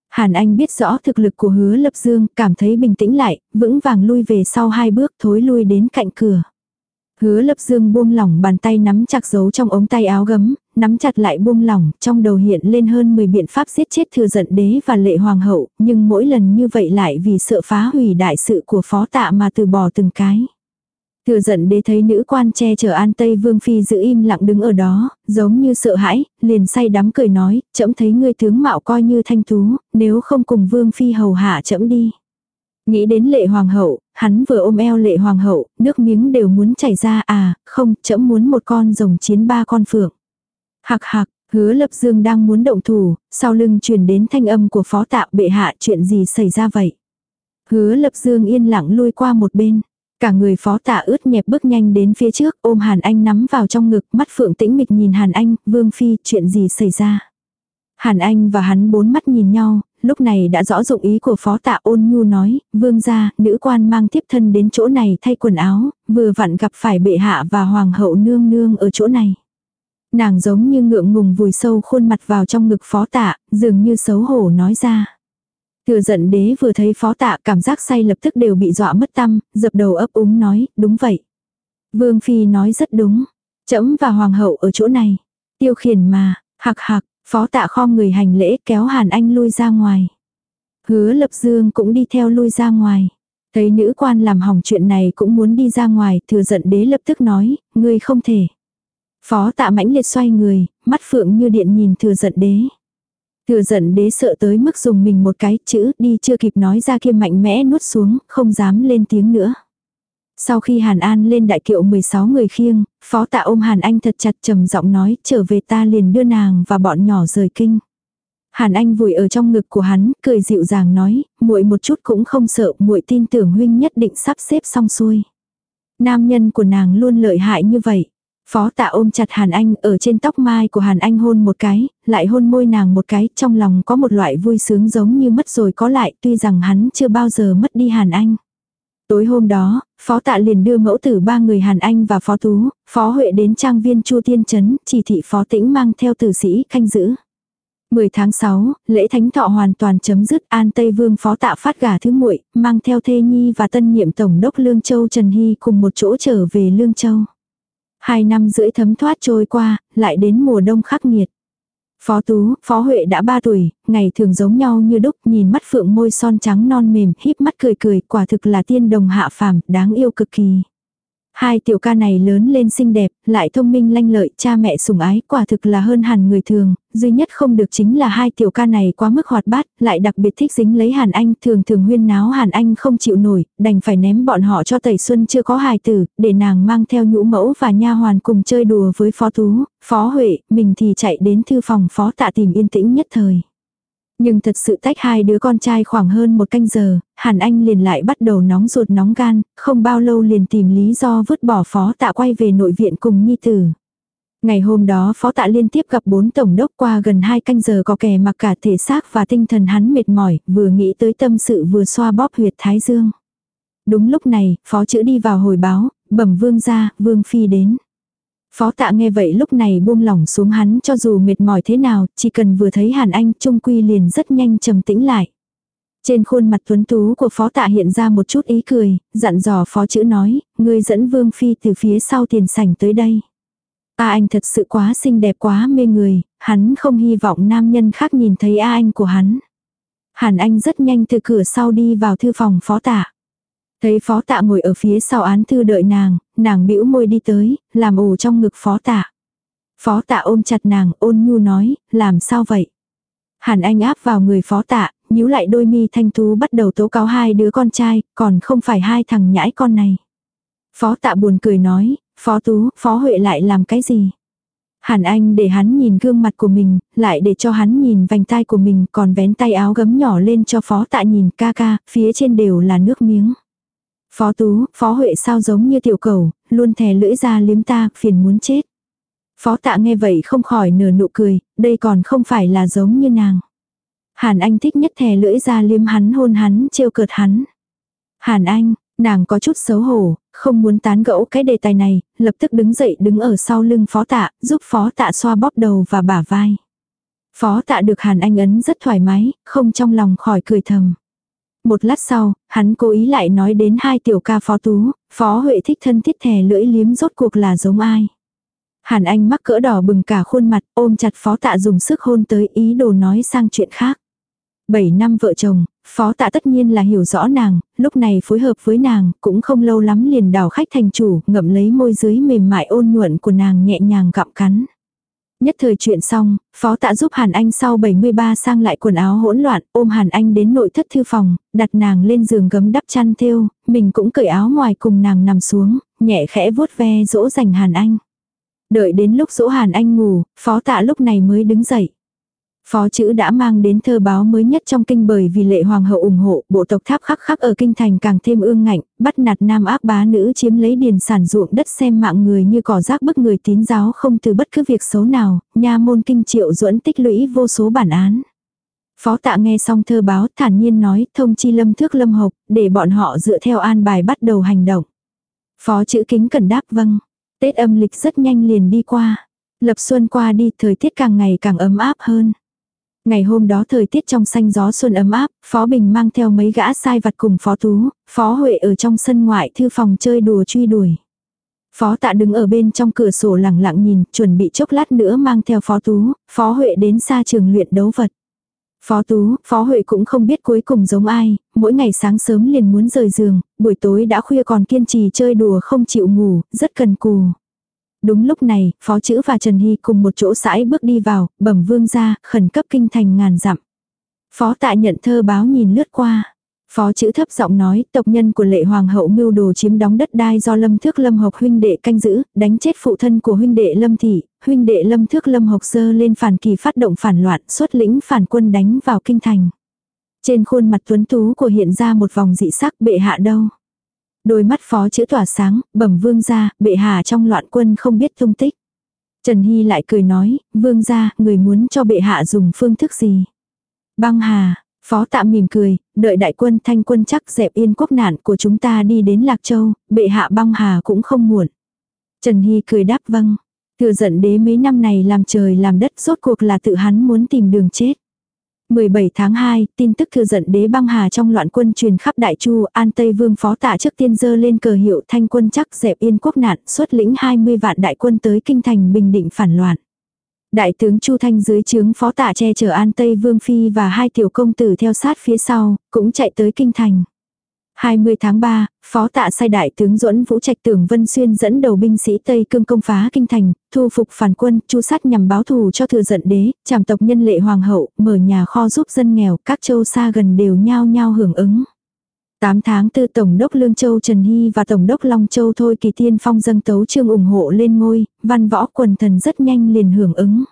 Hàn Anh biết rõ thực lực của hứa lập dương, cảm thấy bình tĩnh lại, vững vàng lui về sau hai bước thối lui đến cạnh cửa. Hứa lập dương buông lỏng bàn tay nắm chặt giấu trong ống tay áo gấm, nắm chặt lại buông lỏng, trong đầu hiện lên hơn 10 biện pháp giết chết thừa giận đế và lệ hoàng hậu, nhưng mỗi lần như vậy lại vì sợ phá hủy đại sự của phó tạ mà từ bỏ từng cái. Thừa giận đế thấy nữ quan che chở an Tây Vương Phi giữ im lặng đứng ở đó, giống như sợ hãi, liền say đắm cười nói, chậm thấy ngươi tướng mạo coi như thanh tú, nếu không cùng Vương Phi hầu hạ chậm đi. Nghĩ đến lệ hoàng hậu, hắn vừa ôm eo lệ hoàng hậu, nước miếng đều muốn chảy ra à, không, chậm muốn một con rồng chiến ba con phượng. Hạc hạc, hứa lập dương đang muốn động thủ, sau lưng truyền đến thanh âm của phó tạ bệ hạ chuyện gì xảy ra vậy. Hứa lập dương yên lặng lui qua một bên. Cả người phó tạ ướt nhẹp bước nhanh đến phía trước ôm Hàn Anh nắm vào trong ngực mắt phượng tĩnh mịch nhìn Hàn Anh, vương phi chuyện gì xảy ra. Hàn Anh và hắn bốn mắt nhìn nhau, lúc này đã rõ dụng ý của phó tạ ôn nhu nói, vương gia, nữ quan mang tiếp thân đến chỗ này thay quần áo, vừa vặn gặp phải bệ hạ và hoàng hậu nương nương ở chỗ này. Nàng giống như ngượng ngùng vùi sâu khuôn mặt vào trong ngực phó tạ, dường như xấu hổ nói ra. Thừa giận đế vừa thấy phó tạ cảm giác say lập tức đều bị dọa mất tâm, dập đầu ấp úng nói, đúng vậy. Vương Phi nói rất đúng. Chấm và Hoàng hậu ở chỗ này. Tiêu khiển mà, hạc hạc, phó tạ khom người hành lễ kéo Hàn Anh lui ra ngoài. Hứa lập dương cũng đi theo lui ra ngoài. Thấy nữ quan làm hỏng chuyện này cũng muốn đi ra ngoài, thừa giận đế lập tức nói, ngươi không thể. Phó tạ mãnh liệt xoay người, mắt phượng như điện nhìn thừa giận đế. Thừa giận đế sợ tới mức dùng mình một cái chữ đi chưa kịp nói ra kia mạnh mẽ nuốt xuống, không dám lên tiếng nữa. Sau khi Hàn An lên đại kiệu 16 người khiêng, phó tạ ôm Hàn Anh thật chặt trầm giọng nói trở về ta liền đưa nàng và bọn nhỏ rời kinh. Hàn Anh vùi ở trong ngực của hắn, cười dịu dàng nói, muội một chút cũng không sợ, muội tin tưởng huynh nhất định sắp xếp xong xuôi. Nam nhân của nàng luôn lợi hại như vậy. Phó tạ ôm chặt Hàn Anh ở trên tóc mai của Hàn Anh hôn một cái, lại hôn môi nàng một cái, trong lòng có một loại vui sướng giống như mất rồi có lại, tuy rằng hắn chưa bao giờ mất đi Hàn Anh. Tối hôm đó, Phó Tạ liền đưa mẫu tử ba người Hàn Anh và Phó Tú, Phó Huệ đến trang viên Chu Tiên Trấn, chỉ thị Phó Tĩnh mang theo tử sĩ canh giữ. 10 tháng 6, lễ thánh thọ hoàn toàn chấm dứt An Tây Vương Phó Tạ phát gà thứ muội mang theo Thê Nhi và tân nhiệm Tổng đốc Lương Châu Trần Hy cùng một chỗ trở về Lương Châu. Hai năm rưỡi thấm thoát trôi qua, lại đến mùa đông khắc nghiệt. Phó Tú, Phó Huệ đã ba tuổi, ngày thường giống nhau như đúc, nhìn mắt phượng môi son trắng non mềm, híp mắt cười cười, quả thực là tiên đồng hạ phàm, đáng yêu cực kỳ. Hai tiểu ca này lớn lên xinh đẹp, lại thông minh lanh lợi, cha mẹ sủng ái, quả thực là hơn hẳn người thường, duy nhất không được chính là hai tiểu ca này quá mức hoạt bát, lại đặc biệt thích dính lấy Hàn Anh, thường thường huyên náo Hàn Anh không chịu nổi, đành phải ném bọn họ cho Tẩy Xuân chưa có hài tử, để nàng mang theo nhũ mẫu và nha hoàn cùng chơi đùa với Phó Tú, Phó Huệ, mình thì chạy đến thư phòng Phó Tạ tìm yên tĩnh nhất thời. Nhưng thật sự tách hai đứa con trai khoảng hơn một canh giờ, Hàn Anh liền lại bắt đầu nóng ruột nóng gan, không bao lâu liền tìm lý do vứt bỏ phó tạ quay về nội viện cùng nhi tử. Ngày hôm đó phó tạ liên tiếp gặp bốn tổng đốc qua gần hai canh giờ có kè mặc cả thể xác và tinh thần hắn mệt mỏi, vừa nghĩ tới tâm sự vừa xoa bóp huyệt thái dương. Đúng lúc này, phó chữ đi vào hồi báo, bẩm vương ra, vương phi đến. Phó tạ nghe vậy lúc này buông lỏng xuống hắn cho dù mệt mỏi thế nào, chỉ cần vừa thấy Hàn Anh trung quy liền rất nhanh trầm tĩnh lại. Trên khuôn mặt tuấn tú của phó tạ hiện ra một chút ý cười, dặn dò phó chữ nói, ngươi dẫn vương phi từ phía sau tiền sảnh tới đây. A anh thật sự quá xinh đẹp quá mê người, hắn không hy vọng nam nhân khác nhìn thấy A anh của hắn. Hàn Anh rất nhanh từ cửa sau đi vào thư phòng phó tạ. Thấy phó tạ ngồi ở phía sau án thư đợi nàng, nàng bĩu môi đi tới, làm ủ trong ngực phó tạ. Phó tạ ôm chặt nàng ôn nhu nói, làm sao vậy? Hàn Anh áp vào người phó tạ, nhíu lại đôi mi thanh tú bắt đầu tố cáo hai đứa con trai, còn không phải hai thằng nhãi con này. Phó tạ buồn cười nói, phó tú, phó huệ lại làm cái gì? Hàn Anh để hắn nhìn gương mặt của mình, lại để cho hắn nhìn vành tai của mình, còn vén tay áo gấm nhỏ lên cho phó tạ nhìn ca ca, phía trên đều là nước miếng. Phó Tú, Phó Huệ sao giống như tiểu cầu, luôn thè lưỡi ra liếm ta, phiền muốn chết. Phó tạ nghe vậy không khỏi nở nụ cười, đây còn không phải là giống như nàng. Hàn Anh thích nhất thè lưỡi ra liếm hắn hôn hắn, trêu cợt hắn. Hàn Anh, nàng có chút xấu hổ, không muốn tán gẫu cái đề tài này, lập tức đứng dậy đứng ở sau lưng phó tạ, giúp phó tạ xoa bóp đầu và bả vai. Phó tạ được Hàn Anh ấn rất thoải mái, không trong lòng khỏi cười thầm. Một lát sau, hắn cố ý lại nói đến hai tiểu ca phó tú, phó huệ thích thân thiết thè lưỡi liếm rốt cuộc là giống ai. Hàn Anh mắc cỡ đỏ bừng cả khuôn mặt ôm chặt phó tạ dùng sức hôn tới ý đồ nói sang chuyện khác. Bảy năm vợ chồng, phó tạ tất nhiên là hiểu rõ nàng, lúc này phối hợp với nàng, cũng không lâu lắm liền đào khách thành chủ, ngậm lấy môi dưới mềm mại ôn nhuận của nàng nhẹ nhàng gặm cắn. Nhất thời chuyện xong, phó tạ giúp Hàn Anh sau 73 sang lại quần áo hỗn loạn, ôm Hàn Anh đến nội thất thư phòng, đặt nàng lên giường gấm đắp chăn thêu, mình cũng cởi áo ngoài cùng nàng nằm xuống, nhẹ khẽ vuốt ve dỗ dành Hàn Anh. Đợi đến lúc dỗ Hàn Anh ngủ, phó tạ lúc này mới đứng dậy. Phó chữ đã mang đến thơ báo mới nhất trong kinh bởi vì lệ hoàng hậu ủng hộ, bộ tộc tháp khắc khắc ở kinh thành càng thêm ương ngạnh, bắt nạt nam ác bá nữ chiếm lấy điền sản ruộng đất xem mạng người như cỏ rác bức người tín giáo không từ bất cứ việc xấu nào, nha môn kinh triệu duẫn tích lũy vô số bản án. Phó tạ nghe xong thơ báo thản nhiên nói thông chi lâm thước lâm hộc, để bọn họ dựa theo an bài bắt đầu hành động. Phó chữ kính cần đáp vâng. Tết âm lịch rất nhanh liền đi qua. Lập xuân qua đi, thời tiết càng ngày càng ấm áp hơn. Ngày hôm đó thời tiết trong xanh gió xuân ấm áp, Phó Bình mang theo mấy gã sai vặt cùng Phó Tú, Phó Huệ ở trong sân ngoại thư phòng chơi đùa truy đuổi. Phó tạ đứng ở bên trong cửa sổ lặng lặng nhìn, chuẩn bị chốc lát nữa mang theo Phó Tú, Phó Huệ đến xa trường luyện đấu vật. Phó Tú, Phó Huệ cũng không biết cuối cùng giống ai, mỗi ngày sáng sớm liền muốn rời giường, buổi tối đã khuya còn kiên trì chơi đùa không chịu ngủ, rất cần cù. Đúng lúc này, Phó Chữ và Trần Hy cùng một chỗ sải bước đi vào, bẩm vương ra, khẩn cấp kinh thành ngàn dặm. Phó tạ nhận thơ báo nhìn lướt qua. Phó chữ thấp giọng nói, tộc nhân của lệ hoàng hậu mưu đồ chiếm đóng đất đai do lâm thước lâm học huynh đệ canh giữ, đánh chết phụ thân của huynh đệ lâm thị, huynh đệ lâm thước lâm học sơ lên phản kỳ phát động phản loạn, xuất lĩnh phản quân đánh vào kinh thành. Trên khuôn mặt tuấn tú của hiện ra một vòng dị sắc bệ hạ đâu. Đôi mắt phó chữ tỏa sáng, bẩm vương ra, bệ hạ trong loạn quân không biết tung tích. Trần Hy lại cười nói, vương ra, người muốn cho bệ hạ dùng phương thức gì. Băng hà, phó tạm mỉm cười, đợi đại quân thanh quân chắc dẹp yên quốc nạn của chúng ta đi đến Lạc Châu, bệ hạ băng hà cũng không muộn. Trần Hy cười đáp vâng. Thừa giận đế mấy năm này làm trời làm đất rốt cuộc là tự hắn muốn tìm đường chết. 17 tháng 2, tin tức thừa giận đế băng hà trong loạn quân truyền khắp đại chu, an tây vương phó tạ trước tiên dơ lên cờ hiệu thanh quân chắc dẹp yên quốc nạn, xuất lĩnh 20 vạn đại quân tới kinh thành bình định phản loạn. Đại tướng Chu Thanh dưới trướng phó tạ che chở an tây vương phi và hai tiểu công tử theo sát phía sau, cũng chạy tới kinh thành. 20 tháng 3, phó tạ sai đại tướng duẫn Vũ Trạch Tưởng Vân Xuyên dẫn đầu binh sĩ Tây Cương công phá kinh thành, thu phục phản quân, chu sát nhằm báo thù cho thừa giận đế, trảm tộc nhân lệ hoàng hậu, mở nhà kho giúp dân nghèo, các châu xa gần đều nhao nhao hưởng ứng. 8 tháng tư Tổng đốc Lương Châu Trần Hy và Tổng đốc Long Châu Thôi Kỳ Tiên Phong dâng tấu trương ủng hộ lên ngôi, văn võ quần thần rất nhanh liền hưởng ứng.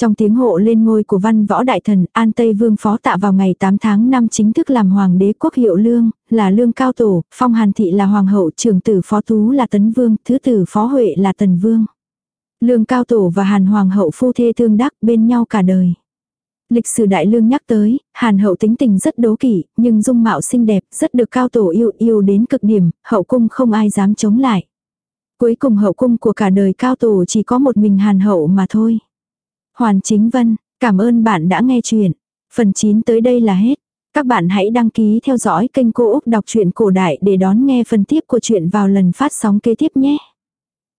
Trong tiếng hộ lên ngôi của văn võ đại thần, An Tây Vương phó tạ vào ngày 8 tháng 5 chính thức làm hoàng đế quốc hiệu lương, là lương cao tổ, phong hàn thị là hoàng hậu, trưởng tử phó tú là tấn vương, thứ tử phó huệ là tần vương. Lương cao tổ và hàn hoàng hậu phu thê thương đắc bên nhau cả đời. Lịch sử đại lương nhắc tới, hàn hậu tính tình rất đố kỵ, nhưng dung mạo xinh đẹp, rất được cao tổ yêu yêu đến cực điểm, hậu cung không ai dám chống lại. Cuối cùng hậu cung của cả đời cao tổ chỉ có một mình hàn hậu mà thôi. Hoàn Chính Vân, cảm ơn bạn đã nghe chuyện. Phần 9 tới đây là hết. Các bạn hãy đăng ký theo dõi kênh Cô Úc Đọc truyện Cổ Đại để đón nghe phần tiếp của chuyện vào lần phát sóng kế tiếp nhé.